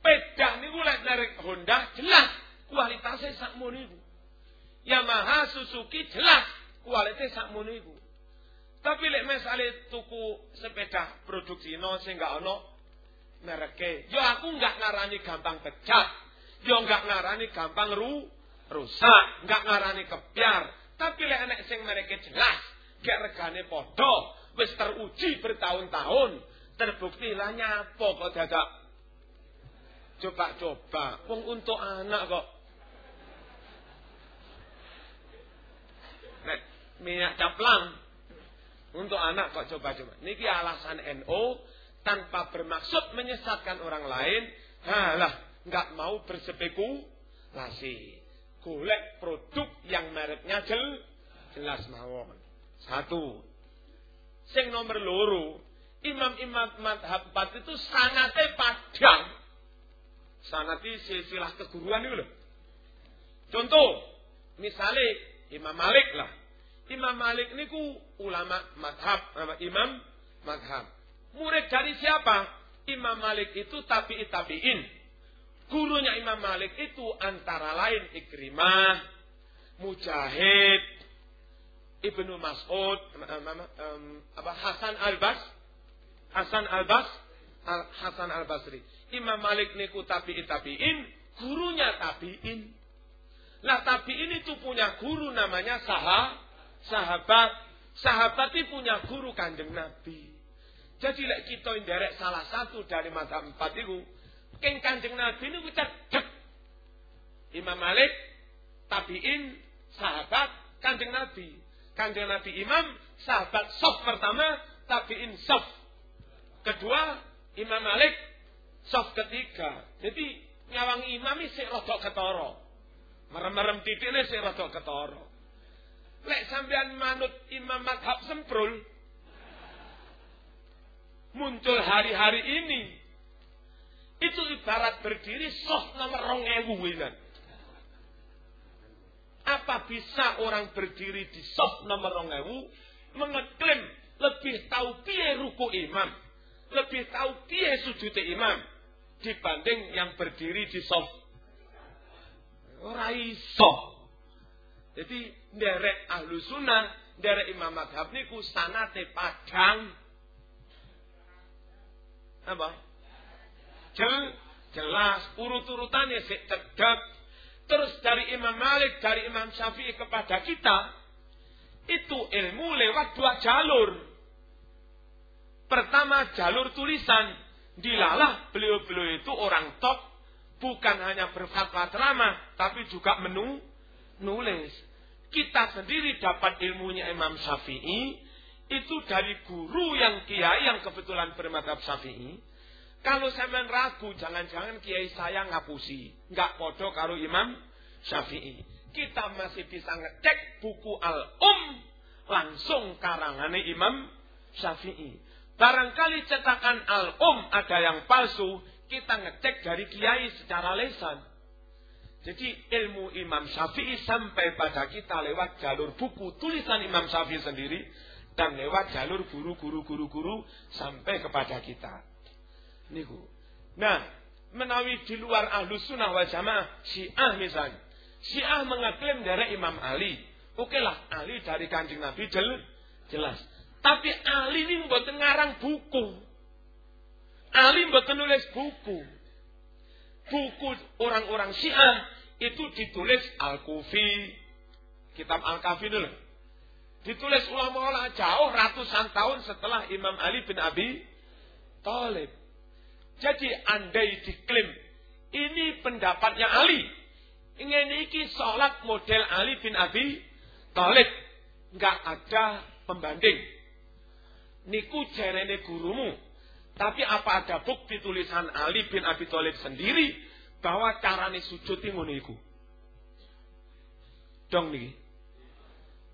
C: P Sepeda niku lek narik Honda jelas kualitasnya sakmono iku. Yamaha, Suzuki jelas kualitasnya sakmono iku. Tapi lek misale tuku sepeda produksi no sing gak ono mereke, yo aku nggak ngarani gampang pecah, yo nggak ngarani gampang ru rusak, nggak ngarani kepiar. Tapi lek enek sing mereke jelas, gak regane podo, wis teruji bertahun-tahun, terbukti lah nyapo kok dadak. Coba-coba, wong untuk anak kok. Nek minyak caplang. Untuk anak kok coba-coba. Niki alasan NO tanpa bermaksud menyesatkan orang lain. Halah, nggak mau berspekulasi. Golek produk yang mereknya jel, jelas mawon. Satu. Sing nomor loro, imam-imam madhab empat itu sanate padang. Sanati silsilah keguruan itu loh. Contoh, misalnya Imam Malik lah. Imam Malik niku ulama madhab, imam madhab. Murid dari siapa? Imam Malik itu tabi'i tabi'in. Gurunya Imam Malik itu antara lain Ikrimah, Mujahid, Ibnu Mas'ud, Hasan Al-Bas, Hasan Al-Bas, Al Hasan Al-Basri. Imam Malik niku tabi'i tabi'in, gurunya tabi'in. Lah tabi'in itu punya guru namanya sahabat, sahabat itu punya guru kanjeng Nabi. Jadi lek kita inderek salah satu dari mata empat itu, keng kanjeng Nabi ini kita cek. Imam Malik, tabiin, sahabat, kanjeng Nabi. Kanjeng Nabi imam, sahabat sof pertama, tabiin sof. Kedua, Imam Malik, sof ketiga. Jadi nyawang imam ini sik rodok ketoro. Merem-merem titik ini sik rodok ketoro. Lek sampean manut imam madhab semprul. Muncul hari-hari ini. Itu ibarat berdiri soh nomor rong ewu Apa bisa orang berdiri di soh nomor rong ewu mengeklaim lebih tahu piye ruku imam, lebih tahu piye sujud imam dibanding yang berdiri di sof. Ora iso. Jadi derek ahlu sunnah, derek imam madhab niku sanate padang. Apa? Jel, jelas urut-urutannya sik cedek. Terus dari Imam Malik, dari Imam Syafi'i kepada kita, itu ilmu lewat dua jalur. Pertama jalur tulisan, dilalah beliau-beliau itu orang top, bukan hanya berfatwa ceramah, tapi juga menu nulis. Kita sendiri dapat ilmunya Imam Syafi'i itu dari guru yang kiai yang kebetulan bermadhab Syafi'i. Kalau saya ragu, jangan-jangan kiai saya ngapusi. Nggak podo kalau Imam Syafi'i. Kita masih bisa ngecek buku Al-Um langsung karangannya Imam Syafi'i. Barangkali cetakan Al-Um ada yang palsu, kita ngecek dari kiai secara lesan. Jadi ilmu Imam Syafi'i sampai pada kita lewat jalur buku tulisan Imam Syafi'i sendiri dan lewat jalur guru-guru guru-guru sampai kepada kita. Niku. Nah, menawi di luar ahlu sunnah wal jamaah syiah misalnya. Syiah mengaklaim dari Imam Ali. Oke lah, Ali dari kanjeng Nabi jel, jelas. Tapi Ali ini buat ngarang buku. Ali buat nulis buku buku orang-orang Syiah itu ditulis Al-Kufi, kitab Al-Kafi dulu. Ditulis ulama-ulama jauh ratusan tahun setelah Imam Ali bin Abi Thalib. Jadi andai diklaim ini pendapatnya Ali. Ingin iki sholat model Ali bin Abi Thalib. Nggak ada pembanding. Niku jerene gurumu. Tapi apa ada bukti tulisan Ali bin Abi Thalib sendiri bahwa carane sujud ngono iku? Dong nih.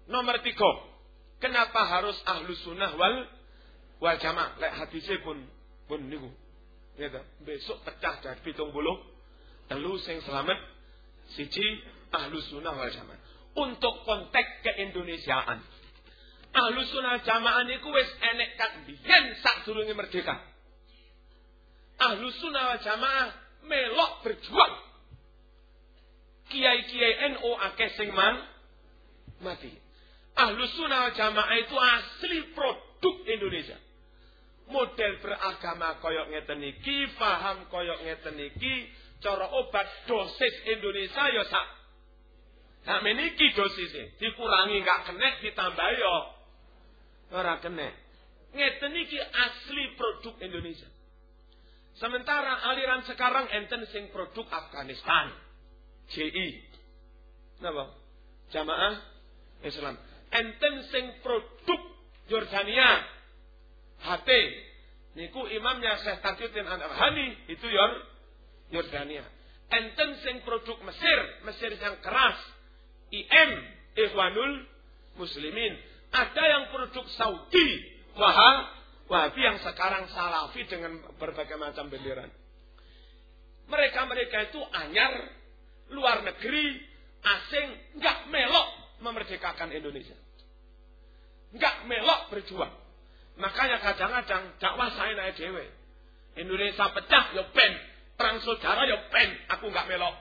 C: Nomor tiga, kenapa harus ahlu sunnah wal wal jamaah? Lek hadisnya pun pun niku. Ya Besok pecah dari pitung buluh. Telu sing selamat siji ahlu sunnah wal jamaah. Untuk konteks keindonesiaan. Ahlu sunnah jamaah niku wis enek biyen sak durunge merdeka ahlu sunnah wal jamaah melok berjuang. Kiai-kiai NU akeh sing man mati. Ahlus sunnah jamaah itu asli produk Indonesia. Model beragama koyok ngeten iki, paham koyok ngeten iki, cara obat dosis Indonesia ya sak. Nah meniki dosisnya dikurangi nggak kena ditambah yo ora kena. Ngeten iki asli produk Indonesia. Sementara aliran sekarang enten sing produk Afghanistan. JI. Napa? Jamaah Islam. Enten sing produk Jordania. HT. Niku imamnya Syekh Tajuddin An-Abhani itu Yor Yordania. Enten sing produk Mesir, Mesir yang keras. IM Ikhwanul Muslimin. Ada yang produk Saudi, Wahab Wahabi yang sekarang salafi dengan berbagai macam bendera. Mereka-mereka itu anyar, luar negeri, asing, nggak melok memerdekakan Indonesia. Nggak melok berjuang. Makanya kadang-kadang dakwah saya naik dewe. Indonesia pecah, ya pen. Perang saudara, ya pen. Aku nggak melok.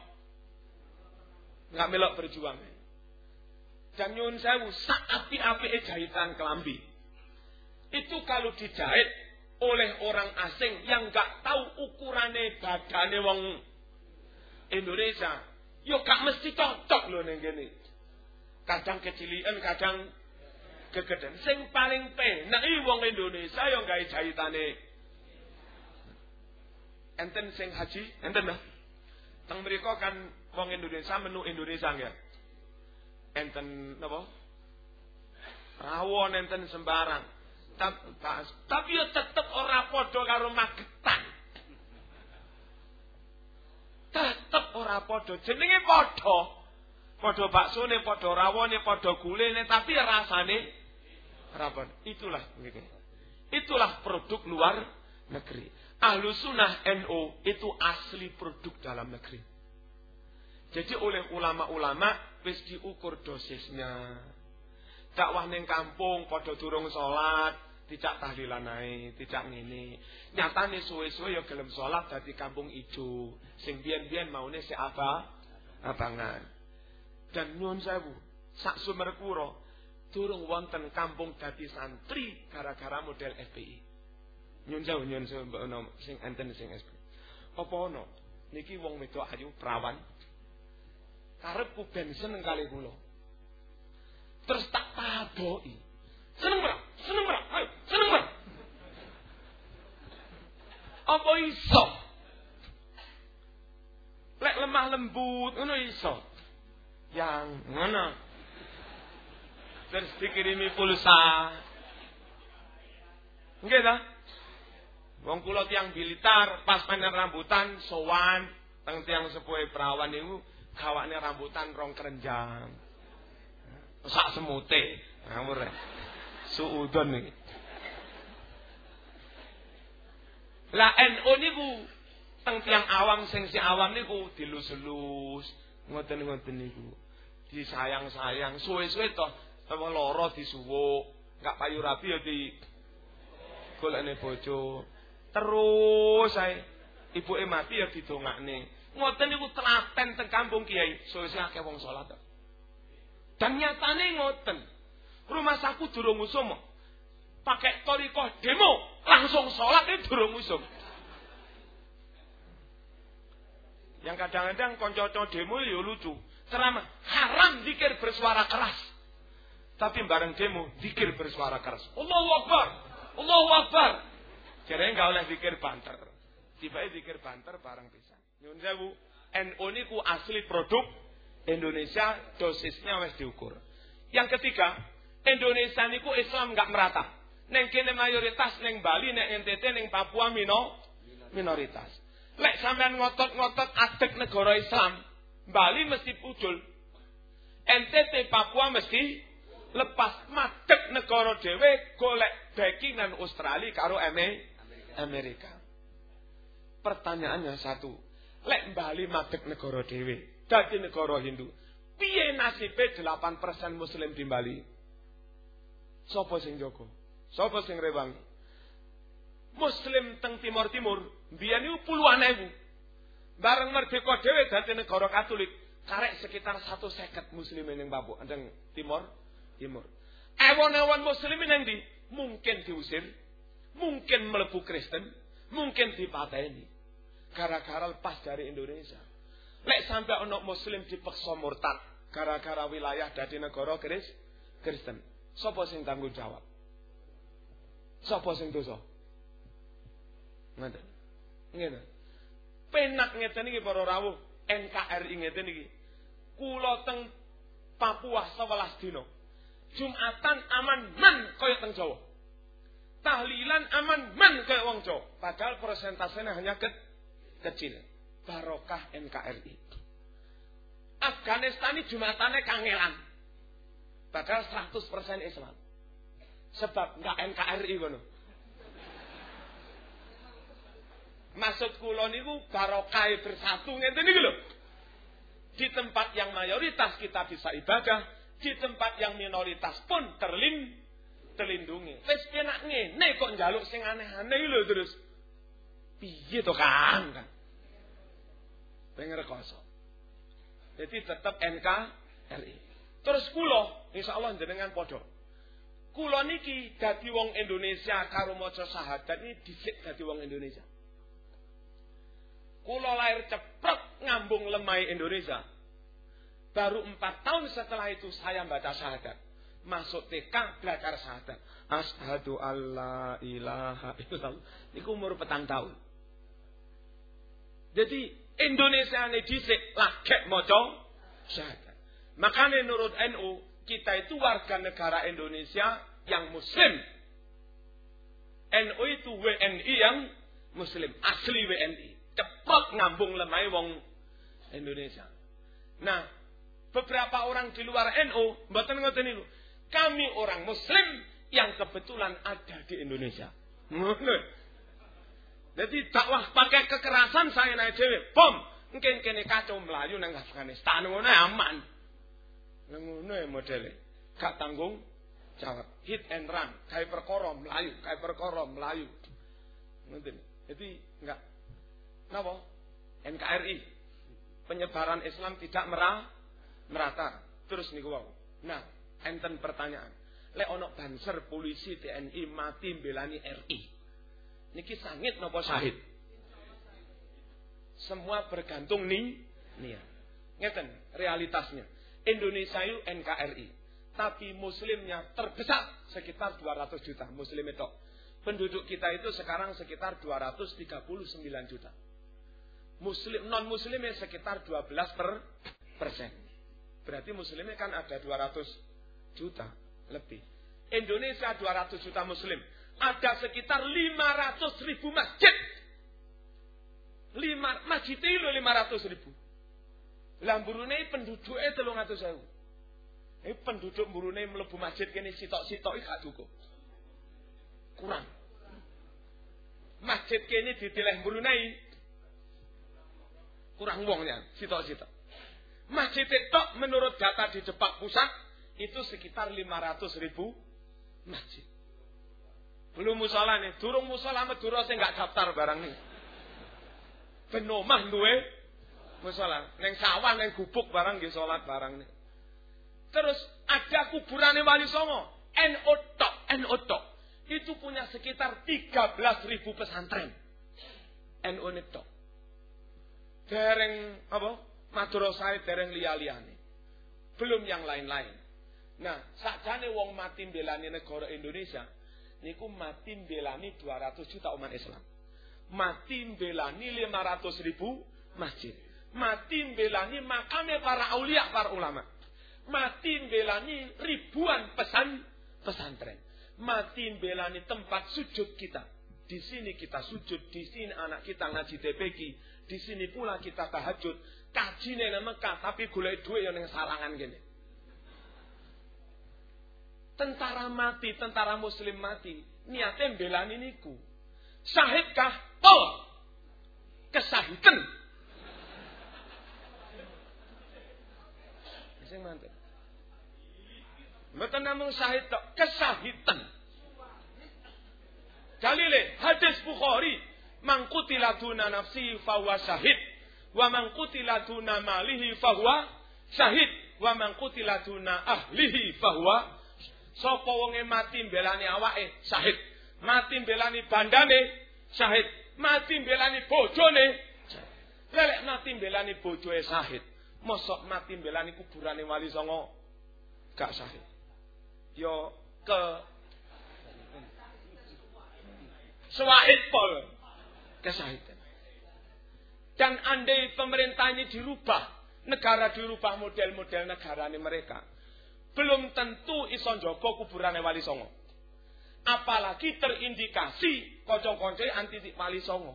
C: Nggak melok berjuang. Dan nyun sewu, api-api jahitan kelambi itu kalau dijahit oleh orang asing yang nggak tahu ukurannya badannya wong Indonesia, yo gak mesti cocok loh neng. Kadang kecilian, kadang kegedean. Sing paling penak wong Indonesia yang gak jahitane. Enten sing haji, enten dah. Teng mereka kan wong Indonesia menu Indonesia enggak? Enten napa? Rawon enten sembarang. Tapi yo tetep ora padha karo Magetan. Tetep ora padha. Jenenge padha. Padha baksone, padha rawone, padha gulene, tapi rasane ora Itulah Itulah produk luar negeri. Ahlu sunnah NU itu asli produk dalam negeri. Jadi oleh ulama-ulama wis diukur dosisnya. Dakwah neng kampung padha durung salat, tidak tahlilan naik, tidak ngene. Nyatane suwe-suwe ya gelem salat dadi kampung ijo. Sing biyen-biyen maune si apa? Abangan. Dan nyun sewu, sak Sumerkura durung wonten kampung dadi santri gara-gara model FPI. Nyun sewu nyun sewu ono sing enten sing FPI. Apa ono? Niki wong wedok ayu perawan. Karepku ben seneng kali kula. Terus tak taboki. Seneng ora? Seneng ora? Ayo, seneng ora? Apa iso? Lek lemah lembut ngono iso. Yang ngono. Terus dikirimi pulsa. Nggih ta? Wong kula tiang bilitar pas panen rambutan sowan teng tiang sepuhe perawan niku gawane rambutan rong kerenjang. Sak semute. Ngawur. Suudon nih. Lah NU niku teng tiang awam sing si awam niku dilus-lus, ngoten-ngoten niku. Disayang-sayang, suwe-suwe toh apa lara disuwuk, enggak payu rapi ya di golekne bojo. Terus saya ibuke mati ya didongakne. Ngoten niku telaten teng kampung Kiai, suwe-suwe akeh wong salat. Dan nyatane ngoten. Rumah saku durung usum. Pakai toriko demo. Langsung sholat itu durung usum. Yang kadang-kadang konco-konco demo ya lucu. Ceramah haram dikir bersuara keras. Tapi bareng demo dikir bersuara keras. Allahu Akbar. Allahu Akbar. Jadi enggak oleh dikir banter. Tiba dikir banter bareng bisa. Nyun sewu. NU ku asli produk Indonesia dosisnya wes diukur. Yang ketiga, Indonesia niku Islam nggak merata. Neng kene mayoritas, neng Bali, neng NTT, neng Papua mino minoritas. Lek sampean ngotot-ngotot adek negara Islam, Bali mesti pucul. NTT Papua mesti lepas madek negara dhewe golek backingan Australia karo Amerika. Pertanyaannya satu, lek Bali madek negara dhewe, dadi negara Hindu. Piye nasibe 8% muslim di Bali? Sopo sing Joko? Sopo sing rewangi? Muslim teng Timur Timur, biyen puluhan ewu. Bareng merdeka dhewe dadi negara Katolik, karek sekitar satu seket muslimin yang Papua, yang Timur, Timur. Ewon-ewon muslimin yang di mungkin diusir, mungkin melebu Kristen, mungkin dipateni. Gara-gara lepas dari Indonesia. Lek sampai ono muslim dipaksa murtad gara-gara wilayah dari negara Kris Kristen. Sopo sing tanggung jawab? Sopo sing dosa? Ngoten. Ngene. Penak ngeten iki para rawuh NKRI ngeten iki. Kula teng Papua 11 dina. Jumatan aman man kaya teng Jawa. Tahlilan aman man kaya wong Jawa. Padahal persentasenya hanya ke kecil. Barokah NKRI. Afghanistan ini jumatannya kangelan. Padahal 100% Islam. Sebab nggak NKRI kono. Maksud kula niku barokah bersatu ngeten niku lho. Di tempat yang mayoritas kita bisa ibadah, di tempat yang minoritas pun terlin terlindungi. Wis penak ngene kok njaluk sing aneh-aneh lho terus. Piye to Kang? Pengen rekoso. Jadi tetap NKRI. Terus kula insyaallah jenengan padha. Kula niki dadi wong Indonesia karo maca syahadat ini dhisik dadi wong Indonesia. Kulo lahir cepat ngambung lemai Indonesia. Baru empat tahun setelah itu saya baca syahadat. Masuk TK belajar syahadat. Ashadu alla ilaha illallah. Ini umur petang tahun. Jadi Indonesia ini disik lagi moco syahadat. Makanya menurut NU kita itu warga negara Indonesia yang Muslim. NU itu WNI yang Muslim, asli WNI cepat ngambung lemai wong Indonesia. Nah, beberapa orang di luar NU, mboten ngoten niku. Kami orang muslim yang kebetulan ada di Indonesia. Jadi dakwah pakai kekerasan saya naik dewe, bom, mungkin kene kacau Melayu nang Afghanistan ngono aman. Ngono ya modele. Gak tanggung jawab. Hit and run, kayak perkara Melayu, kayak perkara Melayu. Ngoten. Jadi enggak Napa? NKRI. Penyebaran Islam tidak merah, merata. Terus niku wau. Nah, enten pertanyaan. Lek ono banser polisi TNI mati belani RI. Niki sangit napa syahid? Semua bergantung nih nih. Ngeten realitasnya. Indonesia itu NKRI. Tapi muslimnya terbesar sekitar 200 juta muslim itu. Penduduk kita itu sekarang sekitar 239 juta. Muslim non muslimnya sekitar 12 per persen. Berarti muslimnya kan ada 200 juta lebih. Indonesia 200 juta muslim. Ada sekitar 500 ribu masjid. Lima, masjid itu 500 ribu. Lah Brunei penduduknya telung atau sewu. Ini penduduk Brunei melebu masjid kini sitok-sitok gak cukup. Kurang. Masjid kini di tileh Brunei kurang wongnya, sitok-sitok. Masjid tok menurut data di Depak Pusat itu sekitar 500 ribu masjid. Belum musola nih, durung musola Madura saya nggak daftar barang nih. Benomah duwe musola, neng sawah neng gubuk barang di sholat barang nih. Terus ada kuburan Wali Songo, NO tok, NO tok. Itu punya sekitar 13 ribu pesantren. NO tok dereng apa? Madrasah dereng liya-liyane. Belum yang lain-lain. Nah, sakjane wong mati belani negara Indonesia niku mati belani 200 juta umat Islam. Mati belani 500 ribu masjid. Mati belani makamnya para aulia, para ulama. Mati belani ribuan pesan pesantren. Mati belani tempat sujud kita. Di sini kita sujud, di sini anak kita ngaji TPQ, di sini pula kita tahajud. Kaji nang Mekah tapi golek duit yang neng sarangan gini. Tentara mati, tentara muslim mati. Niatnya belani niku. Syahidkah? Oh! Kesahitan. Sing mantep. Mboten namung syahid tok, kesahitan. Dalile hadis Bukhari Mangkutila duna nafsi fawa syahid. Wa man qutila malihi fahuwa syahid. Wa man qutila ahlihi fahuwa sapa wonge mati mbelani awake syahid. Mati mbelani bandane syahid. Mati mbelani bojone Lelek mati mbelani bojoe syahid. Mosok mati mbelani kuburane wali songo gak syahid. Yo ke Swahid pol kesahidan. Dan andai pemerintah ini dirubah, negara dirubah model-model negara ini mereka, belum tentu iso njogo kuburan Wali Songo. Apalagi terindikasi kocok-kocok anti Wali Songo.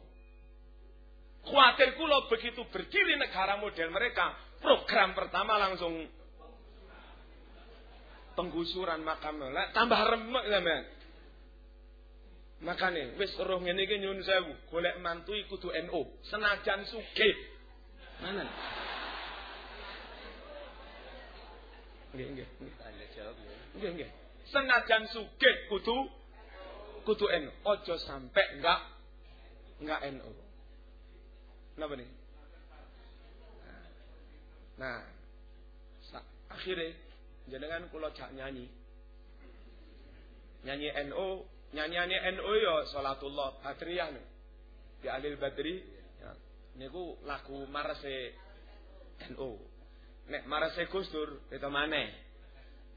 C: Khawatir kulo begitu berdiri negara model mereka, program pertama langsung penggusuran makam. Tambah remek sampean. Makane wis roh ngene iki nyun sewu, golek mantu kudu NU, senajan sugih. Mana? Nggih, nggih. Jawab ya. Nggih, nggih. Senajan sugih kudu kudu NU. Ojo sampai enggak enggak NU. Napa nih? Nah, akhirnya jenengan kula cak nyanyi. Nyanyi NU Nyanyiane NU ya salatullah Badriyah nih. Di Alil Badri ya. niku lagu marase NU. Nek marase Gustur itu maneh.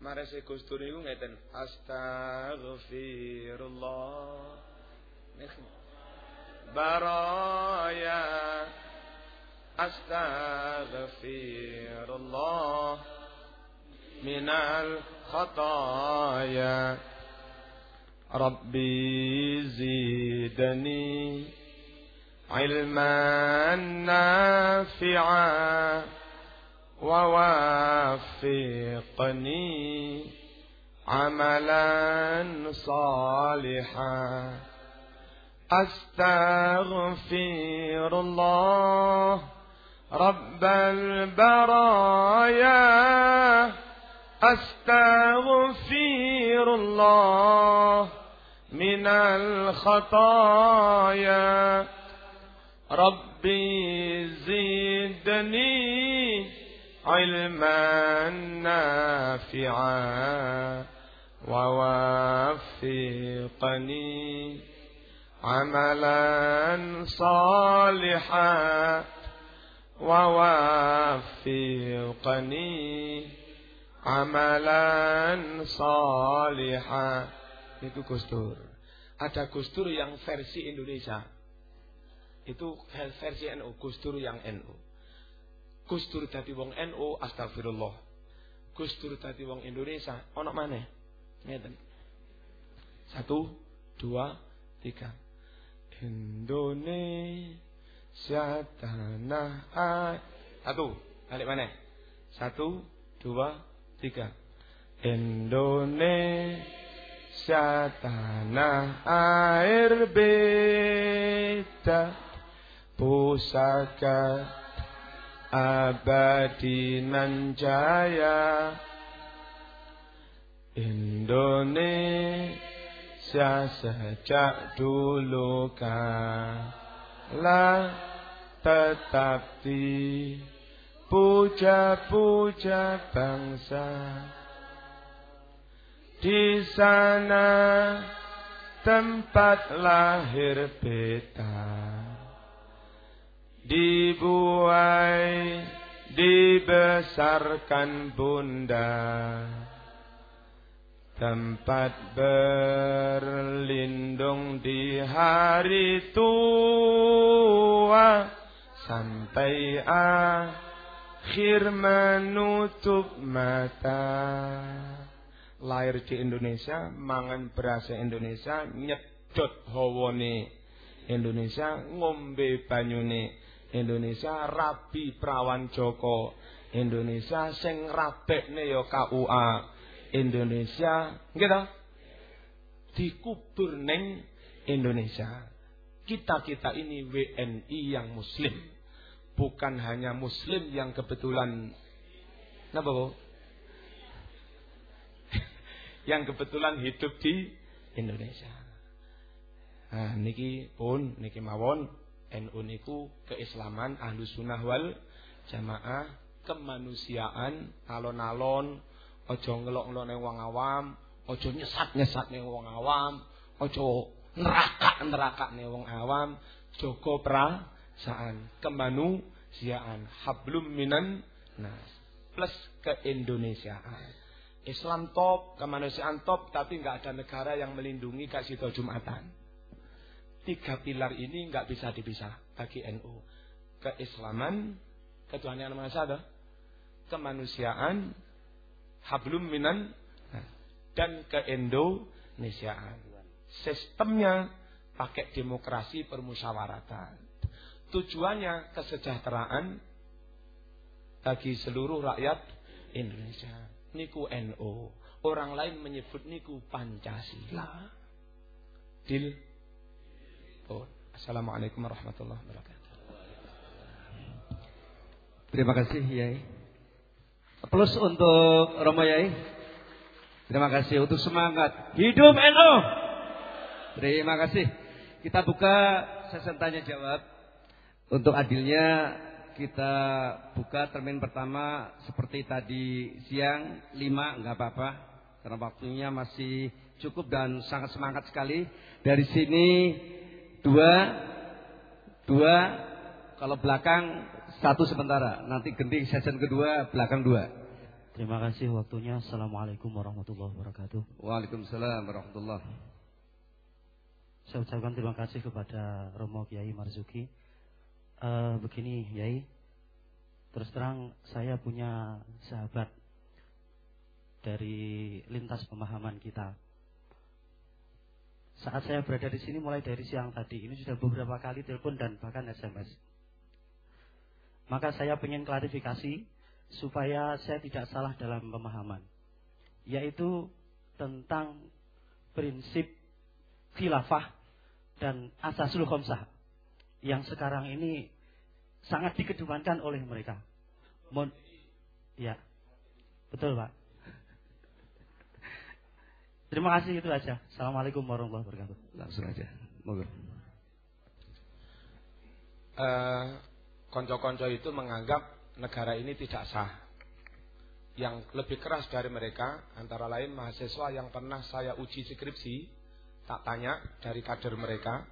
C: Marase Gustur niku ngeten Astaghfirullah. Baraya Astaghfirullah minal khataya ربي زيدني علما نافعا ووافقني عملا صالحا. أستغفر الله رب البرايا. أستغفر الله من الخطايا. ربي زدني علما نافعا ووفقني عملا صالحا ووفقني عملا صالحا itu Gus Dur. Ada Gus Dur yang versi Indonesia. Itu versi NU, Gus Dur yang NU. Gus Dur dadi wong NU, astagfirullah. Gus Dur dadi wong Indonesia, ono mana? Ngeten. Satu, dua, tiga. Indonesia tanah air. Satu, balik mana? Satu, dua, tiga. Indonesia tanah air beta pusaka abadi nan jaya Indonesia sejak dulu kala tetap di puja-puja bangsa di sana tempat lahir beta. Dibuai, dibesarkan bunda. Tempat berlindung di hari tua. Sampai akhir menutup mata lahir di Indonesia, mangan beras Indonesia, nyedot hawane Indonesia, ngombe banyune Indonesia, rabi prawan Joko Indonesia, sing rabekne ya KUA Indonesia, gitu. Dikubur neng Indonesia. Kita-kita ini WNI yang muslim. Bukan hanya muslim yang kebetulan Napa, Bu? Yang kebetulan hidup di Indonesia. Nah, niki pun niki mawon NU niku keislaman ahlu sunnah wal jamaah kemanusiaan alon-alon ojo ngelok-ngelok wong awam ojo nyesat-nyesat wong awam ojo nerakak-nerakak ning wong awam joko perasaan kemanusiaan. Hablum minan nas. Plus keindonesiaan Islam top, kemanusiaan top, tapi nggak ada negara yang melindungi kasih Jumatan. Tiga pilar ini nggak bisa dipisah bagi NU. Keislaman, ketuhanan yang Maha kemanusiaan, hablum minan, dan keindonesiaan. Sistemnya pakai demokrasi permusyawaratan. Tujuannya kesejahteraan bagi seluruh rakyat Indonesia niku NU. Orang lain menyebut niku Pancasila. Dil. Oh. Assalamualaikum warahmatullahi wabarakatuh.
B: Terima kasih Yai. Plus untuk Romo Yai. Terima kasih untuk semangat. Hidup NU. Terima kasih. Kita buka sesi tanya jawab. Untuk adilnya kita buka termin pertama seperti tadi siang lima nggak apa-apa karena waktunya masih cukup dan sangat semangat sekali. Dari sini dua dua kalau belakang satu sementara. Nanti gending session kedua belakang dua.
D: Terima kasih waktunya. Assalamualaikum warahmatullahi wabarakatuh.
B: Waalaikumsalam warahmatullahi.
D: Saya ucapkan terima kasih kepada Romo Kiai Marzuki Uh, begini, Yai. Terus terang saya punya sahabat dari lintas pemahaman kita. Saat saya berada di sini mulai dari siang tadi, ini sudah beberapa kali telepon dan bahkan SMS. Maka saya ingin klarifikasi supaya saya tidak salah dalam pemahaman. Yaitu tentang prinsip khilafah dan asasul khomsah yang sekarang ini sangat dikedepankan oleh mereka. Mon ya. Betul, Pak. Terima kasih itu aja. Assalamualaikum warahmatullahi wabarakatuh.
B: Langsung aja. Moga.
C: Uh, konco-konco itu menganggap negara ini tidak sah. Yang lebih keras dari mereka antara lain mahasiswa yang pernah saya uji skripsi, tak tanya dari kader mereka,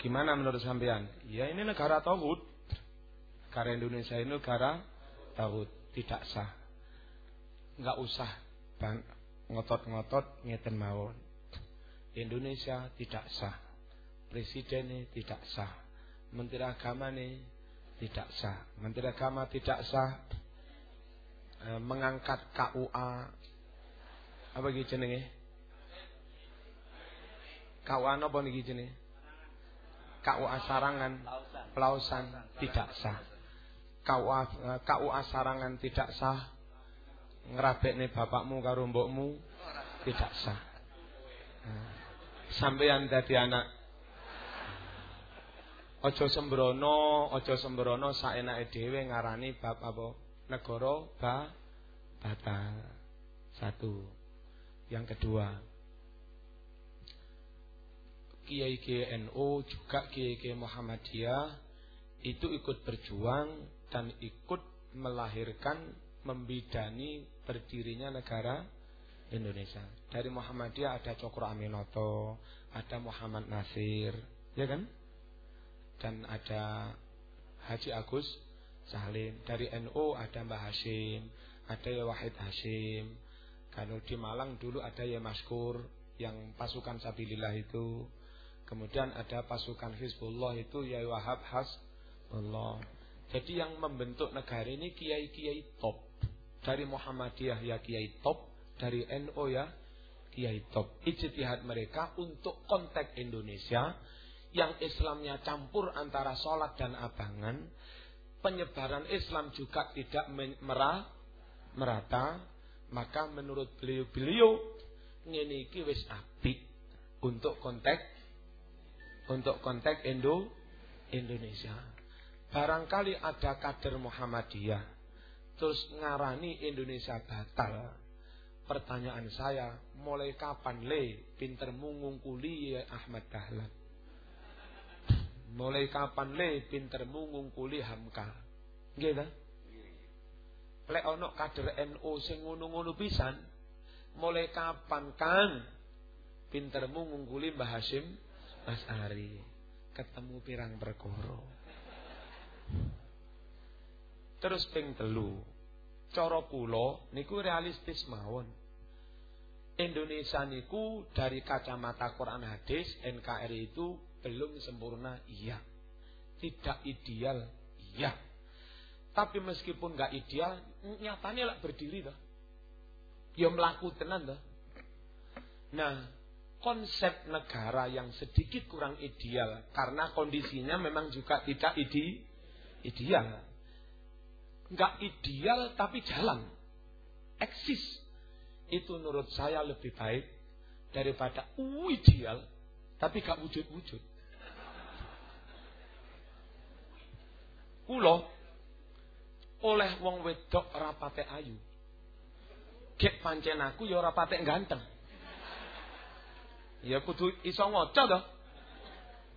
C: Gimana menurut sampean? Ya ini negara tauhid. Negara Indonesia ini negara tauhid, tidak sah. Enggak usah ngotot-ngotot ngeten mawon. Indonesia tidak sah. Presidennya tidak sah. Menteri agama ini tidak sah. Menteri agama tidak sah e, mengangkat KUA apa gitu jenenge? KUA apa niki jenenge? KUA Sarangan Pelausan tidak sah. KUA, KUA Sarangan tidak sah. nih bapakmu karo mbokmu tidak sah. Nah, sampeyan dadi anak Ojo sembrono, ojo sembrono saenake dhewe ngarani bab apa? Negara ba batal. Satu. Yang kedua, Kiai NU juga Kiai Muhammadiyah itu ikut berjuang dan ikut melahirkan membidani berdirinya negara Indonesia. Dari Muhammadiyah ada Cokro Aminoto, ada Muhammad Nasir, ya kan? Dan ada Haji Agus Salim. Dari NU ada Mbah Hashim, ada ya Wahid Hashim. Kalau di Malang dulu ada ya Maskur yang pasukan Sabilillah itu. Kemudian ada pasukan Hizbullah itu Yai Wahab Allah. Jadi yang membentuk negara ini kiai-kiai top. Dari Muhammadiyah ya kiai top, dari NU ya kiai top. Ijtihad mereka untuk konteks Indonesia yang Islamnya campur antara sholat dan abangan. Penyebaran Islam juga tidak merah, merata. Maka menurut beliau-beliau ini wis apik untuk konteks untuk konteks Indo Indonesia. Barangkali ada kader Muhammadiyah terus ngarani Indonesia batal. Pertanyaan saya, mulai kapan le pinter mungungkuli Ahmad Dahlan? Mulai kapan le pintermu ngungkuli Hamka? Ta? Lek ana kader NU sing ngono-ngono pisan, mulai kapan Kang pintermu ngungkuli Mbah Hashim Ari? Ketemu pirang perkara. Terus ping telu. Cara kula niku realistis mawon. Indonesia niku dari kacamata Quran hadis NKRI itu belum sempurna iya. Tidak ideal iya. Tapi meskipun nggak ideal, nyatanya lah berdiri dah. Ya melaku tenan dah. Nah, konsep negara yang sedikit kurang ideal karena kondisinya memang juga tidak ide, ideal. Nggak ideal tapi jalan. Eksis itu menurut saya lebih baik daripada ideal tapi gak wujud-wujud. Kulo oleh wong wedok rapate ayu. Gek pancen aku ya rapate ganteng. Ya kudu iso ngoco to.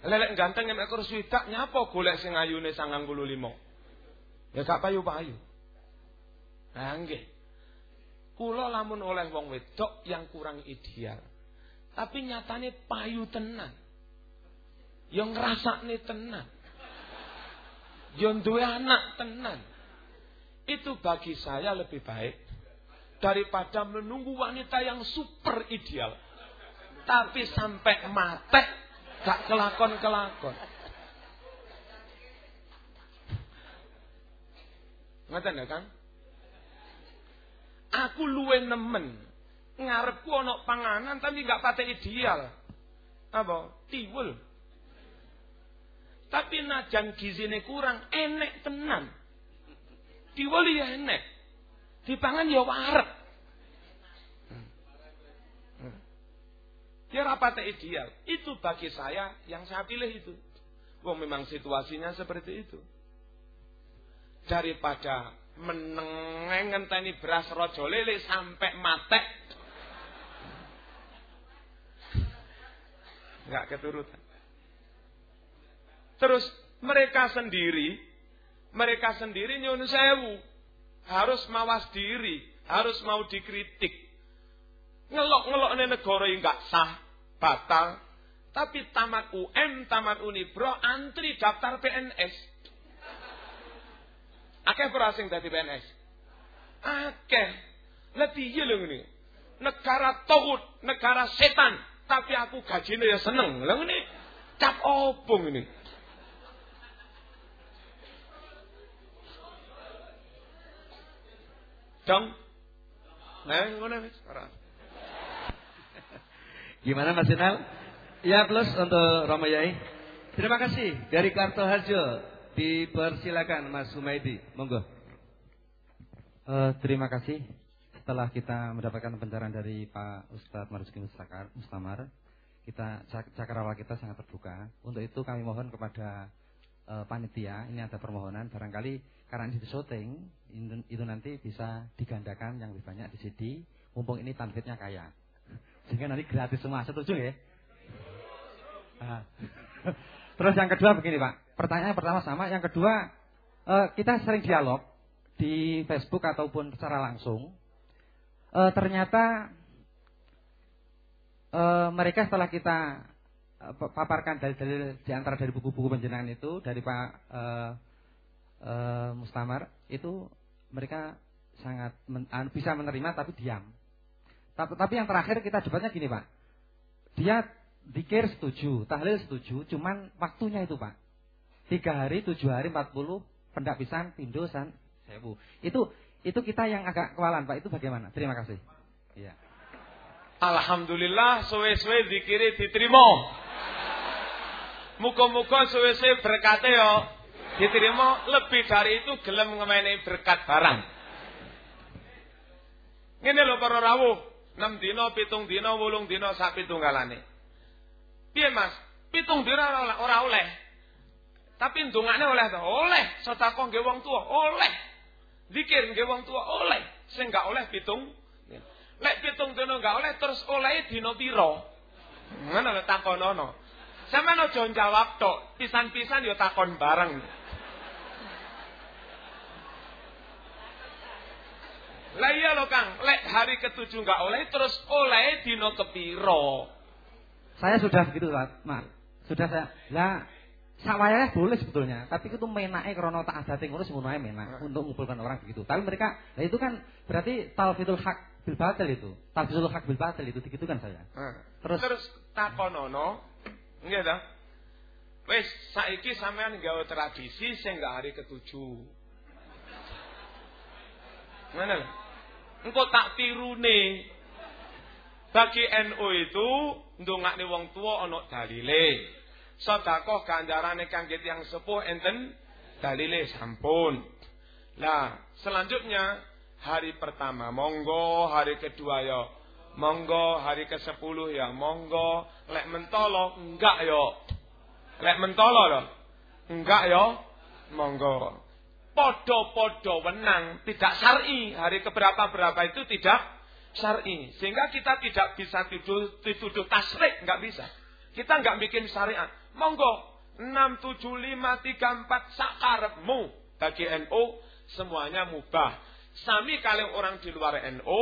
C: Lelek ganteng nek ekor swidak nyapa golek sing ayune 95. Ya gak payu-payu. Nah nggih. Lamun oleh wong wedok yang kurang ideal. Tapi nyatane payu tenan. Yang ngrasakne tenan. Yang duwe anak tenan. Itu bagi saya lebih baik daripada menunggu wanita yang super ideal. Tapi sampai mati gak kelakon-kelakon. Ngerti ya kan? Aku luwe nemen. Ngarepku ana panganan tapi gak pate ideal. Apa? Tiwul. Tapi najan gizine kurang, enek tenan. Tiwul ya enek. Dipangan ya warek. Dia rapate ideal. Itu bagi saya yang saya pilih itu. Wong memang situasinya seperti itu. Daripada meneng ngenteni beras rojo lele sampai matek. Enggak keturutan. Terus mereka sendiri, mereka sendiri nyun sewu, harus mawas diri, harus mau dikritik. Ngelok-ngelok ini negara yang enggak sah, batal. Tapi tamat UM, tamat Unibro, antri daftar PNS. Akeh ora sing dadi PNS? Akeh. Lebih lho ngene. Negara tauhid, negara setan, tapi aku gajine ya seneng. Lah ngene cap opo ngene? Dong. Nah, ngono wis ora.
B: Gimana Mas Sinal? Ya plus untuk Romo Yai. Terima kasih dari Karto Harjo. Dipersilakan Mas Humaidi, monggo.
D: Uh, terima kasih. Setelah kita mendapatkan pencerahan dari Pak Ustadz Marzuki Mustamar, kita cakrawala kita sangat terbuka. Untuk itu kami mohon kepada uh, panitia, ini ada permohonan, barangkali karena ini syuting, itu nanti bisa digandakan yang lebih banyak di CD, mumpung ini tanfitnya kaya. Sehingga nanti gratis semua, setuju ya? Uh. Terus yang kedua begini Pak, pertanyaan pertama sama, yang kedua eh, kita sering dialog di Facebook ataupun secara langsung. Eh, ternyata eh, mereka setelah kita paparkan dari, dari di antara dari buku-buku penjenengan itu dari Pak Mustamar itu mereka sangat men, anu, bisa menerima tapi diam. Tapi, yang terakhir kita debatnya gini Pak, dia dikir setuju, tahlil setuju, cuman waktunya itu Pak. Tiga hari, tujuh hari, empat puluh, pendak pisan, pindo, san, sewu. Itu itu kita yang agak kewalan Pak, itu bagaimana? Terima kasih.
C: Ya. Alhamdulillah suwe-suwe dikiri diterima. Muka-muka suwe-suwe berkate yo diterima lebih dari itu gelem ngemeni berkat barang. Ngene lho para rawuh, 6 dina, 7 dina, 8 dina sak pitunggalane. Piye Mas? Pitung dina ora ora oleh. Tapi ndongane oleh to? Oleh. Sedekah nggih wong tua, oleh. Zikir nggih wong tua, oleh. Sing enggak oleh pitung. Lek pitung dina enggak oleh terus oleh dina pira? Ngono lho takonono. Sampeyan aja jawab tok, pisan-pisan yo takon bareng. Lah iya lho Kang, lek hari ketujuh enggak oleh terus oleh dino kepiro?
D: Saya sudah begitu Pak, Mak. Sudah saya. Lah Sawayanya boleh sebetulnya, tapi itu menake krono tak ada ngono ngono ae menak untuk mengumpulkan orang begitu. Tapi mereka, nah itu kan berarti talfitul hak bil batil itu. Talfitul hak bil batil itu begitu kan saya.
C: Terus terus takonono, nggih ta? Wis saiki sampean gawe tradisi sing hari ketujuh. Mana? Engko tak tirune. Bagi NU itu ndongakne wong tua ana dalile. Sedekah ganjarane kangge tiyang sepuh enten dalile sampun. Lah, selanjutnya hari pertama monggo, hari kedua ya monggo, hari ke-10 ya monggo, lek mentolo enggak yo. Lek mentolo loh. Enggak yo, monggo. Podo-podo wenang tidak syar'i. Hari keberapa berapa itu tidak syar'i. Sehingga kita tidak bisa tuduh dituduh tasrik, enggak bisa. Kita enggak bikin syariat. Monggo 67534 sakarepmu bagi NU semuanya mubah. Sami kalau orang di luar NU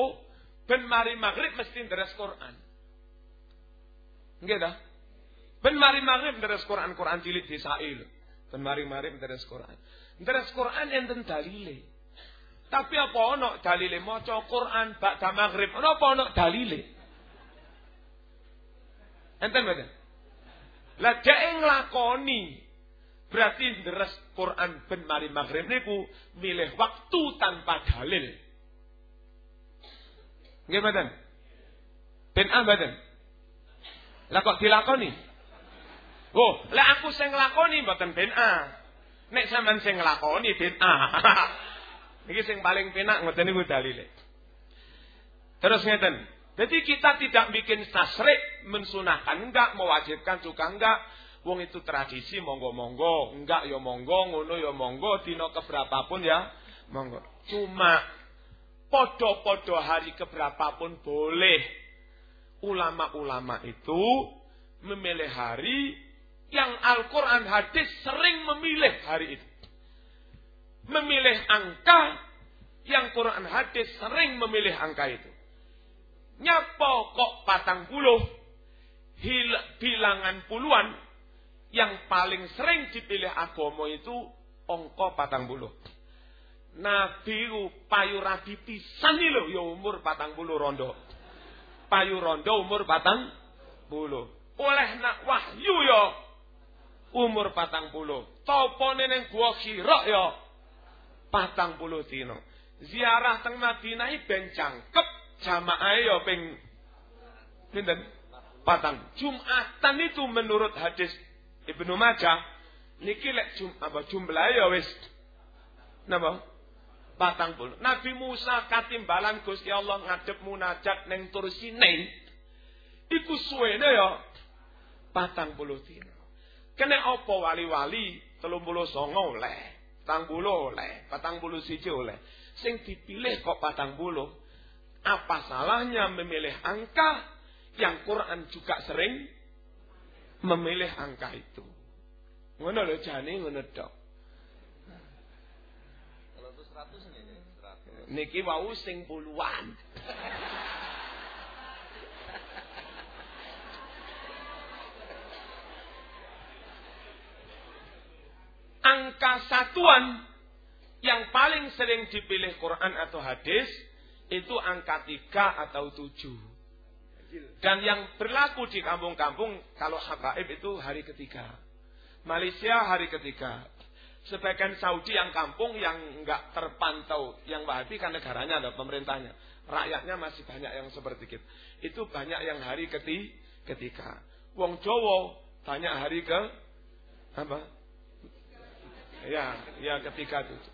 C: ben mari maghrib mesti deres Quran. Nggih dah. Ben mari maghrib deres Quran Quran cilik disail. Ben mari maghrib deres Quran. Deres Quran enten dalile. Tapi apa ono dalile maca Quran ba'da maghrib? Apa ono dalile? Enten mboten? Lah dhek nglakoni berarti deres Quran ben mari maghrib niku milih waktu tanpa dalil. Nggih mboten? Ben mboten? Lah kok dilakoni? Oh, lah aku sing nglakoni mboten ben A. Nek sampean sing nglakoni A. Niki sing paling penak ngoten niku dalile. Terus ngeten. Jadi kita tidak bikin tasrik, mensunahkan enggak, mewajibkan juga enggak. Wong itu tradisi monggo-monggo, enggak ya monggo, ngono ya monggo, dino keberapapun ya monggo. Cuma podo-podo hari keberapapun boleh. Ulama-ulama itu memilih hari yang Al-Quran hadis sering memilih hari itu. Memilih angka yang Quran hadis sering memilih angka itu. Nyapa kok patang puluh? Hil, bilangan puluhan. Yang paling sering dipilih agama itu ongko patang puluh. Nabi payu rabi pisan lho ya umur patang puluh rondo. Payu rondo umur patang puluh. Oleh nak wahyu ya umur patang puluh. Topo neneng gua kira ya patang puluh tino. Ziarah teng Madinah ben cangkep jamaah ya ping pinten? Patang. Jumatan itu menurut hadis Ibnu Majah niki lek jum apa jumlah ya wis napa? Patang puluh. Nabi Musa katimbalan Gusti Allah ngadep munajat neng Tursinain. Iku suwene ya patang puluh dina. Kene apa wali-wali telung puluh songo oleh, patang puluh oleh, patang puluh siji oleh. Sing dipilih kok patang puluh. Apa salahnya memilih angka yang Quran juga sering memilih angka itu. Ngono lho jane ngono tok. Kalau itu 100 nggih, 100. Niki wau sing puluhan. Angka satuan yang paling sering dipilih Quran atau hadis itu angka tiga atau tujuh. Dan yang berlaku di kampung-kampung kalau habaib itu hari ketiga. Malaysia hari ketiga. Sebagian Saudi yang kampung yang enggak terpantau, yang Wahabi kan negaranya ada pemerintahnya. Rakyatnya masih banyak yang seperti itu. Itu banyak yang hari keti, ketiga. Wong Jowo banyak hari ke apa? Ya, ya ketiga tujuh.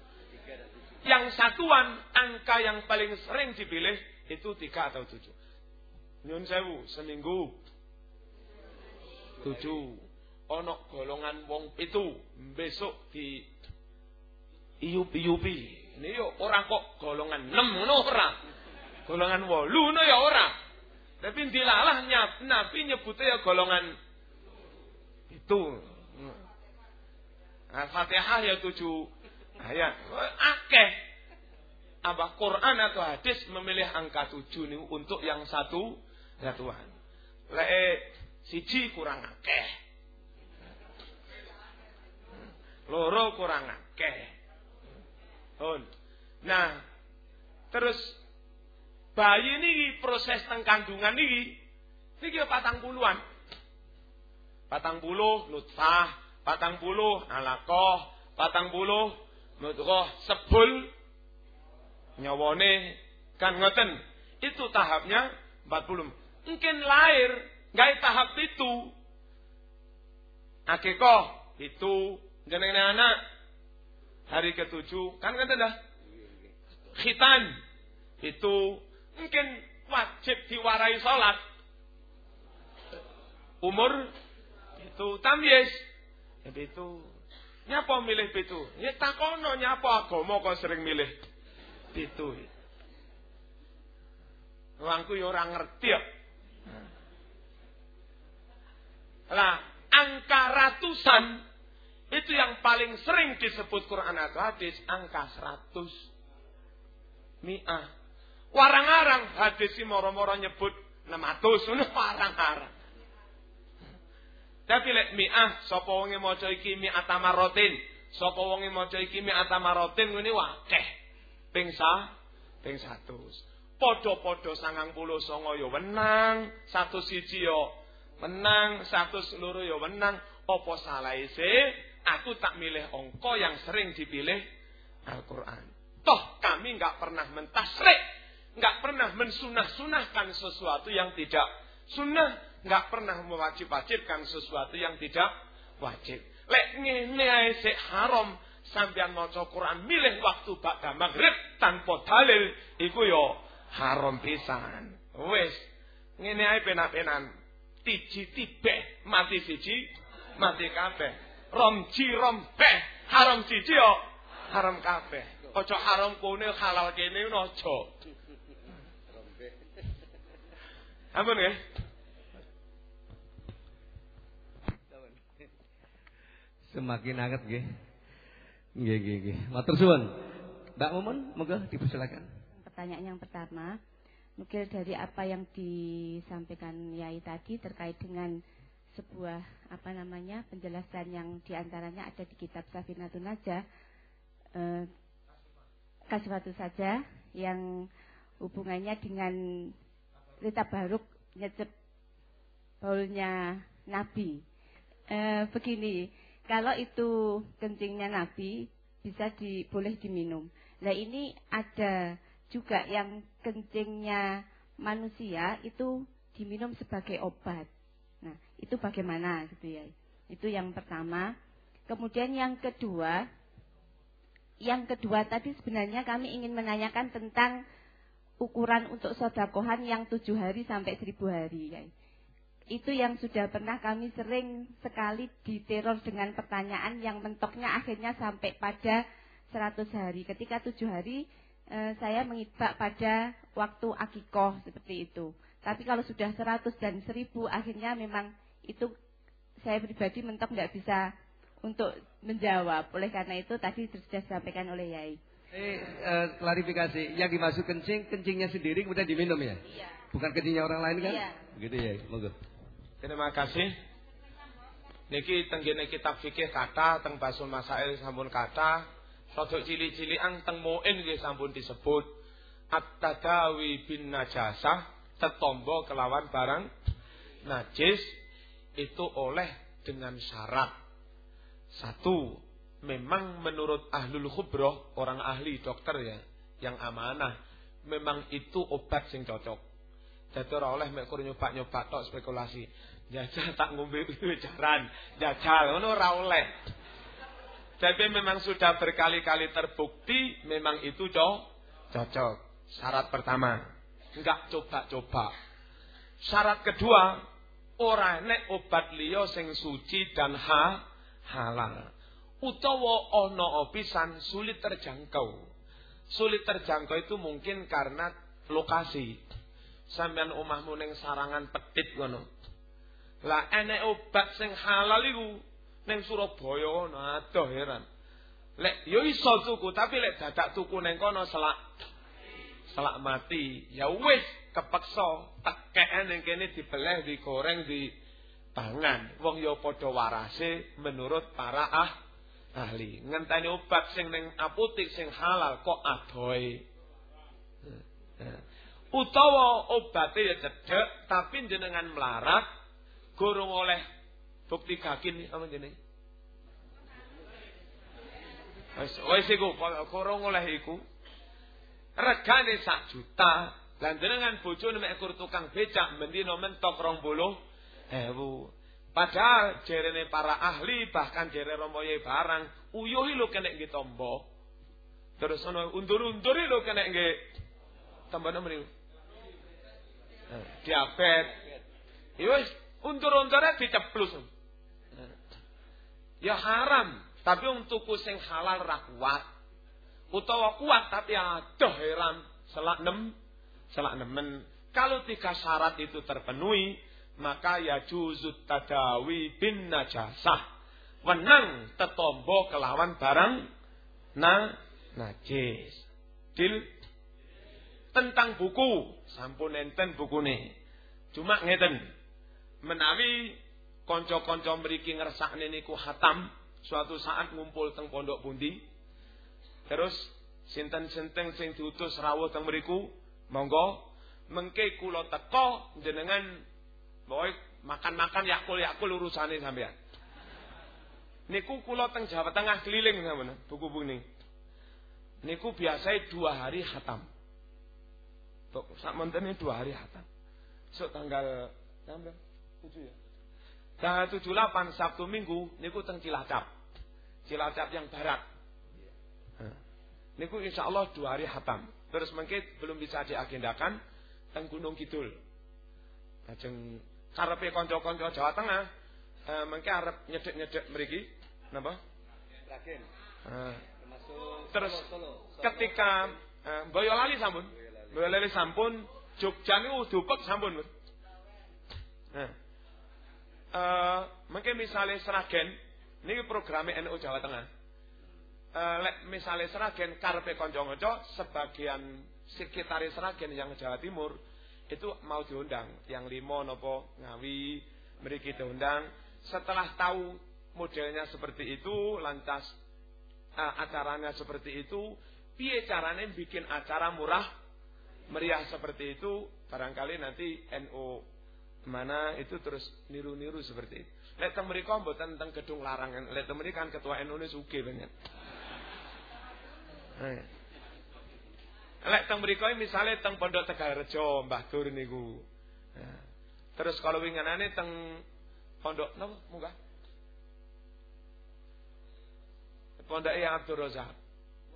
C: Yang satuan angka yang paling sering dipilih itu tiga atau tujuh. Nyun sewu seminggu tujuh. Onok golongan wong itu besok di iupi-iupi. Ini yo orang kok golongan enam no orang. Golongan wolu no ya orang. Tapi dilalah nyap, nabi nyebutnya ya golongan Itu. Al-Fatihah ya tujuh ayat. Akeh. Apa Quran atau hadis memilih angka tujuh ini untuk yang satu satuan. Lek siji kurang akeh. Loro kurang akeh. Nah, terus bayi ini proses teng kandungan ini niki patang puluhan. Patang puluh nutfah, patang puluh alakoh, patang puluh nutfah sebul. Nyawane kan ngoten. Itu tahapnya 40. Mungkin lahir nggak tahap itu. Akikoh itu. Jeneng anak. Hari ketujuh kan kan dah? Khitan itu. Mungkin wajib diwarai sholat. Umur itu. Tamyiz itu nyapa milih itu ya takono nyapa agama kok sering milih itu Wangku ya orang ngerti ya. Lah, angka ratusan itu yang paling sering disebut Quran atau hadis angka 100 mi'ah. Warang-arang hadis si moro-moro nyebut 600 ngono warang-arang. Tapi lek mi'ah sapa wonge maca iki mi'ah tamarotin, sapa wonge maca iki mi'ah tamarotin ngene wakeh. Ping sa ping 100. Padha-padha 99 ya wenang, 101 ya menang, 100 loro ya wenang. Apa salah sih? Aku tak milih ongko yang sering dipilih Al-Quran. Toh kami nggak pernah mentasrik, nggak pernah mensunah-sunahkan sesuatu yang tidak sunnah, nggak pernah mewajib-wajibkan sesuatu yang tidak wajib. Lek ngene sik haram sampean maca Quran milih waktu bakda maghrib tanpa dalil iku yo haram pisan. Wis ngene ae penak-penan. Tiji tibe mati siji mati kabeh romji rompeh haram siji yo haram kabeh aja haram kene halal kene aja ampun nggih
B: Semakin hangat nggih. Nggih nggih nggih. Matur suwun. Mbak Momon, moga dipersilakan.
E: Pertanyaan yang pertama, nukil dari apa yang disampaikan Yai tadi terkait dengan sebuah apa namanya penjelasan yang di antaranya ada di kitab Safinatun Najah eh, Kaswatu saja yang hubungannya dengan Rita Baruk nyecep baulnya Nabi. Eh, begini, kalau itu kencingnya Nabi bisa di, boleh diminum. Nah ini ada juga yang kencingnya manusia itu diminum sebagai obat. Nah, itu bagaimana gitu ya. Itu yang pertama. Kemudian yang kedua, yang kedua tadi sebenarnya kami ingin menanyakan tentang ukuran untuk sodakohan yang tujuh hari sampai seribu hari. Ya. Itu yang sudah pernah kami sering sekali diteror dengan pertanyaan yang mentoknya akhirnya sampai pada seratus hari. Ketika tujuh hari eh, saya mengibak pada waktu akikoh seperti itu. Tapi kalau sudah 100 dan 1000 akhirnya memang itu saya pribadi mentok nggak bisa untuk menjawab. Oleh karena itu tadi sudah disampaikan oleh Yai.
B: Eh, uh, klarifikasi, yang dimaksud kencing, kencingnya sendiri kemudian diminum ya?
E: Iya.
B: Bukan kencingnya orang lain kan?
E: Iya.
B: Begitu ya, monggo.
C: Terima kasih. Niki tenggene kitab fikih kata, teng basul masail sampun kata, rodok cili-cilian teng muin nggih sampun disebut. At-tadawi bin najasah tetombo kelawan barang najis itu oleh dengan syarat. Satu memang menurut ahlul khubroh orang ahli dokter ya yang amanah memang itu obat sing cocok jadi orang oleh mekur nyoba nyoba tok spekulasi jajal tak ngombe jaran jajal ngono ora oleh jadi memang sudah berkali-kali terbukti memang itu cocok syarat pertama Enggak coba-coba. Syarat kedua, ora nek obat liya sing suci dan ha halal. Utawa ana opisan sulit terjangkau. Sulit terjangkau itu mungkin karena lokasi. Sampeyan omahmu ning sarangan petit ngono. Lah enek obat sing halal iku ning Surabaya ana adoh heran. Lek yo iso tuku, tapi lek dadak tuku ning kono selak selak mati. Ya wis kepeksa tekeke ning kene dibeleh, digoreng, di pangan. Wong yo padha warase menurut para ah ahli. Ngenteni obat sing ning apotek sing halal kok adohe. Utawa obate ya cedhek tapi jenengan melarat gorong oleh bukti gakin apa jenenge? Wis wis iku gorong oleh iku. Regane sak juta. Lan jenengan bojone mek kur tukang becak mendino mentok 20 ewu. Padahal jerene para ahli bahkan jere romoye barang uyuhi lo kena nggih tombo. Terus ono undur-unduri lo kena nggih tambah mriki. Diabet. Ya wis untur-unture diceplus. Ya haram, tapi untuk tuku sing halal ra kuat. Utawa kuat tapi adoh heran selak nem selak nemen. Kalau tiga syarat itu terpenuhi, maka ya juzut tadawi bin najasah. Wenang tetombo kelawan barang na najis. Dil tentang buku, sampun enten bukune. Cuma ngeten, menawi konco-konco mriki ngersakne niku hatam, suatu saat ngumpul teng pondok pundi. Terus sinten-sinten sing diutus rawuh teng mriku, monggo mengke kula teko jenengan boy makan-makan yakul-yakul urusane sampean. Niku kula teng Jawa Tengah keliling sampean buku-buku. Niku biasanya dua hari hatam. Sak ini dua hari hatam. So tanggal tanggal tujuh ya. Tanggal tujuh delapan Sabtu Minggu niku teng Cilacap. Cilacap yang barat. Niku insya Allah dua hari hatam. Terus mungkin belum bisa diagendakan teng Gunung Kidul. Lajeng karepe kanca-kanca Jawa Tengah eh, mengke arep nyedek-nyedek mriki napa? Ragen. terus ketika eh, Boyolali sampun Boyolali sampun, Jogja niku dupek sampun. Nah. Uh, mungkin misalnya Seragen, ini programnya NU Jawa Tengah. Uh, misalnya Seragen, karpe konco-konco, sebagian sekitar Seragen yang Jawa Timur, itu mau diundang. Yang limo nopo ngawi, mereka diundang. Setelah tahu modelnya seperti itu, lantas uh, acaranya seperti itu, piye caranya bikin acara murah meriah seperti itu barangkali nanti NU mana itu terus niru-niru seperti itu. Lek teng mriku mboten gedung larangan. Lek teng kan ketua NU ne sugih banyak. Eh. Lek teng mriku misale Pondok Tegalrejo Mbah Dur niku. Nah. Terus kalau winganane teng Pondok napa munggah? Pondok yang Abdul Razak.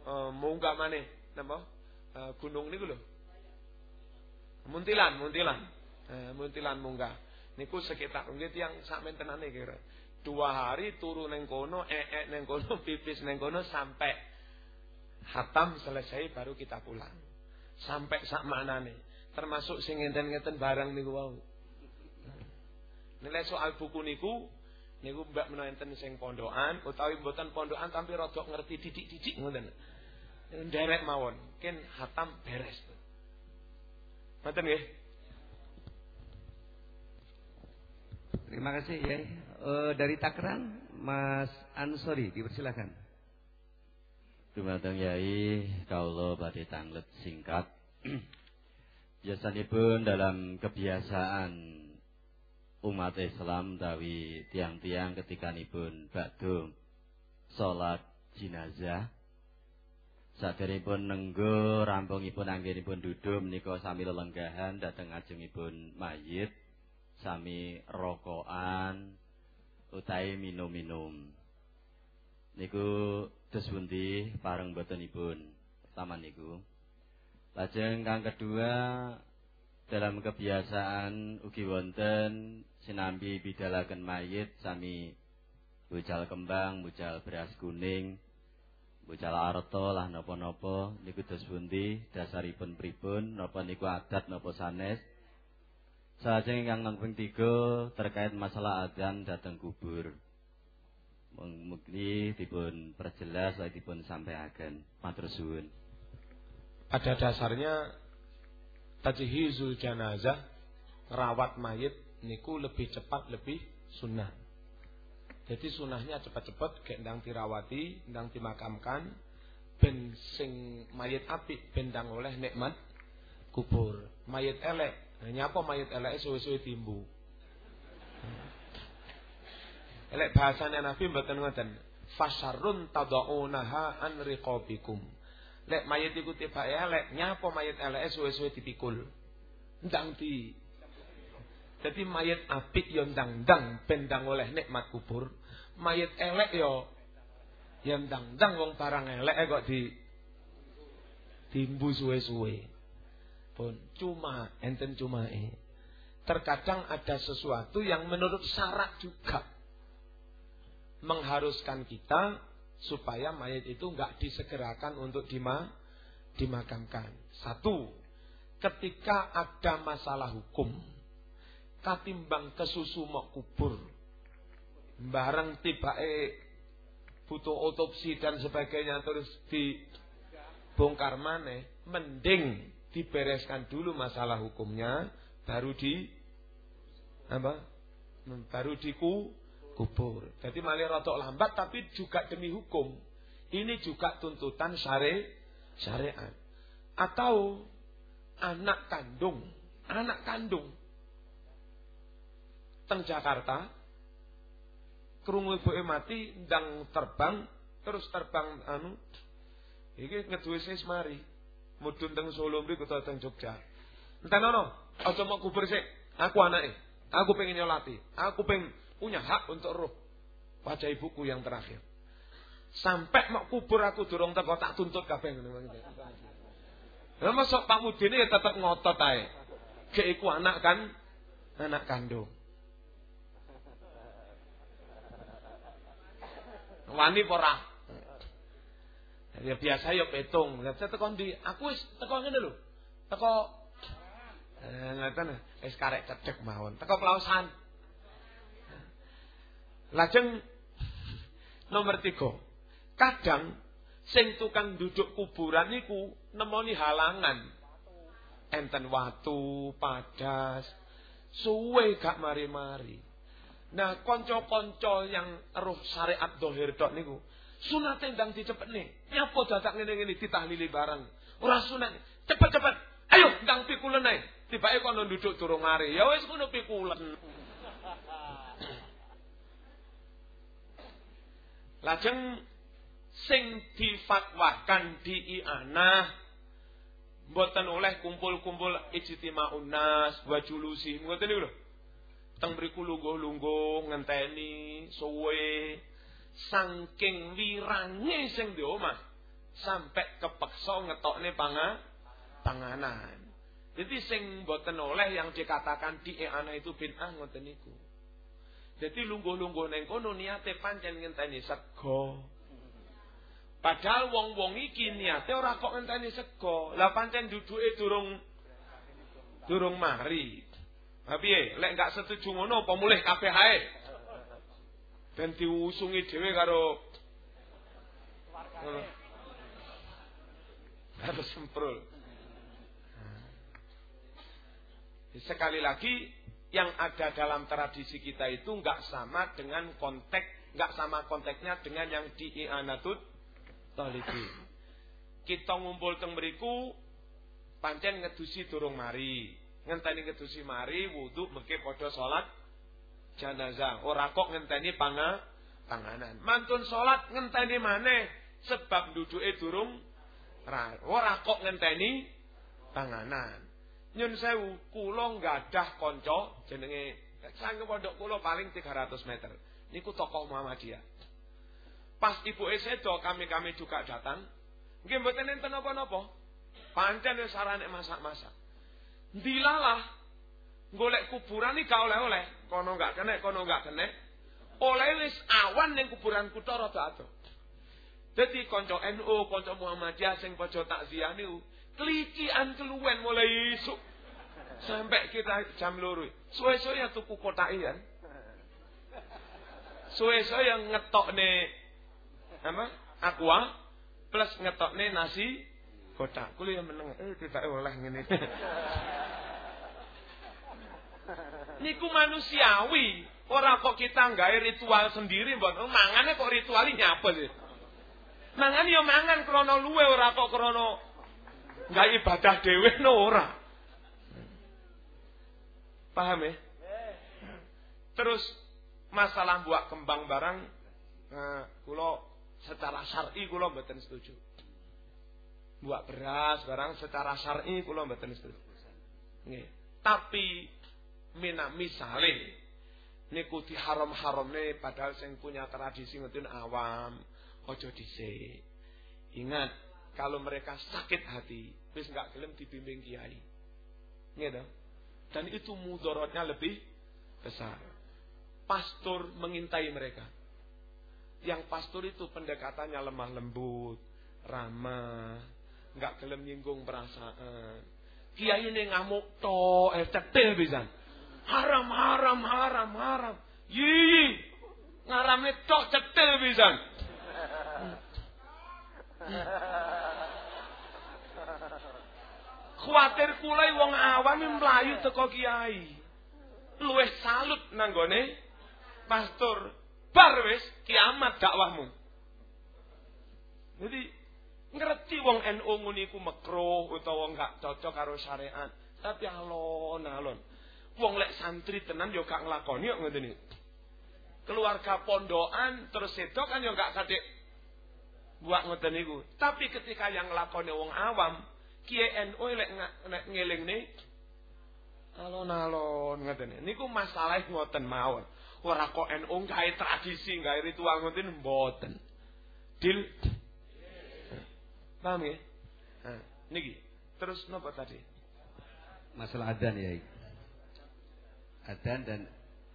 C: Uh, munggah maneh napa? Uh, gunung niku lho. Muntilan, muntilan. Eh, muntilan munggah. Niku sekitar nggih yang sak mentenane kira. Dua hari turu neng kono, ee neng kono, pipis neng kono sampai hatam selesai baru kita pulang. Sampai sak manane. Termasuk sing ngenten-ngenten barang niku wau. Nilai soal buku niku niku mbak menawa sing pondokan utawi mboten pondokan tapi rodok ngerti didik-didik ngoten. Nderek mawon, ken hatam beres. Ngoten nggih.
B: Terima kasih ya. E, dari Takran, Mas Ansori, dipersilakan.
F: Dumateng Yai, kaulo badhe tanglet singkat. Biasanipun dalam kebiasaan umat Islam tawi tiang-tiang ketika nipun bakdo salat jenazah Saderipun nenggo rampungipun anggenipun duduk menika sami lelenggahan dhateng ajengipun mayit sami rokokan utawi minum-minum. Niku dos pundi pareng botenipun pertama niku. Lajeng kang kedua dalam kebiasaan ugi wonten sinambi bidalaken mayit sami bucal kembang, bucal beras kuning, Bucal arto lah napa-napa niku dos pundi dasaripun pripun napa niku adat napa sanes Saja ingkang nang tiga terkait masalah adzan datang kubur. Mungkin dipun perjelas lagi dipun sampaikan. Matur suwun.
C: Pada dasarnya tajhizul janazah rawat mayit niku lebih cepat lebih sunnah. Jadi sunnahnya cepat-cepat gendang tirawati, ndang dimakamkan ben sing mayit apik bendang oleh nikmat kubur. Mayit elek Nah, nyapa mayit elek suwe-suwe timbu. Elek bahasanya Nabi mboten ngoten. Fasarun tadaunaha an riqabikum. Lek mayit iku tiba elek, nyapa mayit elek suwe-suwe dipikul. Ndang di jadi mayat apik yo ndang-ndang bendang oleh nikmat kubur. Mayat elek yo yang ndang-ndang wong barang elek kok di timbu suwe-suwe pun cuma enten cuma eh. Terkadang ada sesuatu yang menurut syarat juga mengharuskan kita supaya mayat itu nggak disegerakan untuk dima, dimakamkan. Satu, ketika ada masalah hukum, katimbang kesusu mau kubur, barang tiba eh butuh otopsi dan sebagainya terus dibongkar mana, mending dibereskan dulu masalah hukumnya, baru di apa? Baru diku kubur. Jadi malah rotok lambat tapi juga demi hukum. Ini juga tuntutan syari syariat. Atau anak kandung, anak kandung teng Jakarta krungu ibuke mati ndang terbang terus terbang anu iki ngeduwe mari mudun teng Solo mriku utawa teng Jogja. Entenono, aja mau kubur sik. Aku anake. Aku pengen nyolati. Aku pengen punya hak untuk roh wajah ibuku yang terakhir. Sampai mau kubur aku durung teko tak tuntut kabeh ngono. Lah masuk Pak Mudine ya tetep ngotot ae. Gek iku anak kan anak kandung. Wani ora? Ya biasa ya petung. Lah teko ndi? Aku wis teko ngene lho. Teko eh ngaten wis karek cedek mawon. Teko pelausan. Lajeng nomor tiga. Kadang sing tukang duduk kuburan niku nemoni halangan. Enten watu, padas, suwe gak mari-mari. Nah, konco-konco yang roh syariat dohir dok niku Sunate ndang dicepetne. Nyapa dadak ngene-ngene ditahlili bareng. Ora sunat. Cepet-cepet. Ayo ndang pikulen ae. Tibake kono nduduk durung mari. Ya wis ngono pikulen. Lajeng sing difatwakan di ianah mboten oleh kumpul-kumpul ijtima'un nas wa julusi ngoten niku lho. Teng mriku lungguh-lungguh ngenteni suwe saking wirange sing di omah sampai kepeksa ngetokne panga panganan. Jadi sing boten oleh yang dikatakan di ana itu bid'ah ngoten niku. Jadi lungguh-lungguh neng kono niate pancen ngenteni sego. Padahal wong-wong iki niate ora kok ngenteni sego. Lah pancen duduke durung durung mari. Tapi lek gak setuju ngono apa mulih kabeh ae? dan diusungi dhewe karo karo semprul. Sekali lagi yang ada dalam tradisi kita itu nggak sama dengan konteks nggak sama konteksnya dengan yang di I'anatut Talibi. Kita ngumpul teng mriku pancen ngedusi durung mari. Ngenteni ngedusi mari wudu mengke padha salat jenazah. Ora kok ngenteni panga panganan. Mantun salat ngenteni maneh sebab duduke durung ora kok ngenteni panganan. Nyun sewu, kula nggadah kanca jenenge sangge pondok kula paling 300 meter. Niku tokoh Muhammadiyah. Pas ibu sedo kami-kami juga datang. Nggih mboten enten napa-napa. Pancen sarane masak-masak. Dilalah golek kuburan iki gak oleh-oleh. Kono gak kena, kono gak kena. Oleh wis awan ning kuburan kutha rada ado. Dadi kanca NU, kanca Muhammadiyah sing padha takziah niku klician keluwen mulai isuk. Sampai kita jam loro. Suwe-suwe ya tuku kotake ya. Suwe-suwe yang ngetokne apa? Aqua plus ngetokne nasi kotak. Kulo yang meneng eh tidak oleh ngene. Niku manusiawi. Ora kok kita nggawe ritual sendiri mbok. Mangane kok rituali nyapa sih? Mangan ya mangan krana luwe ora kok krana nggawe ibadah dhewe no ora. Paham ya? Terus masalah buat kembang barang nah, secara syar'i kula mboten setuju. Buat beras barang secara syar'i kula mboten setuju. Nggih. Tapi mina misale niku diharam-haramne padahal sing punya tradisi ngoten awam ojo dhisik. Ingat kalau mereka sakit hati wis enggak gelem dibimbing kiai. Nggih Dan itu mudorotnya lebih besar. Pastor mengintai mereka. Yang pastor itu pendekatannya lemah lembut, ramah, nggak gelem nyinggung perasaan. Kiai ini ngamuk to, eh cetil bisa. Haram, haram, haram, haram. Yi, ngaramnya tok cetil bisa. Kuatir kulai wong awam mlayu teko kiai. Luwih salut nanggone pastor. Bar wis kiamat dakwahmu. Jadi ngerti wong NU ngono iku mekruh utawa enggak cocok karo syariat. Tapi alon-alon. Wong lek santri tenan yo gak nglakoni kok ngene. Keluarga pondokan terus sedok kan yo gak kadek buat ngoten niku. Tapi ketika yang nglakoni wong awam, Kiai NU lek ngelingne alon-alon ngoten niku masalah ngoten mawon. Ora kok NU gawe tradisi, gawe ritual ngoten mboten. Dil. Paham ya? Nah, niki. Terus napa tadi?
B: Masalah adan ya. Adan dan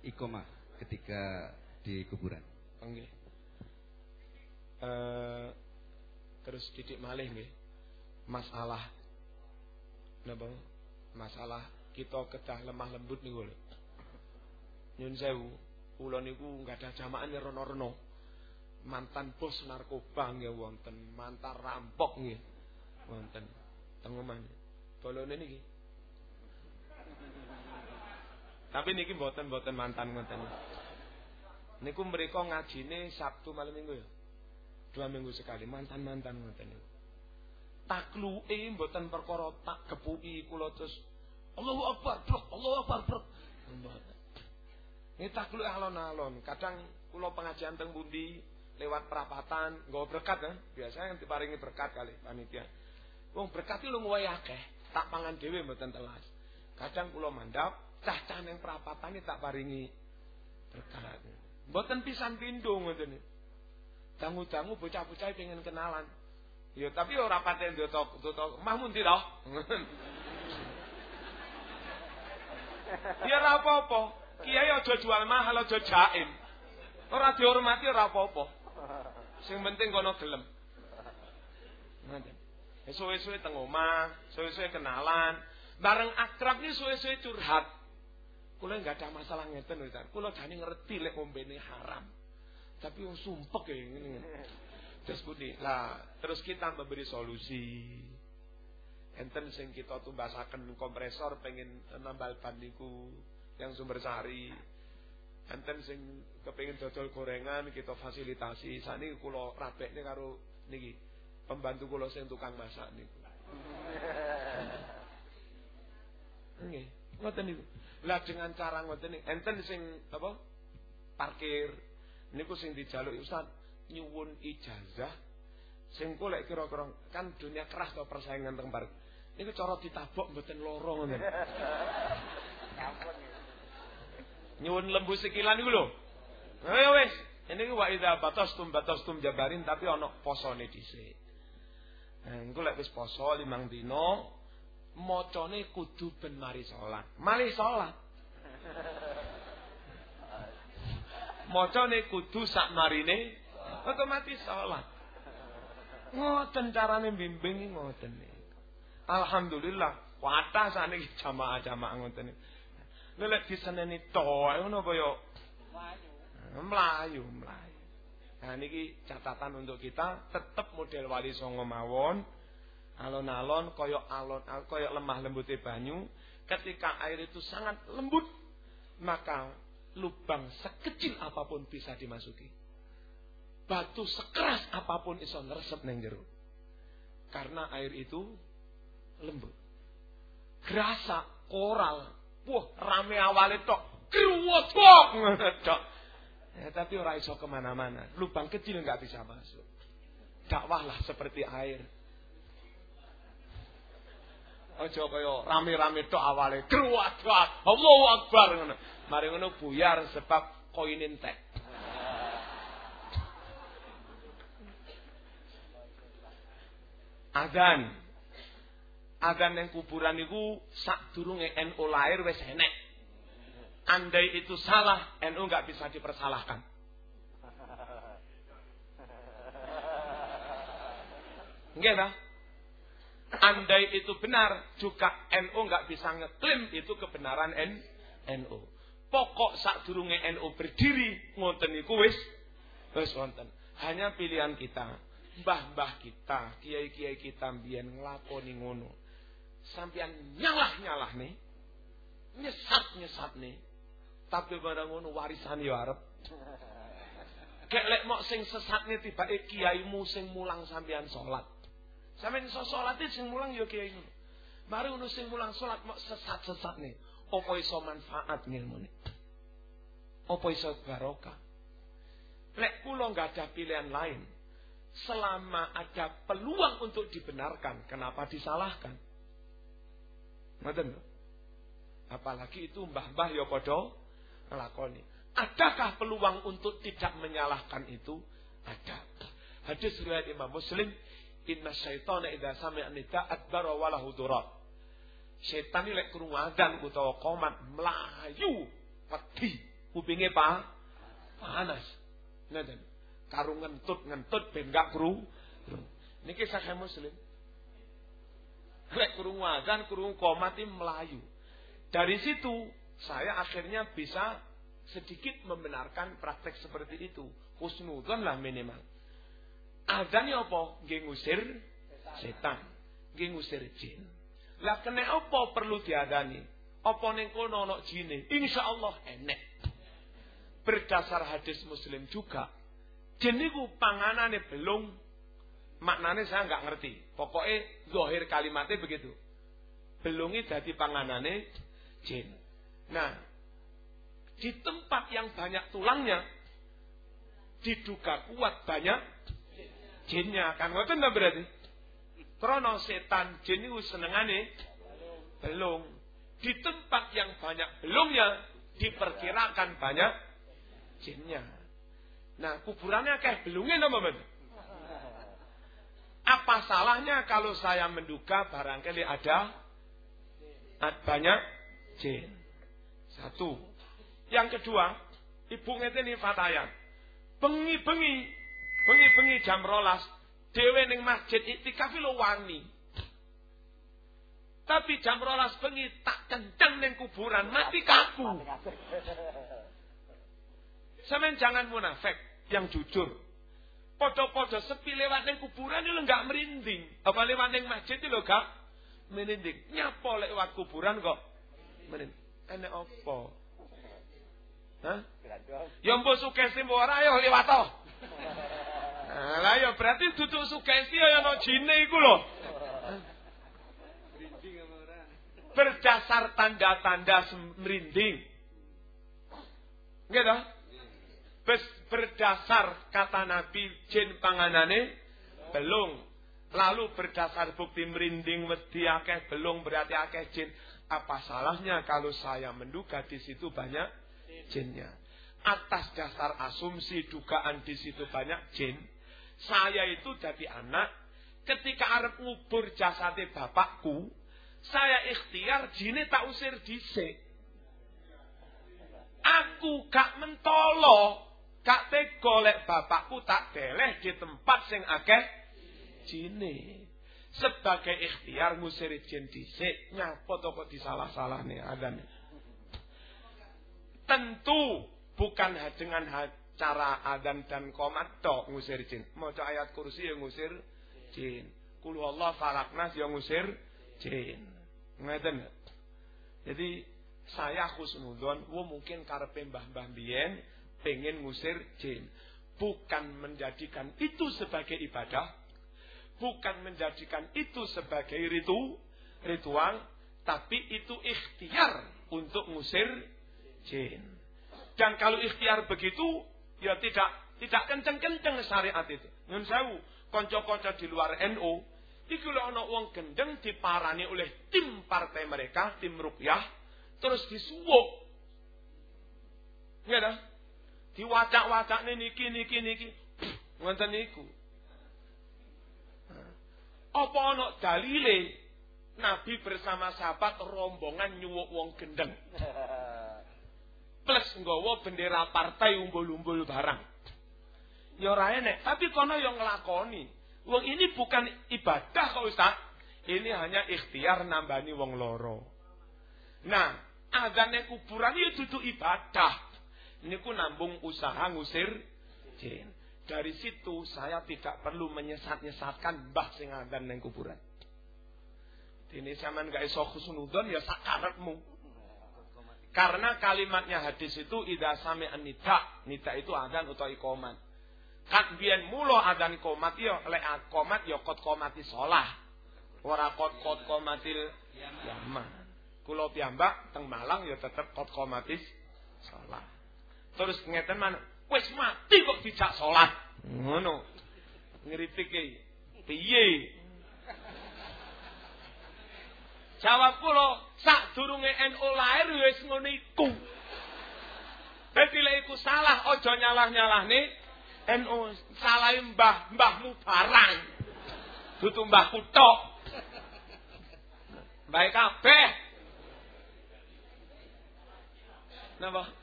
B: ikomah ketika di kuburan.
C: Nggih. Uh, terus didik malih nggih. Masalah napa? Masalah kita kedah lemah lembut niku lho. Nyun sewu, kula niku enggak ada jamaah rono-rono. Mantan bos narkoba nggih wonten, mantan rampok nggih. Wonten. Teng omah. Bolone niki. Tapi niki mboten-mboten mantan ngoten. Niku mereka ngajine Sabtu malam Minggu ya. Dua minggu sekali mantan-mantan ngoten niku takluke mboten perkara tak gepuki kula terus Allahu Akbar, blok, Allahu Akbar, blok. Ini takluk alon-alon. Kadang kula pengajian teng bundi lewat perapatan, nggawa berkat kan. Biasanya yang diparingi berkat kali panitia. Wong berkat itu lu akeh, tak pangan dhewe mboten telas. Kadang kula mandap, cah-cah ning perapatan tak paringi berkat. Mboten pisan pindho ngoten. Dangu-dangu bocah-bocah pengen kenalan. Ya tapi ora paten dotok dotok mahmun tidak. Ya ora apa-apa. Kiai aja jual mahal aja jaim. Ora dihormati ora apa-apa. Sing penting kono gelem. Ngoten. Suwe-suwe teng omah, suwe-suwe kenalan, bareng akrab ni suwe-suwe curhat. Kula enggak ada masalah ngeten lho, Kula jane ngerti lek ngombene haram. Tapi wong sumpek ya ngene. Terus pundi? Lah, terus kita memberi solusi. Enten sing kita tumbasaken kompresor pengen nambal ban niku yang sumber sari. Enten sing kepengin dodol gorengan kita fasilitasi. Sani kula rabekne karo niki pembantu kula sing tukang masak niku. Nggih, ngoten niku. Lah dengan cara ngoten niku enten sing apa? Parkir niku sing dijaluk Ustaz nyuwun ijazah sing lek kira-kira kan dunia keras to persaingan teng park. Niku cara ditabok mboten loro ngoten. nyuwun lembu sekilan niku lho. Ayo wis, ini wa idza batastum batastum jabarin tapi ana posone dhisik. Nah, engko lek wis poso limang dina macane kudu ben mari salat. Mari salat. Macane kudu sak marine otomatis sholat. Ngoten carane bimbing ngoten Alhamdulillah Kuatah saniki jamaah-jamaah ngoten diseneni tok ngono kaya melayu, melayu. Nah niki catatan untuk kita tetap model wali songo mawon. Alon-alon koyok alon koyok lemah lembutnya banyu. Ketika air itu sangat lembut, maka lubang sekecil apa pun bisa dimasuki. Batu sekeras apa pun iso ngeresep neng jero. Karena air itu lembut. Gerasa, koral, wah rame awalnya tok, keruwot tok. Ya, tapi orang iso ke mana-mana. Lubang kecil nggak bisa masuk. Dakwahlah seperti air. Ojo kaya rame-rame tok awale kruwat-wat. Allahu Akbar ngono. Mari ngono buyar sebab koin entek. Adzan. Adzan yang kuburan itu sak durunge NU lahir wis enek. Andai itu salah, NU nggak bisa dipersalahkan. Enggak nah? Andai itu benar, juga NU nggak bisa ngeklaim itu kebenaran N, NU. Pokok saat durunge NU berdiri, ngonten iku wis wis wonten. Hanya pilihan kita, mbah-mbah kita, kiai-kiai kita mbiyen nglakoni ngono. Sampeyan nyalah-nyalah nih. Nyesat-nyesat nih tapi barang ngono warisan ya arep. Kek lek mok sing sesatne tibake kiaimu sing mulang sampean salat. Sampeyan iso salat sing mulang ya kiai ngono. Mari ngono sing mulang salat mok sesat-sesatne. Apa iso manfaat ngilmune? Apa iso barokah? Lek kula nggak ada pilihan lain. Selama ada peluang untuk dibenarkan, kenapa disalahkan? Ngoten Apalagi itu mbah-mbah ya padha ngelakoni. Adakah peluang untuk tidak menyalahkan itu? Ada. Hadis riwayat Imam Muslim, Inna syaitana idza sami'a nida adbara wa lahu durat. Setan lek krungu adzan utawa komat melayu peti kupinge pa panas. Ngoten. Karung ngentut-ngentut ben gak kru. Niki sahih Muslim. Lek krungu adzan krungu komat ini melayu. Dari situ saya akhirnya bisa sedikit membenarkan praktek seperti itu. Husnudon lah minimal. Adanya apa? Nggih ngusir setan. Nggih ngusir jin. Lah kena apa perlu diadani? Apa ning kono ana jine? Insyaallah enek. Berdasar hadis Muslim juga. Jin niku panganane belum maknane saya nggak ngerti. Pokoknya zahir kalimatnya begitu. Belungi jadi panganane jin. Nah, di tempat yang banyak tulangnya, diduga kuat banyak jinnya. Kan ngoten ta berarti? Krono setan jin itu senengane belum. Di tempat yang banyak belumnya diperkirakan banyak jinnya. Nah, kuburannya kayak belungnya nama ben. Apa salahnya kalau saya menduga barangkali ada banyak jin? Satu. Yang kedua, ibu ngeteni fatayan. Bengi-bengi, bengi-bengi jam rolas, dewe ning masjid iktikaf lo wani. Tapi jam rolas bengi tak kenceng ning kuburan, mati kaku. Semen jangan munafik, yang jujur. Podo-podo sepi lewat ning kuburan itu enggak merinding. Apa lewat ning masjid itu enggak merinding. Nyapa lewat kuburan kok merinding. Enek apa? Hah? Ya mbok sugesti mbok ora ya liwat to. Nah, lah ya berarti duduk sugesti ya ono jine iku lho. Berdasar tanda-tanda merinding. Gitu? Berdasar kata Nabi jin panganane belum. Lalu berdasar bukti merinding wedi akeh belum berarti akeh jin. Apa salahnya kalau saya menduga di situ banyak jinnya? Atas dasar asumsi dugaan di situ banyak jin, saya itu jadi anak ketika Arab ngubur jasadnya bapakku, saya ikhtiar jinnya tak usir dhisik. Aku gak mentolo, gak tegolek bapakku tak deleh di tempat sing akeh jine. sebagai ikhtiar ngusir jin dhisik nyapa to kok disalah-salahne adan. Tentu bukan dengan cara adan dan komat tok ngusir jin. Maca ayat kursi yang ngusir jin. Kul Allah falaknas yang ngusir jin. Ngeten. Jadi saya khusnudon, wo mungkin karepe mbah-mbah biyen pengen ngusir jin. Bukan menjadikan itu sebagai ibadah, bukan menjadikan itu sebagai ritu, ritual, tapi itu ikhtiar untuk ngusir jin. Dan kalau ikhtiar begitu, ya tidak tidak kenceng-kenceng syariat itu. Nyun sewu, konco-konco di luar NU, iku lho ana wong gendeng diparani oleh tim partai mereka, tim Rukyah, terus disuwuk. Nggih ta? Diwacak-wacakne niki niki niki. Ngoten niku. Apa ana dalile Nabi bersama sahabat rombongan nyuwuk wong gendeng. Plus nggawa bendera partai umbul-umbul barang. Ya ora tapi kono yang nglakoni. Wong ini bukan ibadah kok Ustaz. Ini hanya ikhtiar nambani wong loro. Nah, adane kuburan itu dudu ibadah. Ini ku nambung usaha ngusir jin. Dari situ saya tidak perlu menyesat-nyesatkan mbah sing adan neng kuburan. Ini zaman gak iso ya sakarepmu. Karena kalimatnya hadis itu ida sami nida. Nida itu adan atau ikomat. Biyen mulo adan komat ya lek komat ya kot komati solah. Ora kot kot komatil yaman. Kulo piyambak teng Malang ya tetep kot komatis salat. Terus ngeten man, wis mati kok dijak salat. Ngono. Ngritik e. Piye? Jawab kula, sak durunge NU lahir wis ngono iku. Dadi lek iku salah aja nyalah-nyalahne NU salah mbah mbahmu barang. Dudu mbahku tok. Baik kabeh. Napa? Ini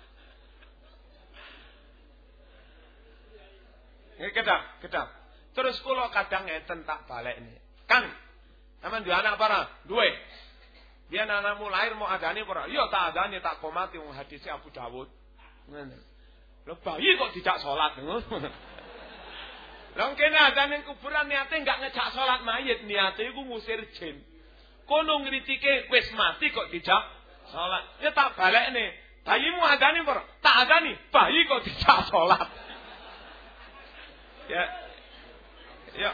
C: kedap, kedap. Terus kula kadang ngeten tak balik ini. Kang, sampean dua anak para? Dua. Dia anakmu lahir mau adani para? Iya tak adani tak komati wong hadisnya Abu Dawud. Lho bayi kok tidak sholat. Lah kene adane kuburan niate enggak ngejak sholat mayit, niate iku ngusir jin. Kono ngritike wis mati kok tidak sholat. Ya tak balik nih. Bayimu adani ber, tak adani, bayi kok tidak sholat. Ya, ya,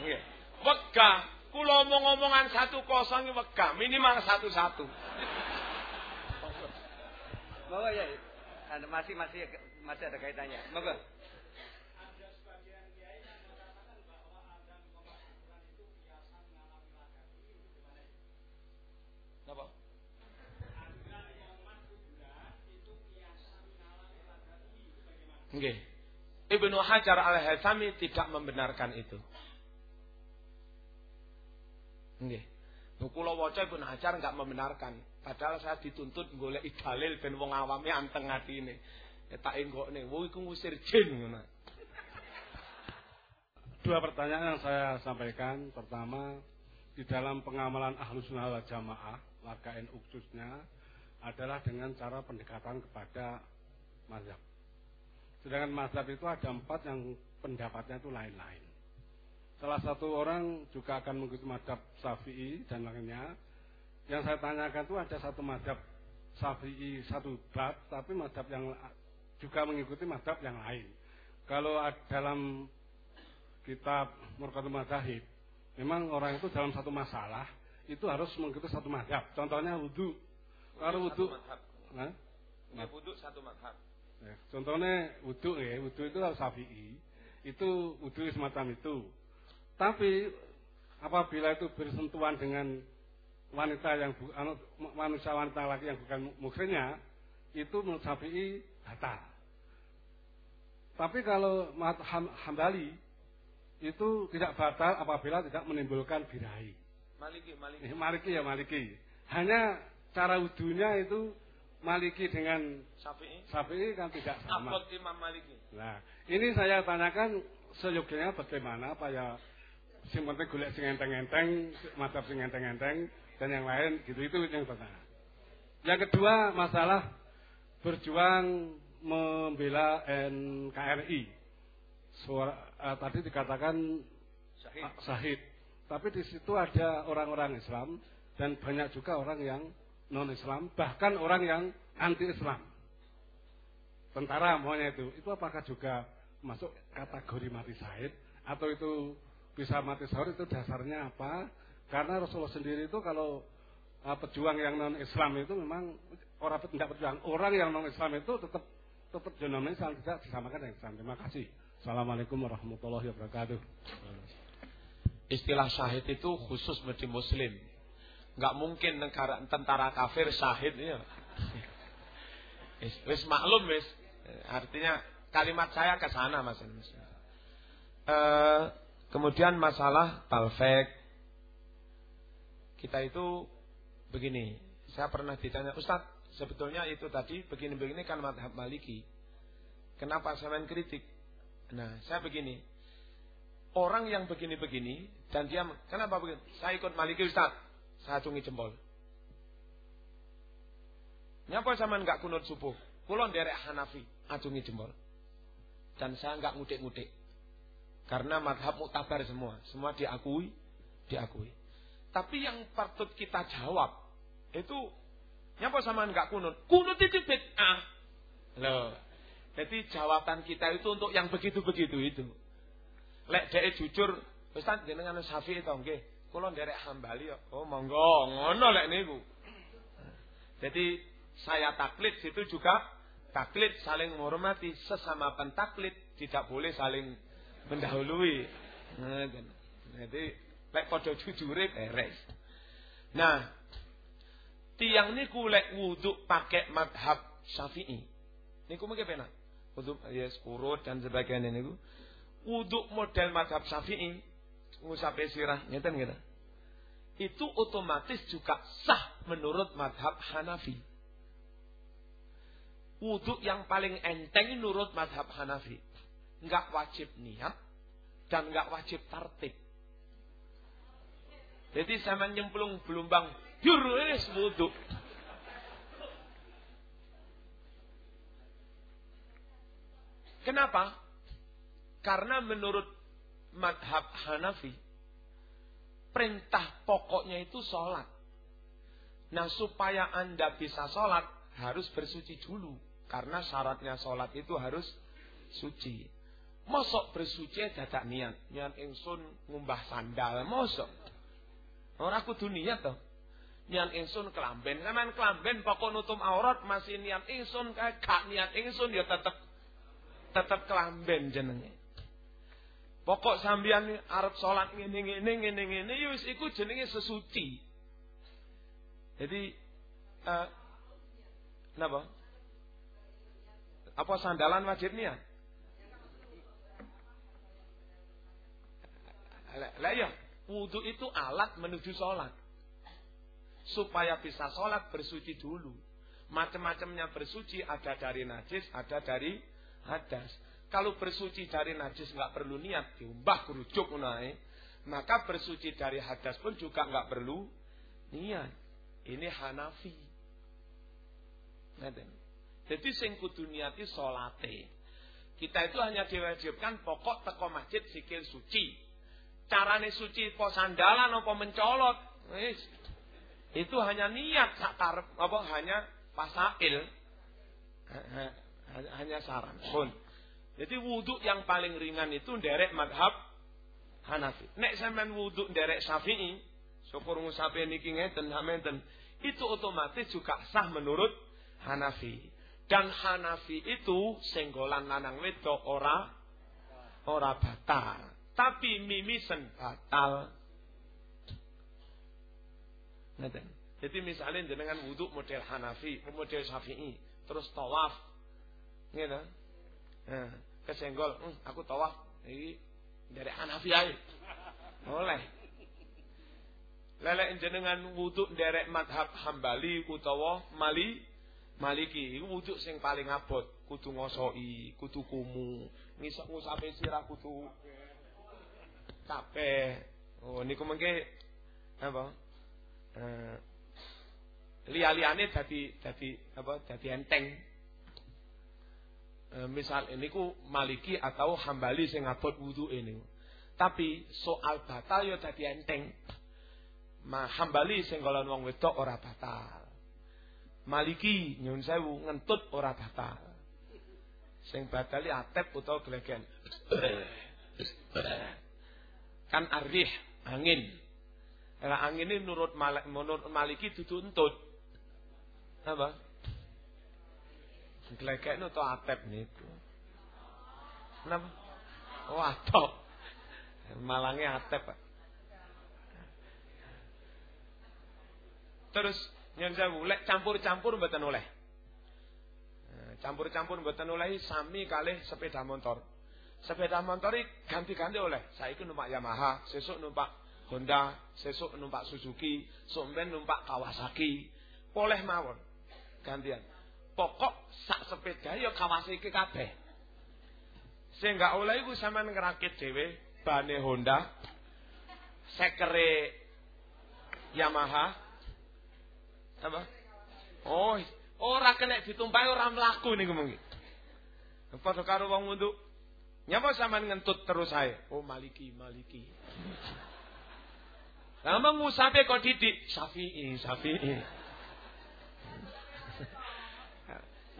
C: Nggih. Wegah, kula omong-omongan satu kosong wegah, minimal satu satu.
B: Bawa ya, masih masih masih ada kaitannya. Moga.
C: Nggih. Ibnu Hajar al-Haythami tidak membenarkan itu. Nggih. Kula waca Ibnu Hajar enggak membenarkan. Padahal saya dituntut golek dalil ben wong awame anteng atine. Ya tak enggokne, wo iku ngusir jin ngono.
G: Dua pertanyaan yang saya sampaikan. Pertama, di dalam pengamalan Ahlus Sunnah wal Jamaah, warga NU khususnya adalah dengan cara pendekatan kepada mazhab. Sedangkan mazhab itu ada empat yang pendapatnya itu lain-lain. Salah satu orang juga akan mengikuti mazhab Syafi'i dan lainnya. Yang saya tanyakan itu ada satu mazhab Syafi'i satu bab, tapi mazhab yang juga mengikuti mazhab yang lain. Kalau dalam kitab Murkatul Mazahib, memang orang itu dalam satu masalah itu harus mengikuti satu mazhab. Contohnya wudhu. Kalau wudhu,
C: nah, wudhu satu mazhab.
G: Ya, contohnya wudhu ya, wudhu itu harus syafi'i. Itu wudhu semacam itu. Tapi apabila itu bersentuhan dengan wanita yang anu, manusia wanita lagi yang bukan muslimnya, itu menurut syafi'i batal. Tapi kalau ham, hambali itu tidak batal apabila tidak menimbulkan birahi.
C: Maliki, maliki.
G: Eh, maliki ya maliki. Hanya cara wudhunya itu Maliki dengan
C: Syafi'i
G: Syafi'i kan tidak sama.
C: Abad Imam Maliki.
G: Nah, ini saya tanyakan seyogianya bagaimana Pak ya sing penting golek sing enteng-enteng, madzhab sing enteng-enteng dan yang lain gitu itu yang pertama. Yang kedua masalah berjuang membela NKRI. Suara, uh, tadi dikatakan syahid. Uh, syahid. Tapi di situ ada orang-orang Islam dan banyak juga orang yang non Islam, bahkan orang yang anti Islam. Tentara maunya itu, itu apakah juga masuk kategori mati syahid atau itu bisa mati syahid itu dasarnya apa? Karena Rasulullah sendiri itu kalau uh, pejuang yang non Islam itu memang orang tidak pejuang, orang yang non Islam itu tetap tetap jenomnya Islam tidak disamakan dengan Islam. Terima kasih. Assalamualaikum warahmatullahi wabarakatuh.
C: Istilah syahid itu khusus bagi muslim. Nggak mungkin negara tentara kafir syahid ya. Wis maklum wis. Artinya kalimat saya ke sana Mas. E, kemudian masalah talfek. Kita itu begini, saya pernah ditanya, Ustaz, sebetulnya itu tadi begini-begini kan madhab maliki. Kenapa saya main kritik? Nah, saya begini. Orang yang begini-begini dan dia kenapa begini? Saya ikut maliki Ustaz. Saya acungi jempol. Nyapa sama nggak kunut subuh? Kulon derek Hanafi, acungi jempol. Dan saya nggak ngutik-ngutik. Karena madhab muktabar semua. Semua diakui, diakui. Tapi yang patut kita jawab, itu nyapa sama nggak kunut? Kunut itu bid'ah. Loh. Jadi jawaban kita itu untuk yang begitu-begitu itu. Lek dek jujur, Ustaz jenengan Syafi'i to nggih. Kula nderek Hambali ya. Oh monggo, ngono lek niku. Jadi saya taklid situ juga taklid saling menghormati sesama pentaklid tidak boleh saling mendahului. Nah, jadi lek padha jujure beres. Nah, tiang niku lek wudhu pakai madhab Syafi'i. Niku mungkin penak. Wudhu ya kurut dan sebagainya niku. Wudhu model madhab Syafi'i ngusape sirah ngeten gitu. Itu otomatis juga sah menurut madhab Hanafi wudhu yang paling enteng menurut madhab Hanafi. Enggak wajib niat dan enggak wajib tartib. Jadi sama nyemplung belumbang jurulis wudhu. Kenapa? Karena menurut madhab Hanafi, perintah pokoknya itu sholat. Nah supaya anda bisa sholat, harus bersuci dulu. Karena syaratnya sholat itu harus suci. Mosok bersuci dadak niat. Niat ingsun ngumbah sandal. Mosok. Orang kudu niat toh. Niat ingsun kelamben. Karena kelamben pokok nutum aurat masih niat ingsun. Gak niat ingsun ya tetep tetep kelamben jenenge. Pokok sambian arep sholat ngene ngene ngene ngene ya wis iku jenenge sesuci. Jadi uh, napa? Apa sandalan wajib niat? Lah ya, wudhu itu alat menuju sholat. Supaya bisa sholat bersuci dulu. Macam-macamnya bersuci ada dari najis, ada dari hadas. Kalau bersuci dari najis nggak perlu niat, diumbah kerucuk naik. Maka bersuci dari hadas pun juga nggak perlu niat. Ini Hanafi. Jadi sing kudu niati salate. Kita itu hanya diwajibkan pokok teko masjid sikil suci. Carane suci po sandalan apa mencolot. Wis. Itu hanya niat sak karep apa hanya pasail. Hanya saran pun. Jadi wudhu yang paling ringan itu derek madhab Hanafi. Nek sampean wudhu derek Syafi'i, syukur ngusape niki ngeten hamenten, itu otomatis juga sah menurut Hanafi. Dan Hanafi itu senggolan lanang wedok ora ora batal. Tapi mimisen batal. Ngeten. Jadi misalnya dengan wudhu model Hanafi, model Syafi'i, terus tawaf. Gitu. Nah, kesenggol, hm, aku tawaf. Ini dari Hanafi aja. Boleh. Lelek jenengan wudhu derek madhab Hambali utawa Mali Maliki iku wujud sing paling abot, kudu ngosoki, kudu kumu, ngisok ngusape sirah kudu kabeh. Oh niku mengke apa? Eh liya-liyane dadi dadi apa? Dadi enteng. Eh, misal ini ku maliki atau hambali sing ngabot wudu ini. Tapi soal batal ya dadi enteng. Ma hambali sing golon wong wedok ora batal. Maliki nyun sewu ngentut ora batal. Sing batali atep utawa glegen. kan arih angin. Lah angin ini menurut Maliki dudu entut. Apa? Glegen atau atep niku. Kenapa? Oh, atop. Malangnya atep, Pak. Terus yang saya lek campur-campur mboten oleh. Eh, campur-campur mboten oleh sami kalih sepeda motor. Sepeda motor ganti-ganti oleh. Saiki numpak Yamaha, sesuk numpak Honda, sesuk numpak Suzuki, somben numpak Kawasaki. Poleh mawon. Gantian. Pokok sak sepeda ya Kawasaki kabeh. Sing gak oleh iku sampean ngerakit dhewe bane Honda, sekere Yamaha, apa? Oh, ora kena ditumpahi ora mlaku niku mungkin. Padha karo wong untuk nyapa sampean ngentut terus saya. Oh, Maliki, Maliki. Lama ngusape kok didik Syafi'i, Syafi'i.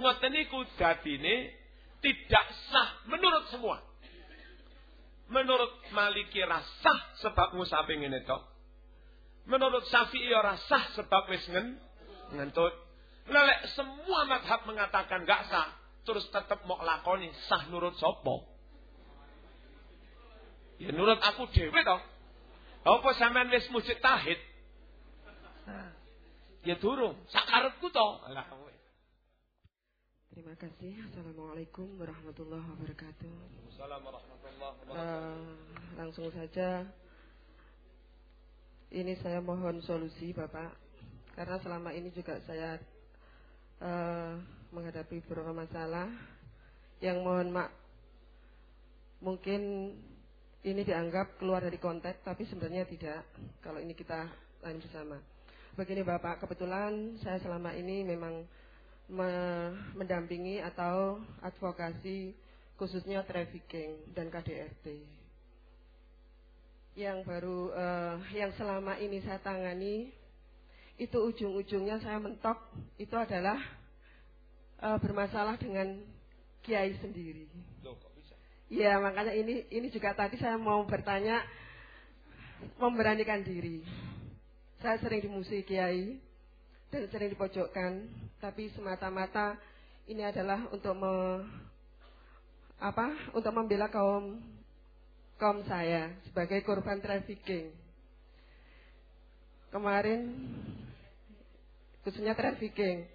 C: Ngoten niku dadine tidak sah menurut semua. Menurut Maliki rasah sebab ngusape ngene tok. Menurut Syafi'i ora sah sebab wis ngentut. Lelek semua madhab mengatakan gak sah. Terus tetap mau lakoni sah nurut sopo. Ya nurut aku dewe toh. Apa sampean wis mujid tahid? Ya durung, sakarepku toh.
H: Terima kasih. Assalamualaikum warahmatullahi wabarakatuh.
C: Assalamualaikum warahmatullahi wabarakatuh.
H: Uh, langsung saja. Ini saya mohon solusi Bapak. Karena selama ini juga saya uh, menghadapi beberapa masalah yang mohon mak mungkin ini dianggap keluar dari konteks, tapi sebenarnya tidak. Kalau ini kita lain bersama. Begini Bapak, kebetulan saya selama ini memang me mendampingi atau advokasi khususnya trafficking dan KDRT. Yang baru, uh, yang selama ini saya tangani, itu ujung-ujungnya saya mentok, itu adalah uh, bermasalah dengan kiai sendiri.
C: Loh,
H: Ya makanya ini ini juga tadi saya mau bertanya memberanikan diri. Saya sering dimusuhi kiai dan sering dipojokkan, tapi semata-mata ini adalah untuk me, apa? Untuk membela kaum kaum saya sebagai korban trafficking. Kemarin khususnya trafficking.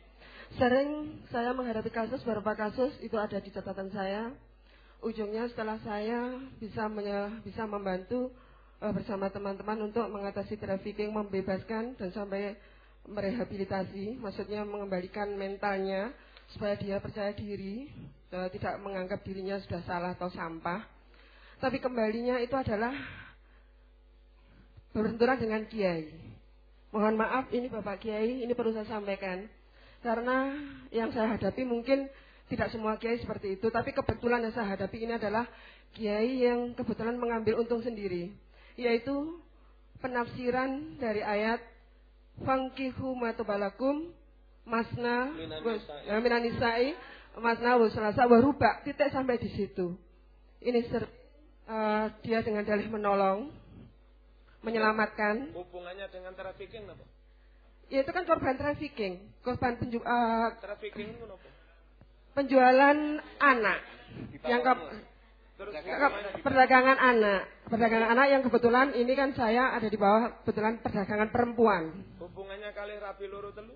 H: Sering saya menghadapi kasus beberapa kasus itu ada di catatan saya ujungnya setelah saya bisa bisa membantu uh, bersama teman-teman untuk mengatasi trafficking, membebaskan dan sampai merehabilitasi, maksudnya mengembalikan mentalnya supaya dia percaya diri, uh, tidak menganggap dirinya sudah salah atau sampah. Tapi kembalinya itu adalah berbenturan dengan kiai. Mohon maaf ini Bapak Kiai, ini perlu saya sampaikan. Karena yang saya hadapi mungkin tidak semua kiai seperti itu, tapi kebetulan yang saya hadapi ini adalah kiai yang kebetulan mengambil untung sendiri, yaitu penafsiran dari ayat Fangkihu matubalakum masna minanisai masna wasulasa waruba titik sampai di situ. Ini ser, uh, dia dengan dalih menolong, menyelamatkan.
C: Hubungannya dengan trafficking apa?
H: Ya itu kan korban trafficking, korban penju uh,
C: trafficking
H: penjualan anak yang ke, perdagangan anak. Perdagangan anak. Yang kebetulan ini kan saya ada di bawah kebetulan perdagangan perempuan.
C: Hubungannya kali rapi luru telu?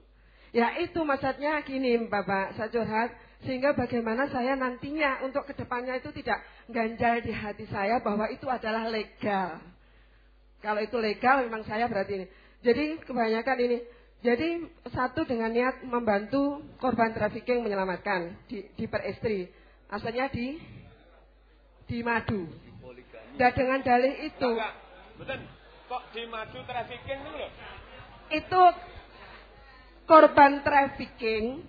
H: Ya itu maksudnya gini bapak saya curhat sehingga bagaimana saya nantinya untuk ke depannya itu tidak ganjal di hati saya bahwa itu adalah legal. Kalau itu legal memang saya berarti ini. Jadi kebanyakan ini jadi satu dengan niat membantu korban trafficking menyelamatkan di, di peristri. Asalnya di di madu. Dan dengan dalih itu.
C: Betul. Kok di madu trafficking itu loh?
H: Itu korban trafficking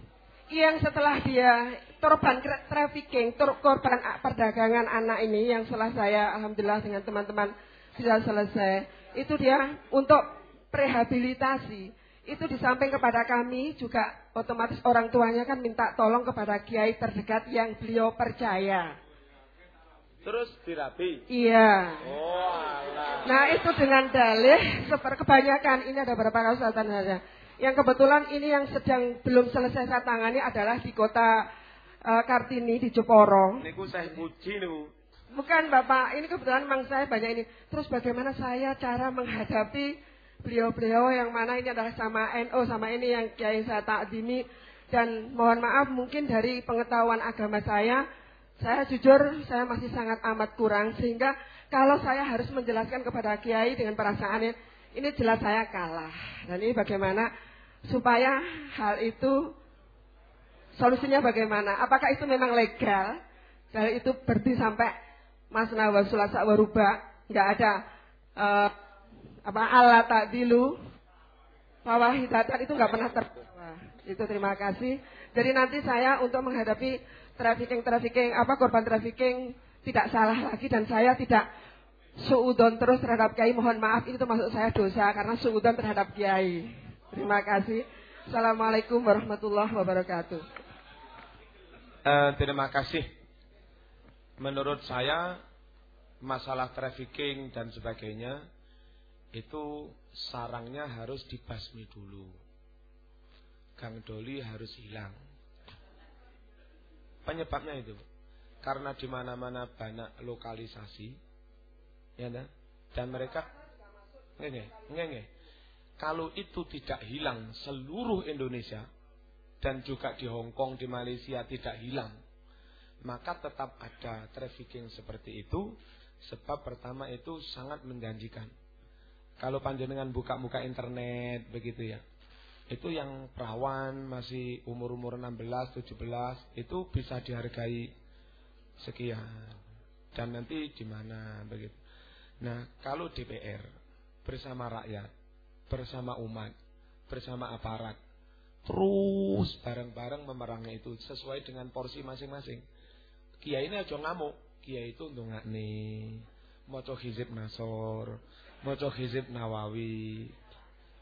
H: yang setelah dia korban trafficking, korban perdagangan anak ini yang setelah saya alhamdulillah dengan teman-teman sudah selesai, itu dia untuk rehabilitasi. Itu di samping kepada kami juga otomatis orang tuanya kan minta tolong kepada kiai terdekat yang beliau percaya.
C: Terus dirapi?
H: Iya.
C: Oh, Allah.
H: Nah itu dengan dalih seperti kebanyakan ini ada beberapa kasus saja. Yang kebetulan ini yang sedang belum selesai saya tangani adalah di kota uh, Kartini di Jeporo.
C: Niku saya puji niku.
H: Bukan Bapak, ini kebetulan memang saya banyak ini. Terus bagaimana saya cara menghadapi beliau-beliau yang mana ini adalah sama NO sama ini yang Kiai saya takdimi dan mohon maaf mungkin dari pengetahuan agama saya saya jujur saya masih sangat amat kurang sehingga kalau saya harus menjelaskan kepada kiai dengan perasaannya ini jelas saya kalah. Dan ini bagaimana supaya hal itu solusinya bagaimana? Apakah itu memang legal? Dari itu berarti sampai Mas Nawa Sulasa Waruba nggak ada uh, apa alat takdilu bahwa hidatan itu nggak pernah terbawa. Itu terima kasih. Jadi nanti saya untuk menghadapi trafficking trafficking apa korban trafficking tidak salah lagi. Dan saya tidak suudon terus terhadap kiai. Mohon maaf itu termasuk saya dosa karena suudon terhadap kiai. Terima kasih. Assalamualaikum warahmatullahi wabarakatuh.
C: Uh, terima kasih. Menurut saya masalah trafficking dan sebagainya itu sarangnya harus dibasmi dulu. Gang Doli harus hilang Penyebabnya itu karena di mana-mana banyak lokalisasi, ya nah? dan mereka ngenge, ngenge. Kalau itu tidak hilang seluruh Indonesia dan juga di Hong Kong, di Malaysia tidak hilang, maka tetap ada trafficking seperti itu. Sebab pertama itu sangat menjanjikan. Kalau panjenengan buka-buka internet begitu ya, itu yang perawan masih umur-umur 16, 17 itu bisa dihargai sekian. Dan nanti di mana begitu. Nah, kalau DPR bersama rakyat, bersama umat, bersama aparat terus bareng-bareng memerangi itu sesuai dengan porsi masing-masing. Kiai ini aja ngamuk, kiai itu untuk nih, maca hizib nasor, maca hizib nawawi,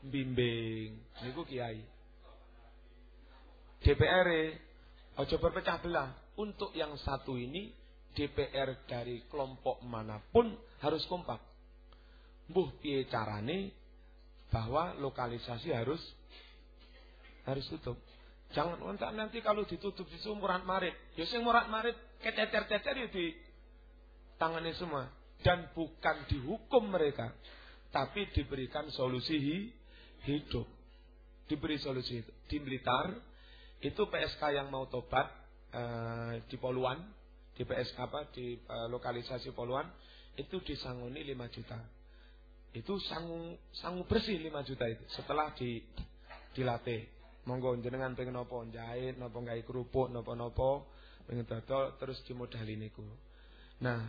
C: bimbing niku kiai. DPR e, ojo berpecah belah. Untuk yang satu ini DPR dari kelompok mana pun harus kompak. Mbuh piye carane bahwa lokalisasi harus harus tutup. Jangan untuk nanti kalau ditutup di murat marit, ya sing murat marit keteter-teter ya di tangannya semua dan bukan dihukum mereka, tapi diberikan solusi hidup. Diberi solusi itu. Di Blitar itu PSK yang mau tobat uh, di Poluan, di PSK apa di uh, lokalisasi Poluan itu disanguni 5 juta. Itu sangu sangu bersih 5 juta itu setelah di dilatih. Monggo jenengan pengen nopo jahit, nopo gawe kerupuk, nopo-nopo pengen dodol terus dimodali niku. Nah,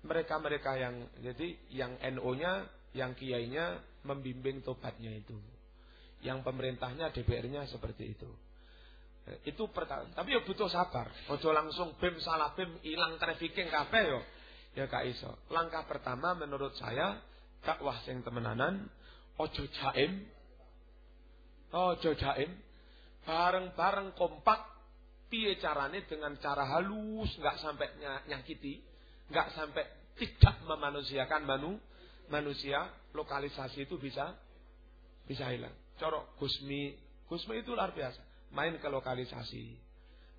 C: mereka-mereka yang jadi yang NO-nya, yang kiainya membimbing tobatnya itu. Yang pemerintahnya DPR-nya seperti itu. Itu pertama. Tapi ya butuh sabar. Ojo langsung bim salah bim hilang trafficking kafe yo. Ya kak iso. Langkah pertama menurut saya dakwah sing temenanan ojo jaim. Ojo jaim. Bareng-bareng kompak piye carane dengan cara halus nggak sampai nyakiti, nggak sampai tidak memanusiakan manu, manusia lokalisasi itu bisa bisa hilang. Corok Gusmi, Gusmi itu luar biasa. Main ke lokalisasi.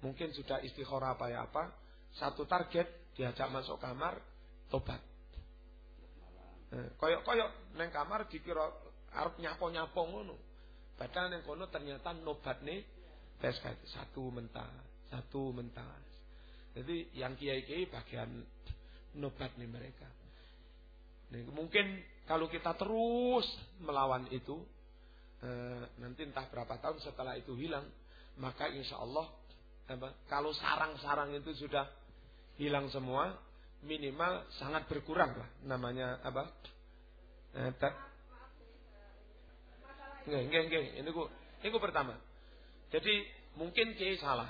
C: Mungkin sudah istikharah apa ya apa, satu target diajak masuk kamar, tobat. Eh, koyok koyok neng kamar dikira arep nyapo nyapo ngono. Padahal neng kono ternyata nobat nih tes satu mentas, satu mentas. Jadi yang kiai kiai bagian nobat nih mereka. Mungkin kalau kita terus melawan itu, eh, nanti entah berapa tahun setelah itu hilang, maka insya Allah kalau sarang-sarang itu sudah hilang semua, minimal sangat berkurang lah namanya apa. Nggih, nggih, nggih. Ini ku, ini ku pertama. Jadi mungkin kiai salah.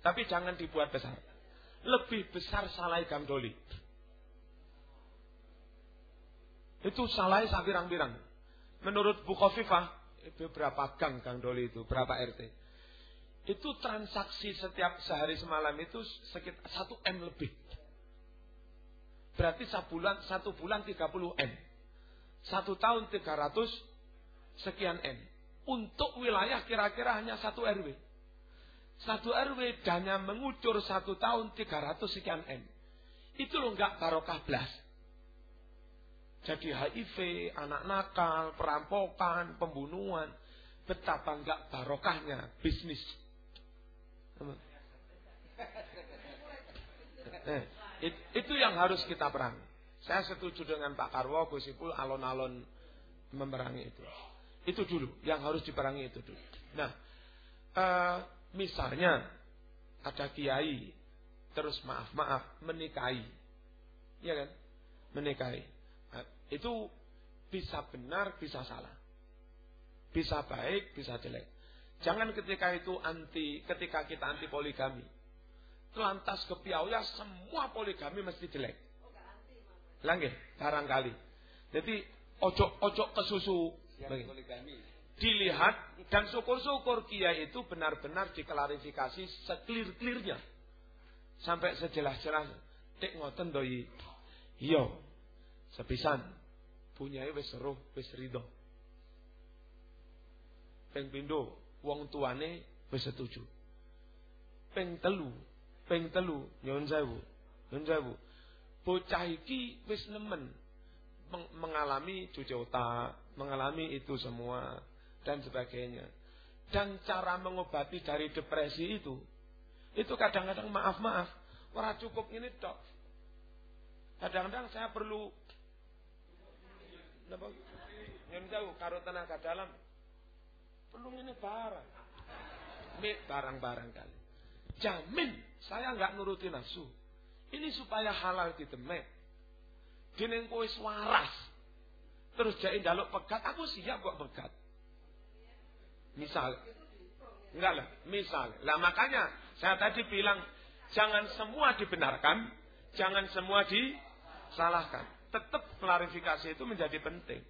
C: Tapi jangan dibuat besar. Lebih besar salah Gang Doli. Itu salahnya sabirang-birang. Menurut Bu Khofifah, beberapa gang Gang Doli itu, berapa RT. Itu transaksi setiap sehari semalam itu sekitar 1 M lebih. Berarti sebulan, satu bulan 30 M. Satu tahun 300 sekian M. Untuk wilayah kira-kira hanya satu RW. Satu RW dana mengucur satu tahun 300 sekian M. Itu loh nggak barokah belas. Jadi HIV, anak nakal, perampokan, pembunuhan. Betapa enggak barokahnya bisnis. Eh, itu yang harus kita perang. Saya setuju dengan Pak Karwo, Gus Ipul, alon-alon memerangi itu. Itu dulu, yang harus diperangi itu dulu. Nah, uh, misalnya ada kiai, terus maaf-maaf, menikahi. Ya kan? Menikahi. Itu bisa benar, bisa salah. Bisa baik, bisa jelek. Jangan ketika itu anti, ketika kita anti poligami. Lantas kepiauya semua poligami mesti jelek. Langge, barangkali. Jadi ojok-ojok ke susu. Dilihat dan syukur-syukur kia itu benar-benar diklarifikasi seklir-klirnya. Sampai sejelas-jelas. Tek ngoten doi. Iya. Sepisan punyai wis seruh, wis rido. Peng pindo, wong tuane wis setuju. Peng telu, peng telu, nyuwun sewu, nyuwun sewu. Bocah iki wis nemen mengalami cuci otak, mengalami itu semua dan sebagainya. Dan cara mengobati dari depresi itu, itu kadang-kadang maaf-maaf, ora cukup ini dok. Kadang-kadang saya perlu Napa? Yang tahu karo tenaga dalam. Perlu ini barang. Ini barang-barang kali. Jamin saya nggak nuruti nafsu. Ini supaya halal di demek. Dene kowe waras. Terus jadi jaluk pegat, aku siap kok pegat. Misal. Enggak lah, misal. Lah makanya saya tadi bilang jangan semua dibenarkan, jangan semua disalahkan tetap klarifikasi itu menjadi penting.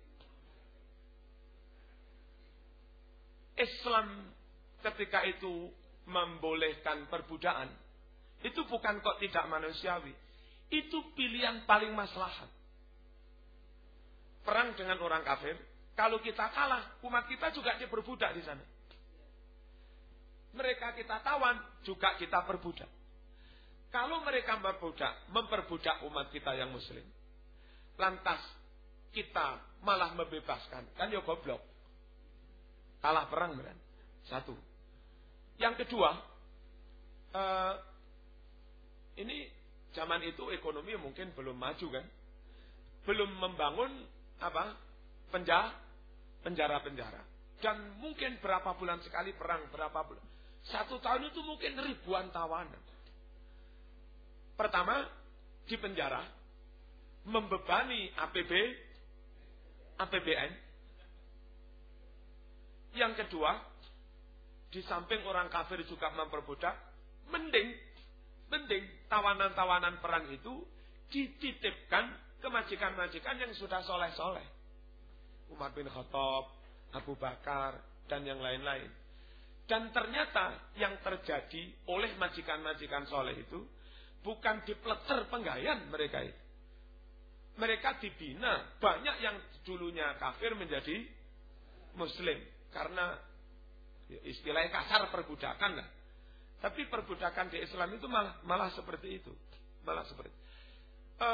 C: Islam ketika itu membolehkan perbudakan, itu bukan kok tidak manusiawi. Itu pilihan paling maslahat. Perang dengan orang kafir, kalau kita kalah, umat kita juga diperbudak di sana. Mereka kita tawan, juga kita perbudak. Kalau mereka memperbudak, memperbudak umat kita yang muslim, lantas kita malah membebaskan. Kan ya goblok. Kalah perang kan. Satu. Yang kedua, uh, ini zaman itu ekonomi mungkin belum maju kan. Belum membangun apa? Penjara, penjara-penjara. Dan mungkin berapa bulan sekali perang, berapa bulan. Satu tahun itu mungkin ribuan tawanan. Pertama, di penjara, membebani APB, APBN. Yang kedua, di samping orang kafir juga memperbudak, mending, mending tawanan-tawanan perang itu dititipkan ke majikan-majikan yang sudah soleh-soleh. Umar bin Khattab, Abu Bakar, dan yang lain-lain. Dan ternyata yang terjadi oleh majikan-majikan soleh itu bukan dipleter penggayaan mereka itu mereka dibina. Banyak yang dulunya kafir menjadi muslim. Karena ya, istilahnya kasar perbudakan lah. Tapi perbudakan di Islam itu malah, malah seperti itu. Malah seperti. E,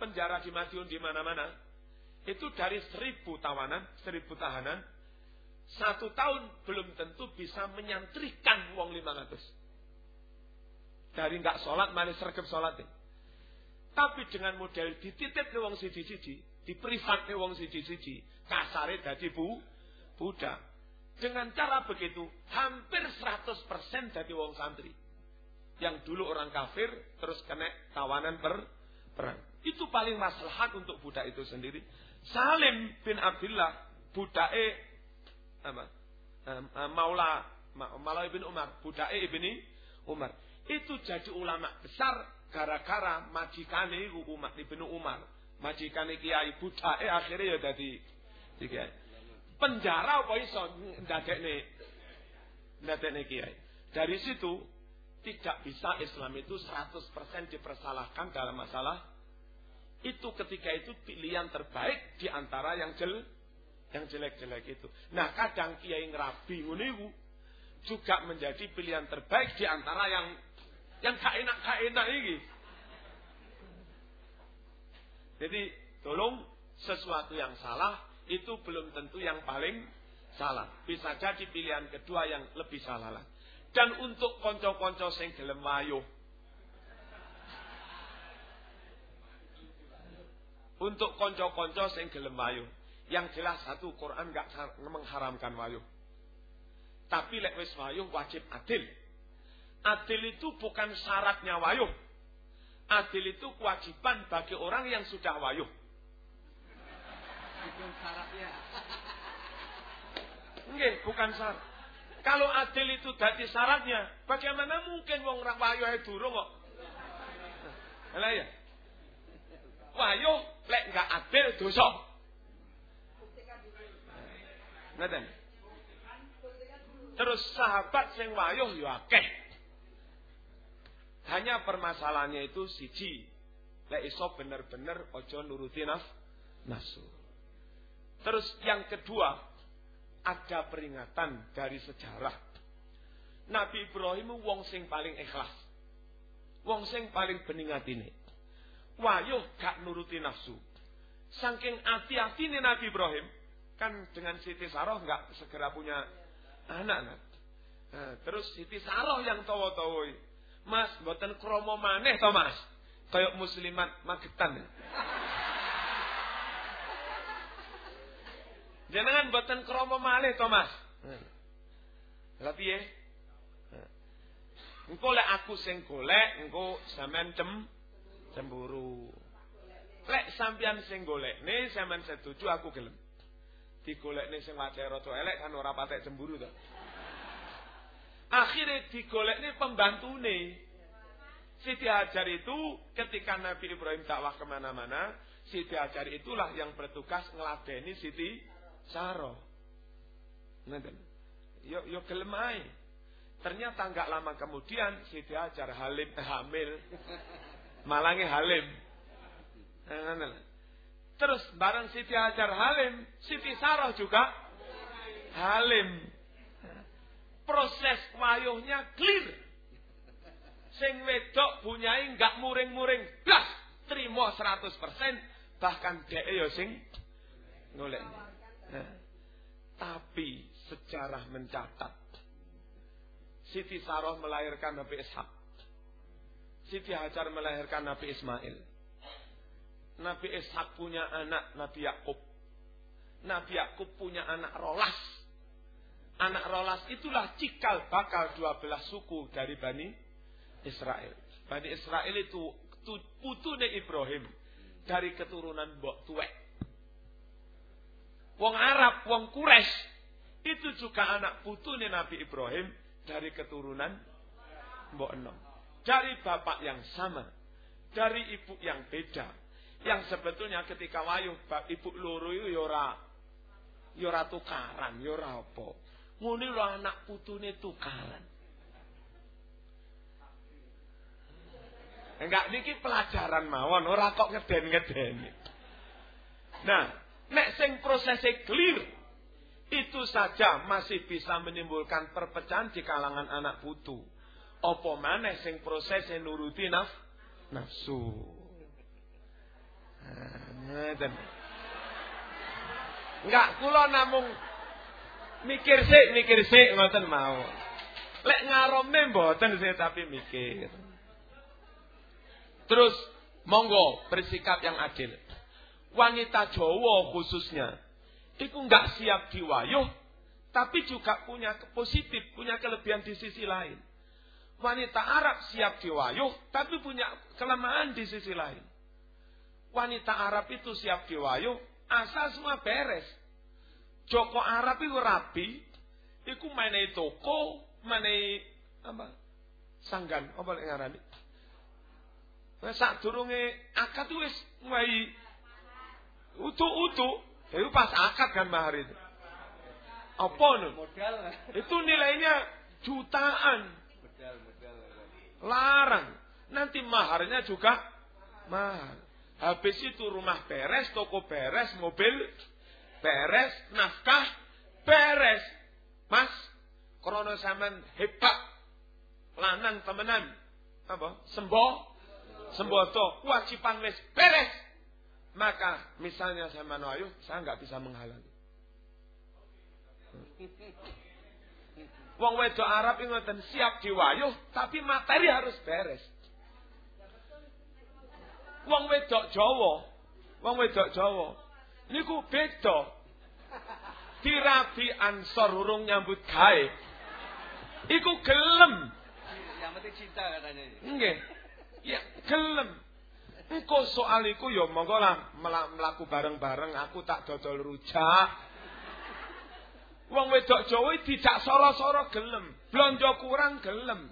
C: penjara di Madiun di mana-mana. Itu dari seribu tawanan, seribu tahanan. Satu tahun belum tentu bisa menyantrikan uang 500. Dari nggak sholat, manis sergap sholat. Tapi dengan model dititip wong siji-siji, di privat ke wong siji-siji, kasare dadi bu, budak. Dengan cara begitu, hampir 100% dari wong santri. Yang dulu orang kafir, terus kena tawanan per perang. Itu paling maslahat untuk budak itu sendiri. Salim bin Abdullah budake apa? Maula Maula ibn Umar, budake ibni Umar. Itu jadi ulama besar gara-gara majikane Umar ibnu Umar. Majikane Kiai budake akhirnya ya dadi kiai. Penjara apa iso ndadekne ndadekne Kiai. Dari situ tidak bisa Islam itu 100% dipersalahkan dalam masalah itu ketika itu pilihan terbaik di antara yang jel yang jelek-jelek itu. Nah, kadang kiai ngerabi nguniku juga menjadi pilihan terbaik di antara yang yang gak enak gak enak ini. Jadi, tolong sesuatu yang salah itu belum tentu yang paling salah. Bisa jadi pilihan kedua yang lebih salah lah. Dan untuk konco-konco sing gelem. Untuk konco-konco sing gelem. Yang jelas satu Quran gak mengharamkan wayuh. Tapi lek wis wayuh wajib adil. Adil itu bukan syaratnya wayuh. Adil itu kewajiban bagi orang yang sudah wayuh.
B: Bukan syaratnya.
C: Enggak, bukan syarat. Kalau adil itu dadi syaratnya, bagaimana mungkin wong ora wayu ae durung kok? Lah ya. Wayu lek enggak adil dosa. Ngaten. Terus sahabat sing wayuh ya akeh. Hanya permasalahannya itu siji. Lek iso bener-bener ojo nuruti naf nafsu. Terus yang kedua, ada peringatan dari sejarah. Nabi Ibrahim wong sing paling ikhlas. Wong sing paling bening atine. Wayuh gak nuruti nafsu. Saking hati-hati nih Nabi Ibrahim. Kan dengan Siti Saroh gak segera punya anak. Nah, terus Siti Saroh yang tawa-tawa. Mas, buatan kromo maneh to mas. Kayak muslimat magetan. Jenengan buatan kromo malih to Mas. Lah piye? Engko lek aku sing golek, engko sampean cem cemburu. Lek sampean sing golekne sampean setuju aku gelem. Digolekne sing wae rada elek kan ora patek cemburu to. Akhirnya digolekne pembantune. Siti Hajar itu ketika Nabi Ibrahim dakwah ke mana-mana, Siti Hajar itulah yang bertugas ngeladeni Siti Saro. Ngeten. Gelem ae. Ternyata enggak lama kemudian Siti Hajar Halim eh, hamil. Malange Halim. Ngeten. Terus bareng Siti Hajar Halim, Siti Saroh juga Halim. Proses wayuhnya clear. Sing wedok bunyai enggak muring-muring. Blas, terima 100%, bahkan dhek yo sing. Nah, tapi sejarah mencatat Siti Saroh melahirkan Nabi Ishak. Siti Hajar melahirkan Nabi Ismail. Nabi Ishak punya anak Nabi Yakub. Nabi Yakub punya anak Rolas. Anak Rolas itulah cikal bakal 12 suku dari Bani Israel. Bani Israel itu putune Ibrahim dari keturunan Mbok Tuwek. Wong Arab, wong Quraisy itu juga anak putune Nabi Ibrahim dari keturunan Mbok Enom. Dari bapak yang sama, dari ibu yang beda. Yang sebetulnya ketika wayuh ibu loro itu yora yora tukaran, yora apa. Ngene lho anak putune tukaran. Enggak niki pelajaran mawon, ora kok ngeden-ngedeni. Nah, nek sing prosesnya clear, itu saja masih bisa menimbulkan perpecahan di kalangan anak putu. Apa maneh sing prosesnya nuruti naf nafsu. Nah, Enggak kula namung mikir sik, mikir sik ngoten mau. Lek ngaromne mboten sih tapi mikir. Terus monggo bersikap yang adil. Wanita Jawa khususnya itu nggak siap diwayuh, tapi juga punya positif, punya kelebihan di sisi lain. Wanita Arab siap diwayuh, tapi punya kelemahan di sisi lain. Wanita Arab itu siap diwayuh, Asal semua beres. Joko Arab itu rapi, iku meneh toko, meneh apa? Sanggan, apa lek ngarani? Wes sadurunge akad wis mulai utuh-utuh. Itu pas akad kan mahar itu. Apa?
B: Modal.
C: Itu nilainya jutaan. Larang. Nanti maharnya juga mahal. Habis itu rumah beres, toko beres, mobil beres, nafkah beres. Mas, krono sampean hebat. Lanang temenan. Apa? Semboh. Semboto. Kewajiban wis beres. Maka misalnya saya Ayu, saya nggak bisa menghalangi. Wong wedok Arab ngoten siap diwayuh, tapi materi harus beres. Wong wedok Jawa, wong wedok Jawa niku beda. Dirabi Ansor urung nyambut gawe. Iku gelem.
B: Yang penting cinta katanya.
C: Nggih. Ya gelem. Engko soal iku ya monggo lah mlaku bareng-bareng aku tak dodol rujak. Wong wedok Jawa tidak soro-soro gelem, blonjo kurang gelem.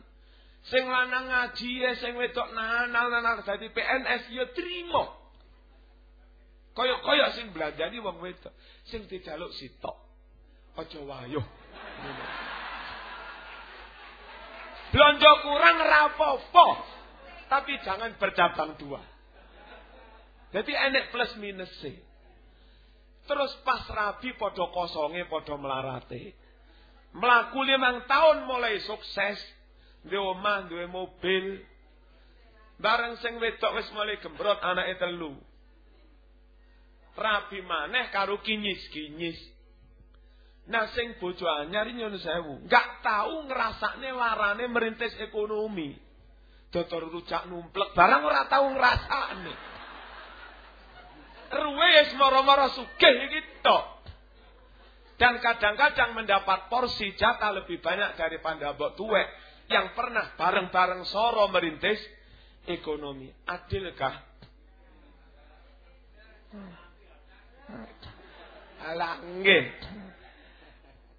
C: Sing lanang ngaji ya sing wedok nanal-nanal dadi PNS ya trimo. Kaya-kaya sing belanjani wong wedok, sing dijaluk sitok. Aja wayuh. Blonjo kurang rapopo. Tapi jangan bercabang dua. Jadi enek plus minus sih. Terus pas rabi podo kosonge podo melarate. Melaku limang tahun mulai sukses. Di omah, di mobil. Bareng sing wedok wis mulai gembrot anake telu. Rabi maneh karo kinyis-kinyis. Nah sing bojo anyar nyun sewu, enggak tahu ngrasakne larane merintis ekonomi. Dodor rujak numplek barang ora tahu ngrasakne. Ruwes moro-moro sugih iki tok. Dan kadang-kadang mendapat porsi jatah lebih banyak daripada mbok tuwek yang pernah bareng-bareng soro merintis ekonomi. Adilkah? Alah.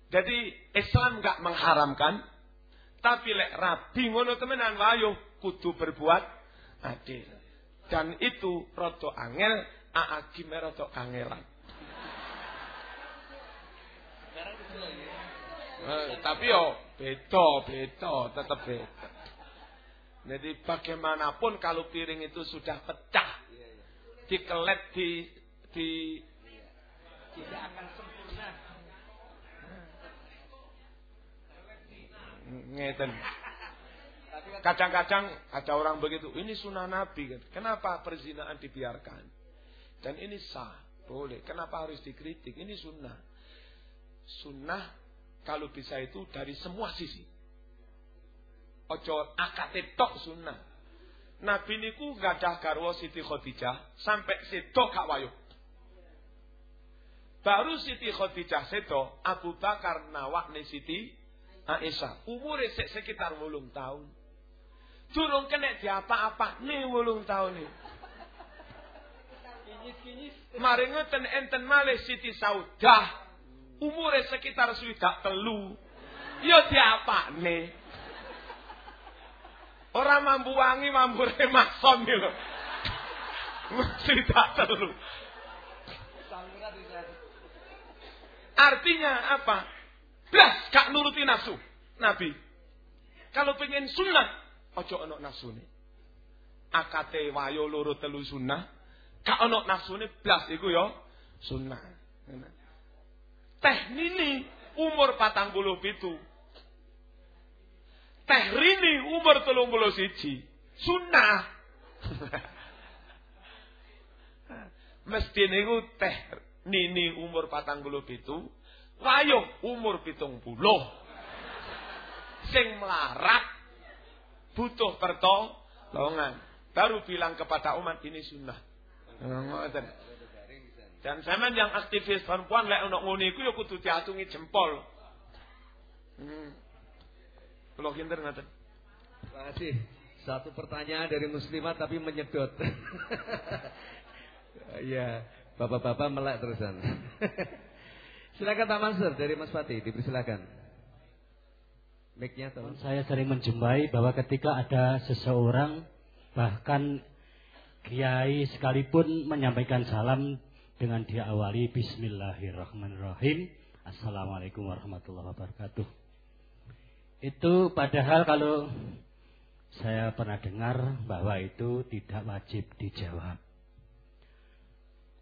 C: Jadi Islam enggak mengharamkan, tapi lek rabi ngono temenan wayo kudu berbuat adil. Dan itu roto angel, aagime roto kangelan. Eh, tapi yo beda, beda, tetap beda. Jadi bagaimanapun kalau piring itu sudah pecah, dikelet di di tidak akan sempurna. Ngeten. Kadang-kadang ada orang begitu, ini sunnah Nabi. Kenapa perzinaan dibiarkan? Dan ini sah, boleh. Kenapa harus dikritik? Ini sunnah. Sunnah kalau bisa itu dari semua sisi. Ojo akate tok sunnah. Nabi niku gadah garwa Siti Khadijah sampai sedo gak wayuh. Baru Siti Khadijah sedo, Abu Bakar nawakne Siti Aisyah. Umure sek sekitar wolung tahun. Durung kena diapa-apa nih wolung tahun nih. Mari ngoten enten malih Siti Saudah. Umure sekitar swidak telu. Ya diapa nih. Orang mampu wangi, mampu remason lho. Swidak telu. Artinya apa? Blas gak nuruti nafsu. Nabi. Kalau pengen sunnah, ojo ono nafsu nih. Akate wayo loro telu sunnah. Gak ono nafsu nih, blas iku yo sunnah. Teh nini umur patang puluh pitu. Teh rini umur telung puluh siji. Sunnah. Mesti niku teh nini umur patang puluh pitu. Wayuh umur pitung puluh. Sing melarat butuh pertolongan. Baru bilang kepada umat ini sunnah. Ngoten. Dan zaman yang aktivis perempuan lek ono ngono iku ya kudu diatungi jempol. Hmm. Kalau kinter ngoten.
B: Terima kasih. Satu pertanyaan dari muslimat tapi menyedot. Iya. Bapak-bapak melek terusan. silakan Pak Mansur dari Mas Fatih, dipersilakan. Mic-nya tolong.
I: Saya sering menjumpai bahwa ketika ada seseorang bahkan kiai sekalipun menyampaikan salam dengan diawali Bismillahirrahmanirrahim. Assalamualaikum warahmatullahi wabarakatuh. Itu padahal kalau saya pernah dengar bahwa itu tidak wajib dijawab.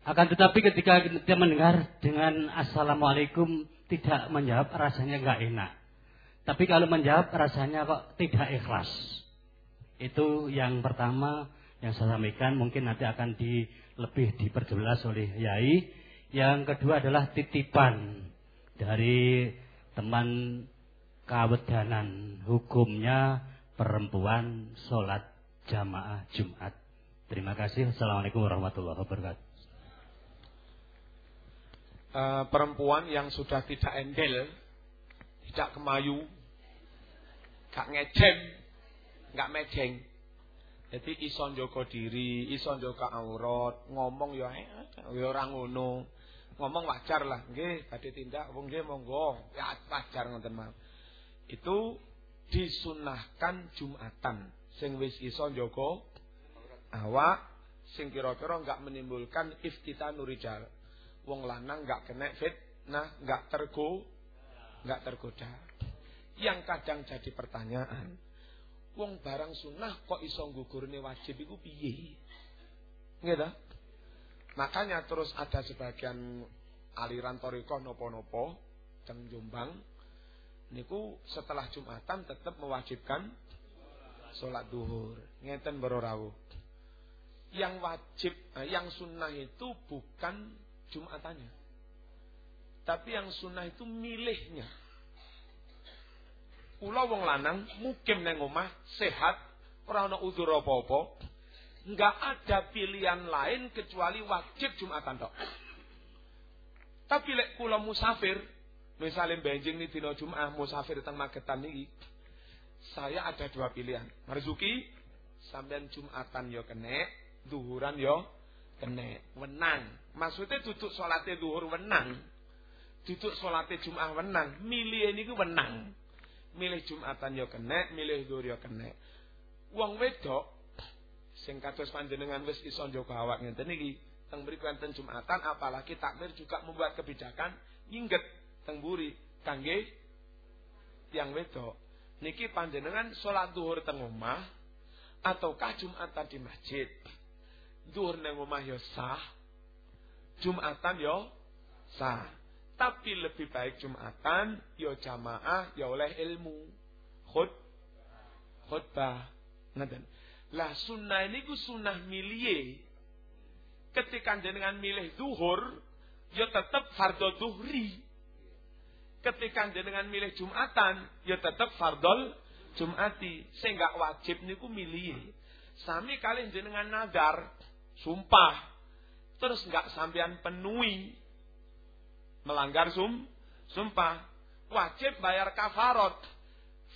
I: Akan tetapi ketika kita mendengar dengan Assalamualaikum tidak menjawab rasanya nggak enak. Tapi kalau menjawab rasanya kok tidak ikhlas. Itu yang pertama yang saya sampaikan mungkin nanti akan di lebih diperjelas oleh Yai. Yang kedua adalah titipan dari teman kawedanan hukumnya perempuan sholat jamaah Jumat. Terima kasih. Assalamualaikum warahmatullahi wabarakatuh.
C: Uh, perempuan yang sudah tidak endel, tidak kemayu, gak ngecem, gak mejeng. Jadi ison joko diri, ison joko aurat, ngomong ya ya ora ngono. Ngomong wajar lah, nggih badhe tindak wong nggih monggo, ya wajar ngoten mawon. Itu disunahkan Jumatan sing wis iso njaga awak sing kira-kira enggak menimbulkan iftitanu rijal. Wong lanang enggak kena fitnah, enggak tergo, enggak tergoda. Yang kadang jadi pertanyaan, wong barang sunnah kok iso gugurne wajib iku piye? Nggih Makanya terus ada sebagian aliran toriko nopo-nopo teng Jombang niku setelah Jumatan tetap mewajibkan sholat duhur. Ngeten berorawu. Yang wajib, eh, yang sunnah itu bukan Jumatannya. Tapi yang sunnah itu milihnya. Kula wong lanang mukim neng omah sehat, ora ana udzur apa-apa. Enggak ada pilihan lain kecuali wajib Jumatan tok. Tapi lek kula musafir, Misalnya benjing nih dino Jum'ah musafir teng Magetan nih, Saya ada dua pilihan. Marzuki sampean Jumatan yo kene, duhuran yo kene, wenang. Maksudnya duduk sholatnya duhur wenang. Duduk sholatnya Jum'ah wenang. Milih ini ku wenang. Milih Jumatan yo kene, milih duhur yo kene. Wong wedok sing kados panjenengan wis iso njogo awak ngenten iki teng mriku enten Jumatan apalagi takmir juga membuat kebijakan nyingget teng buri kangge tiang wedok niki panjenengan sholat duhur teng omah ataukah Jumatan di masjid duhur neng omah yo ya sah Jumatan yo ya sah. Tapi lebih baik Jumatan yo ya jamaah yo oleh ilmu. Khut khutbah. Ngaten lah sunnah ini ku sunnah milie ketika jenengan milih duhur yo tetap fardo duhri. Ketika jenengan milih Jumatan, ya tetap fardol Jumati. Sehingga wajib niku milih. Sami kalian jenengan nadar, sumpah, terus nggak sampean penuhi, melanggar sum, sumpah, wajib bayar kafarot.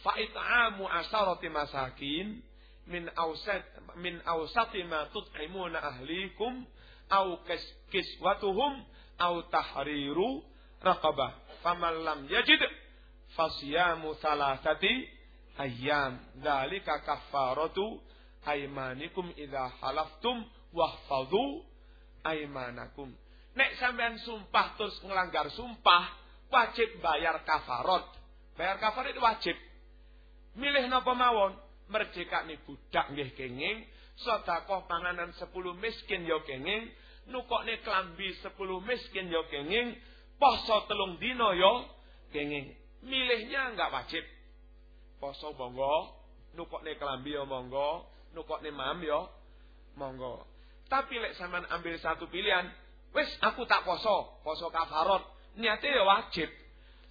C: Fa'it'amu asarati masakin min ausat min ausati ma tut'imuna ahlikum au kiswatuhum au tahriru raqabah. Faman lam yajid fasyamu salasati ayyam. Dzalika kaffaratu aymanikum idza halaftum wahfadhu aymanakum nek sampean sumpah terus ngelanggar sumpah wajib bayar kafarot bayar kafarot itu wajib milih napa mawon merdekane budak nggih kenging sedekah panganan 10 miskin ya kenging nukokne klambi 10 miskin ya kenging Poso telung dino yo kenging. Milihnya enggak wajib. Poso monggo, nukokne kelambi yo monggo, nukokne mam yo monggo. Tapi lek sampean ambil satu pilihan, wis aku tak poso, poso kafarot. Niate yo wajib.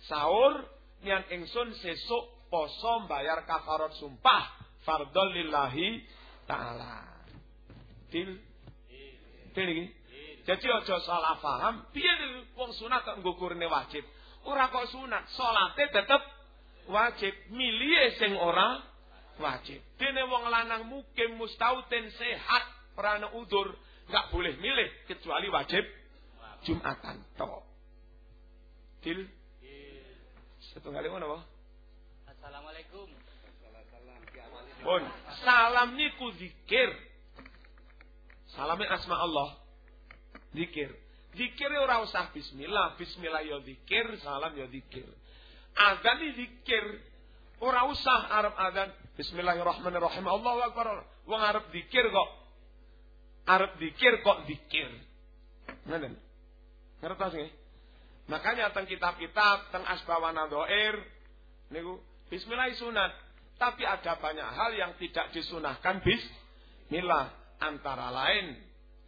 C: Sahur niat ingsun sesuk poso bayar kafarot sumpah fardhol lillahi taala. Til Til iki. Jadi aja salah paham, piye wong sunat kok nggukurne wajib. Ora kok sunat, salate tetep wajib. Milih sing ora wajib. Dene wong lanang mukim mustautin sehat, ora ana udur, enggak boleh milih kecuali wajib Jumatan tok. Dil? Setunggal ngono apa?
I: Assalamualaikum.
C: Pun, salam niku zikir. Salame asma Allah. Zikir. Zikir ora usah bismillah, bismillah ya zikir, salam ya zikir. Azan zikir. Ora usah arep azan bismillahirrahmanirrahim. Allahu akbar. Wong arep zikir kok. Arep zikir kok zikir. Ngoten. Ngertos nggih? Makanya teng kitab-kitab teng asbawana doir niku bismillah sunat. Tapi ada banyak hal yang tidak disunahkan bismillah. Antara lain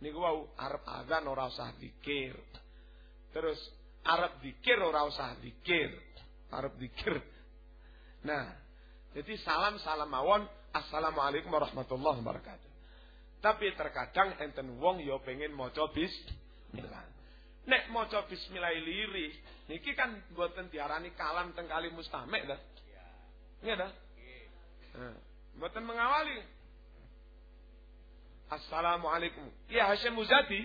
C: niku wau arep azan ora usah dikir. Terus arep dikir ora usah dikir. Arep dikir. Nah, jadi salam salam mawon assalamualaikum warahmatullahi wabarakatuh. Tapi terkadang enten wong yo pengen maca bismillah. Nek maca bismillah liri, niki kan mboten diarani kalam teng kali mustamek dah. Nggih dah. Nah, mboten mengawali. Assalamualaikum. Ya Hashim Muzadi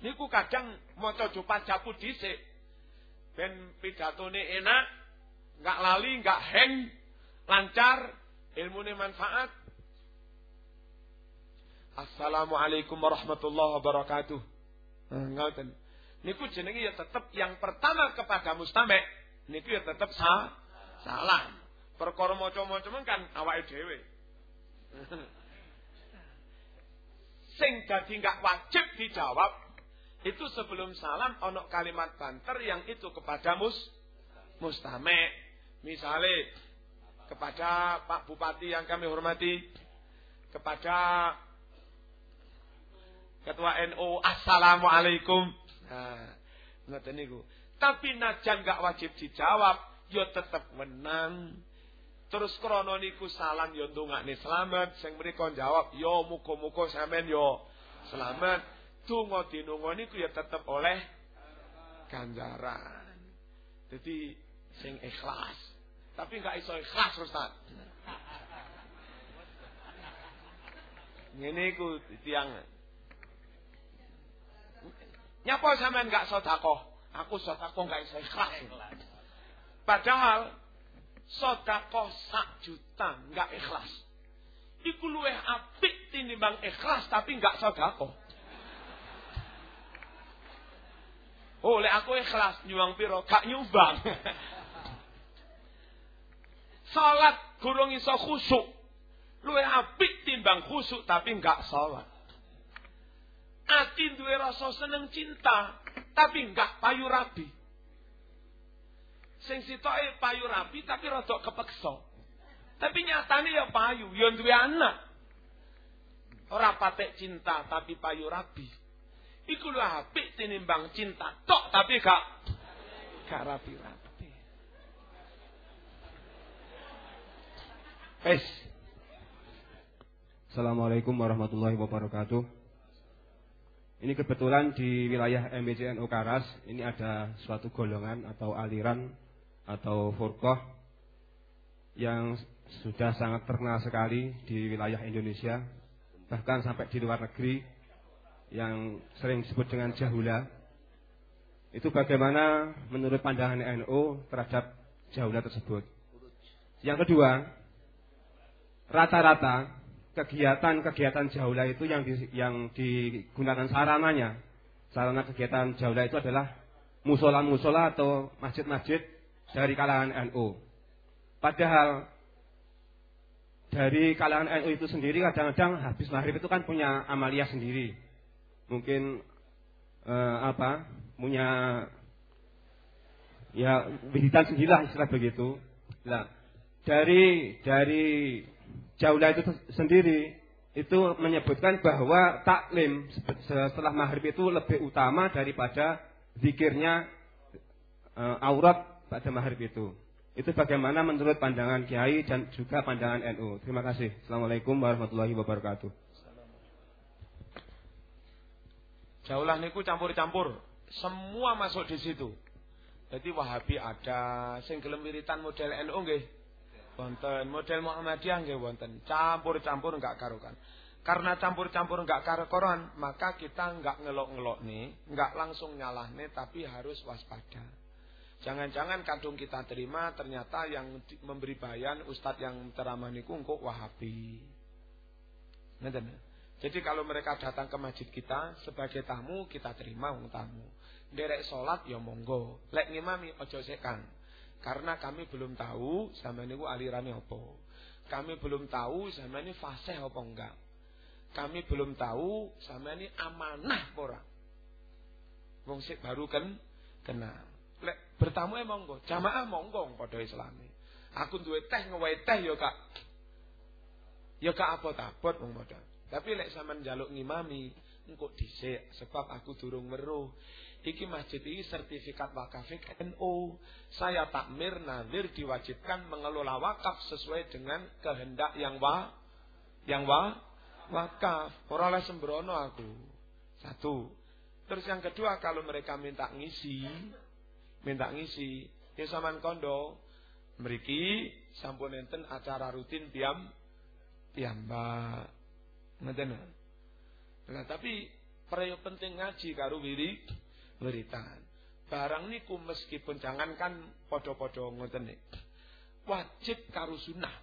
C: niku kadang maca jupat japu dhisik. Ben pidatone enak, enggak lali, enggak hang, lancar, ilmune manfaat. Assalamualaikum warahmatullahi wabarakatuh. Nah, ngoten. Niku jenenge ya tetep yang pertama kepada mustame, niku ya tetep sa salam. Perkara maca-maca kan awake dhewe. Sing dadi enggak wajib dijawab itu sebelum salam ono kalimat banter yang itu kepada mus mustame. Misalnya kepada Pak Bupati yang kami hormati, kepada Ketua NU, Assalamualaikum. Nah, ngoten niku. Tapi najan gak wajib dijawab, yo tetep menang. Terus krono niku salam yo ndongakne selamat, sing mriku jawab yo muga-muga sampean yo selamat. Donga dinonga niku ya tetep oleh ganjaran. Jadi sing ikhlas. Tapi nggak iso ikhlas Ustaz. Ngene iku tiang. Nyapa sampean nggak sedekah? Aku sedekah nggak iso ikhlas. Padahal sedekah sak juta nggak ikhlas. Iku luwih apik tinimbang ikhlas tapi nggak sedekah. Oh, lek aku ikhlas nyuwang piro, gak nyumbang. Salat gurung iso khusuk. Luwih apik timbang khusuk tapi enggak salat. Ati duwe rasa seneng cinta tapi enggak payu rabi. Sing sitoke payu rabi tapi rada kepeksa. Tapi nyatane ya payu, ya duwe anak. Ora patek cinta tapi payu rabi. Iku lho apik tinimbang cinta tok tapi gak gak rapi-rapi.
J: Pes. Assalamualaikum warahmatullahi wabarakatuh. Ini kebetulan di wilayah MBCNU Karas ini ada suatu golongan atau aliran atau furqah yang sudah sangat terkenal sekali di wilayah Indonesia bahkan sampai di luar negeri yang sering disebut dengan jahula. Itu bagaimana menurut pandangan NU terhadap jahula tersebut? Yang kedua rata-rata kegiatan-kegiatan jaula itu yang di, yang digunakan sarananya, sarana kegiatan jaula itu adalah musola-musola atau masjid-masjid dari kalangan NU. Padahal dari kalangan NU itu sendiri kadang-kadang habis maghrib itu kan punya amalia sendiri. Mungkin eh, apa? Punya ya wiridan sendirilah istilah begitu. Nah, dari dari Jaulah itu sendiri itu menyebutkan bahwa taklim setelah maghrib itu lebih utama daripada zikirnya e, aurat pada maghrib itu. Itu bagaimana menurut pandangan Kiai dan juga pandangan NU. Terima kasih. Assalamualaikum warahmatullahi wabarakatuh.
C: Jaulah niku campur-campur. Semua masuk di situ. Jadi Wahabi ada, sing gelem model NU nggih. Wonten model Muhammadiyah nggih wonten, campur-campur enggak karukan. Karena campur-campur enggak karekoran, maka kita enggak ngelok-ngelok nih, enggak langsung nyalah nih, tapi harus waspada. Jangan-jangan kadung kita terima ternyata yang memberi bayan ustadz yang ceramah niku engkau wahabi. Ngerti Jadi kalau mereka datang ke masjid kita sebagai tamu kita terima wong tamu. Derek sholat ya monggo. Lek ngimami ojo sekan. Karena kami belum tahu sama niku alirannya apa. Kami belum tahu sama ini fasih apa enggak. Kami belum tahu sama ini amanah ora. Wong sik baru kan kenal. Lek bertamu emang monggo, jamaah monggo padha islami. Aku duwe teh ngewe teh ya Kak. Ya Kak abot-abot wong. Tapi lek sampean njaluk ngimami, engko dhisik sebab aku durung weruh. Iki masjid ini sertifikat wakaf NU. Saya takmir nazir diwajibkan mengelola wakaf sesuai dengan kehendak yang wa yang wa wakaf. Ora sembrono aku. Satu. Terus yang kedua kalau mereka minta ngisi, minta ngisi, ya saman kondo, mriki sampun enten acara rutin tiam tiambak. Ngeten. Nah, tapi perlu penting ngaji karo wiri wiritan. Barang niku meskipun jangankan podo-podo ngoten Wajib karo sunnah.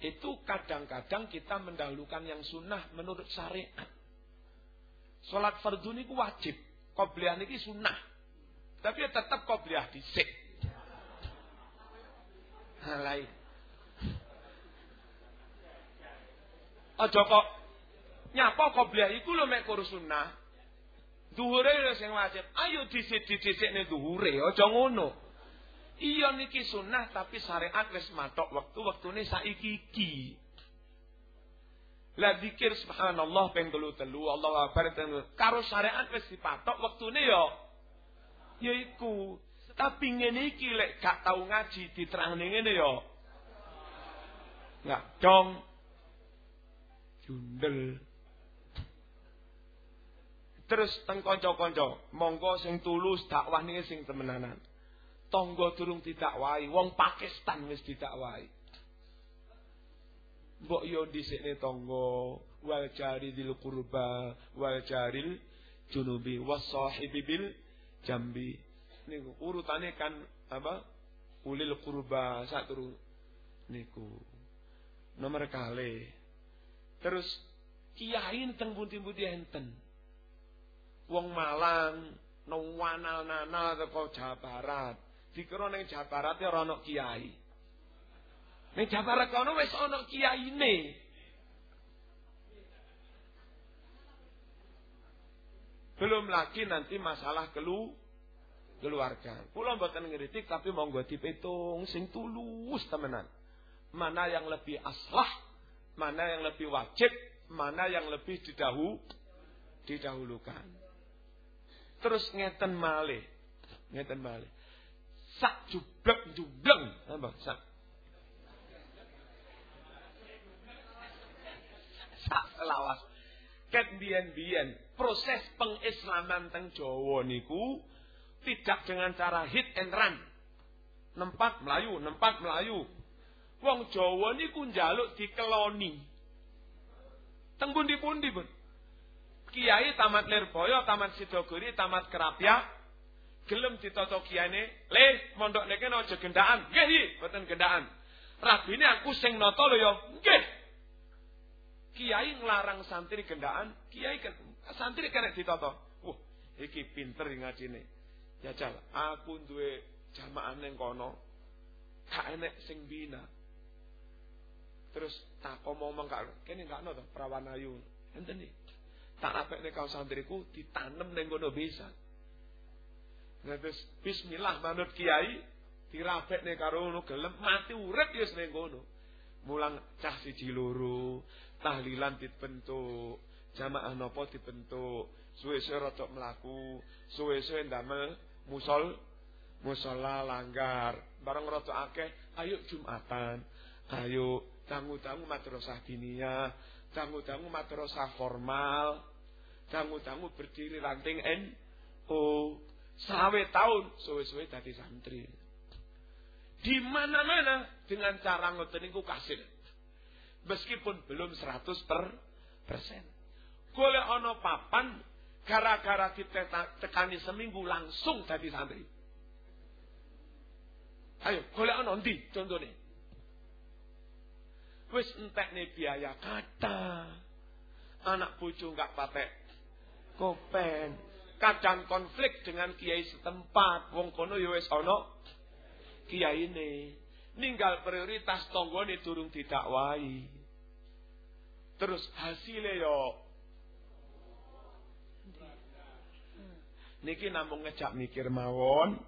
C: Itu kadang-kadang kita mendahulukan yang sunnah menurut syariat. Salat fardu niku wajib. Qobliyah niki sunnah. Tapi tetap qobliyah dhisik. Halai. Aja kok nyapa qobliyah iku lho mek sunnah. Dhuwure lho sing wajib. Ayo dhisik-dhisik dhuwure, aja ngono. Iya niki sunnah tapi syariat wis matok wektu-wektune saiki iki. Lah zikir subhanallah ping telu-telu, Allah akbar. Karo syariat wis dipatok wektune ya ya iku. Tapi ngene iki lek gak tau ngaji diterangne ngene ya. Enggak dong. Jundel. Terus teng kanca-kanca, monggo sing tulus dakwah niki sing temenanan. Tonggo durung didakwahi, wong Pakistan wis didakwahi. Mbok yo dhisikne tangga wal jaridil qurba wal jaril junubi was sahibi bil jambi. Niku urutane kan apa? Ulil qurba sak turu niku. Nomor kali. Terus kiai teng pundi-pundi enten. Wong Malang, nongwanal nanal teko Jawa Barat. Dikira ning Jawa Barat ya ora kiai. Ning Jawa Barat kono wis ana kiyaine. Belum lagi nanti masalah kelu keluarga. Kula mboten ngritik tapi monggo dipitung sing tulus temenan. Mana yang lebih aslah, mana yang lebih wajib, mana yang lebih didahu didahulukan. Terus ngeten malih. Ngeten malih. Sak jublek jubleng, apa? Sak sak lawas. Ket biyen-biyen proses pengislaman teng Jawa niku tidak dengan cara hit and run. Nempat Melayu, nempat Melayu. Wong Jawa niku njaluk dikeloni. Teng pundi-pundi, Pun. Kiai tamat Lirboyo, tamat Sidogiri, tamat Kerapia, gelem ditata kiane, "Le, mondok niki aja gendaan." Nggih, mboten gendaan. Rabine aku sing nata lho ya. Nggih. Kiai nglarang santri gendaan, kiai kan santri kena ditata. Wah, iki pinter ngajine. Jajal, aku duwe jamaah ning kono. Gak enek sing bina. Terus tak ngomong kak, kene gak ono to perawan ayu. Enten iki. Tak apik nek kau santriku ditanem ning kono bisa. Nah terus bismillah manut kiai dirapek nek karo ngono gelem mati urip ya ning kono. Mulang cah siji loro, tahlilan dibentuk, jamaah nopo dibentuk, suwe-suwe rada mlaku, suwe-suwe ndamel musol musola langgar, bareng rada akeh, ayo Jumatan, ayo tangu-tangu madrasah diniyah, tangu-tangu madrasah formal, tangu-tangu berdiri ranting N O sawe tahun suwe-suwe dadi santri. Di mana-mana dengan cara ngoten niku kasil. Meskipun belum 100 per persen. Golek ono papan gara-gara kita tekani seminggu langsung jadi santri. Ayo, golek ono ndi contohnya. Wis entekne biaya kata. Anak bojo enggak patek kopen. Kadang konflik dengan kiai setempat. Wong kono ya wis ana kiyaine. Ninggal prioritas tanggane durung didakwai. Terus hasilnya yo Niki namung ngejak mikir mawon.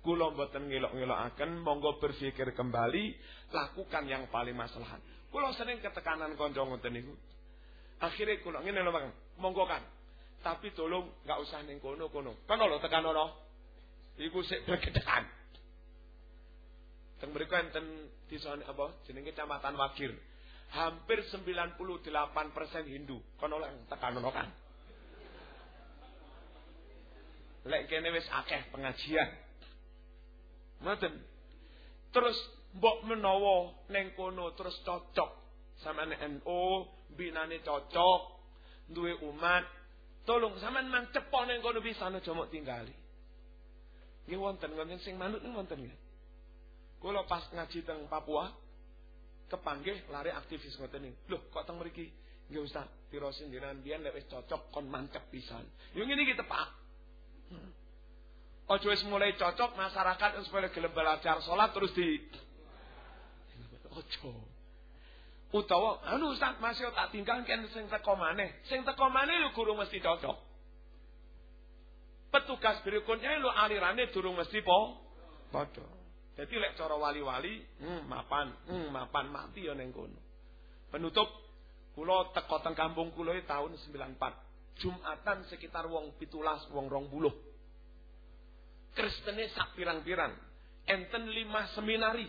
C: Kula mboten ngelok-ngelokaken, monggo berpikir kembali, lakukan yang paling maslahat. Kula sering ketekanan kanca ngoten niku. Akhirnya kula ngene lho Bang, monggo kan. Tapi tolong nggak usah ning kono-kono. Kono lho tekan ono. Iku sik bergedekan. Teng mriku enten desa apa jenenge Kecamatan Wagir. Hampir 98% Hindu. Kono lek tekan ono kan. Lek kene wis akeh pengajian. Ngoten. Terus mbok menawa ning kono terus cocok sama NU, binane cocok, duwe umat, tolong sampean man cepo ning kono bisa aja mok tinggali. Nggih wonten wonten sing manut ning wonten nggih. Kula pas ngaji teng Papua kepanggih lari aktivis ngoten niku. Loh kok teng mriki? Nggih Ustaz, pira sindiran biyen lek wis cocok kon mancep pisan. Yo ngene iki tepak. Ojo wis mulai cocok masyarakat supaya gelem belajar salat terus di Ojo. Utawa anu Ustaz masih tak tinggal kan sing teko maneh. Sing teko maneh yo guru mesti cocok. Petugas berikutnya lo alirane durung mesti po padha. Jadi lek cara wali-wali, hmm, mapan, hmm, mapan mati ya neng kono. Penutup kula teko teng kampung kula tahun 94. Jumatan sekitar wong pitulas wong rong buluh. Kristene sak pirang-pirang. Enten lima seminari.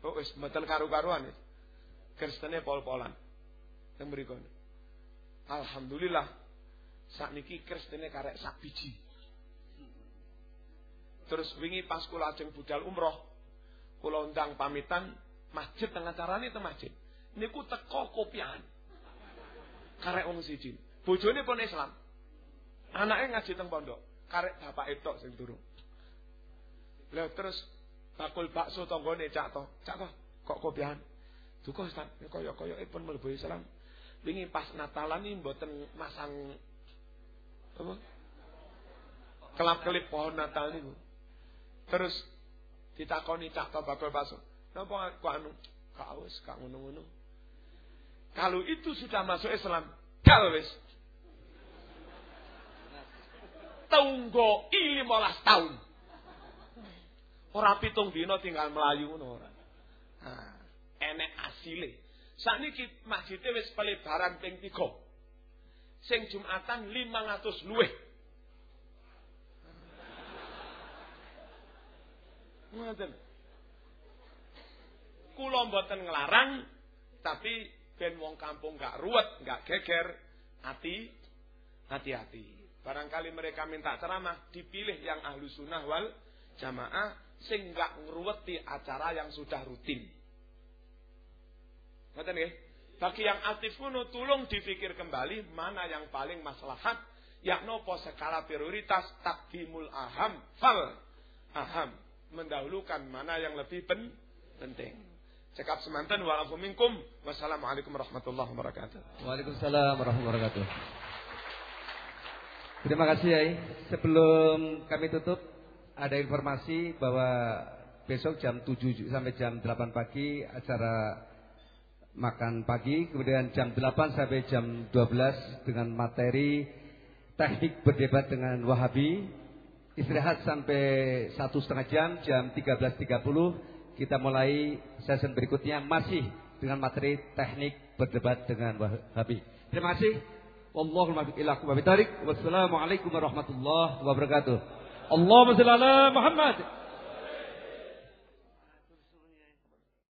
C: Oh wis mboten karu-karuan ya. Kristene pol-polan. Teng mriku. Alhamdulillah sakniki Kristene karek sak biji. Terus wingi pas kula ajeng budal umroh, kula undang pamitan masjid tengah carane teng masjid. Niku teko kopian. Karek wong siji. Bojone pun Islam. Anaknya ngaji teng pondok. Karek bapak itu sing turun. Lah terus bakul bakso tanggane cak to. Cak to, kok kopian? Duka Ustaz, kaya-kaya pun mlebu Islam. Wingi pas Natalan iki mboten masang apa? Kelap-kelip pohon Natal niku. Terus ditakoni cak to bakul bakso. Napa kok anu? Kau wis gak ngono-ngono. Kalau itu sudah masuk Islam, kalau wis tunggu 15 tahun. Ora pitung dina tinggal melayu ngono ora. Nah, enek asile. Sakniki masjidnya wis pelebaran ping 3. Sing Jumatan 500 luwih. Ngoten. Kula mboten nglarang tapi ben wong kampung gak ruwet, gak geger, hati hati-hati. Barangkali mereka minta ceramah, dipilih yang ahlu sunnah wal jamaah, sehingga ngeruweti acara yang sudah rutin. Ngerti nih? Bagi yang aktif kuno, tolong dipikir kembali mana yang paling maslahat, yakni nopo skala prioritas takdimul aham fal aham mendahulukan mana yang lebih pen penting. Cekap semantan wa'afu minkum. Wassalamualaikum warahmatullahi wabarakatuh.
B: Waalaikumsalam warahmatullahi wabarakatuh. Terima kasih Yai. Sebelum kami tutup, ada informasi bahwa besok jam 7 sampai jam 8 pagi acara makan pagi, kemudian jam 8 sampai jam 12 dengan materi teknik berdebat dengan Wahabi. Istirahat sampai satu setengah jam, jam 13.30 kita mulai sesi berikutnya masih dengan materi teknik berdebat dengan Wahabi. Terima kasih. Wassalamualaikum warahmatullahi wabarakatuh. Allahumma shalli ala Muhammad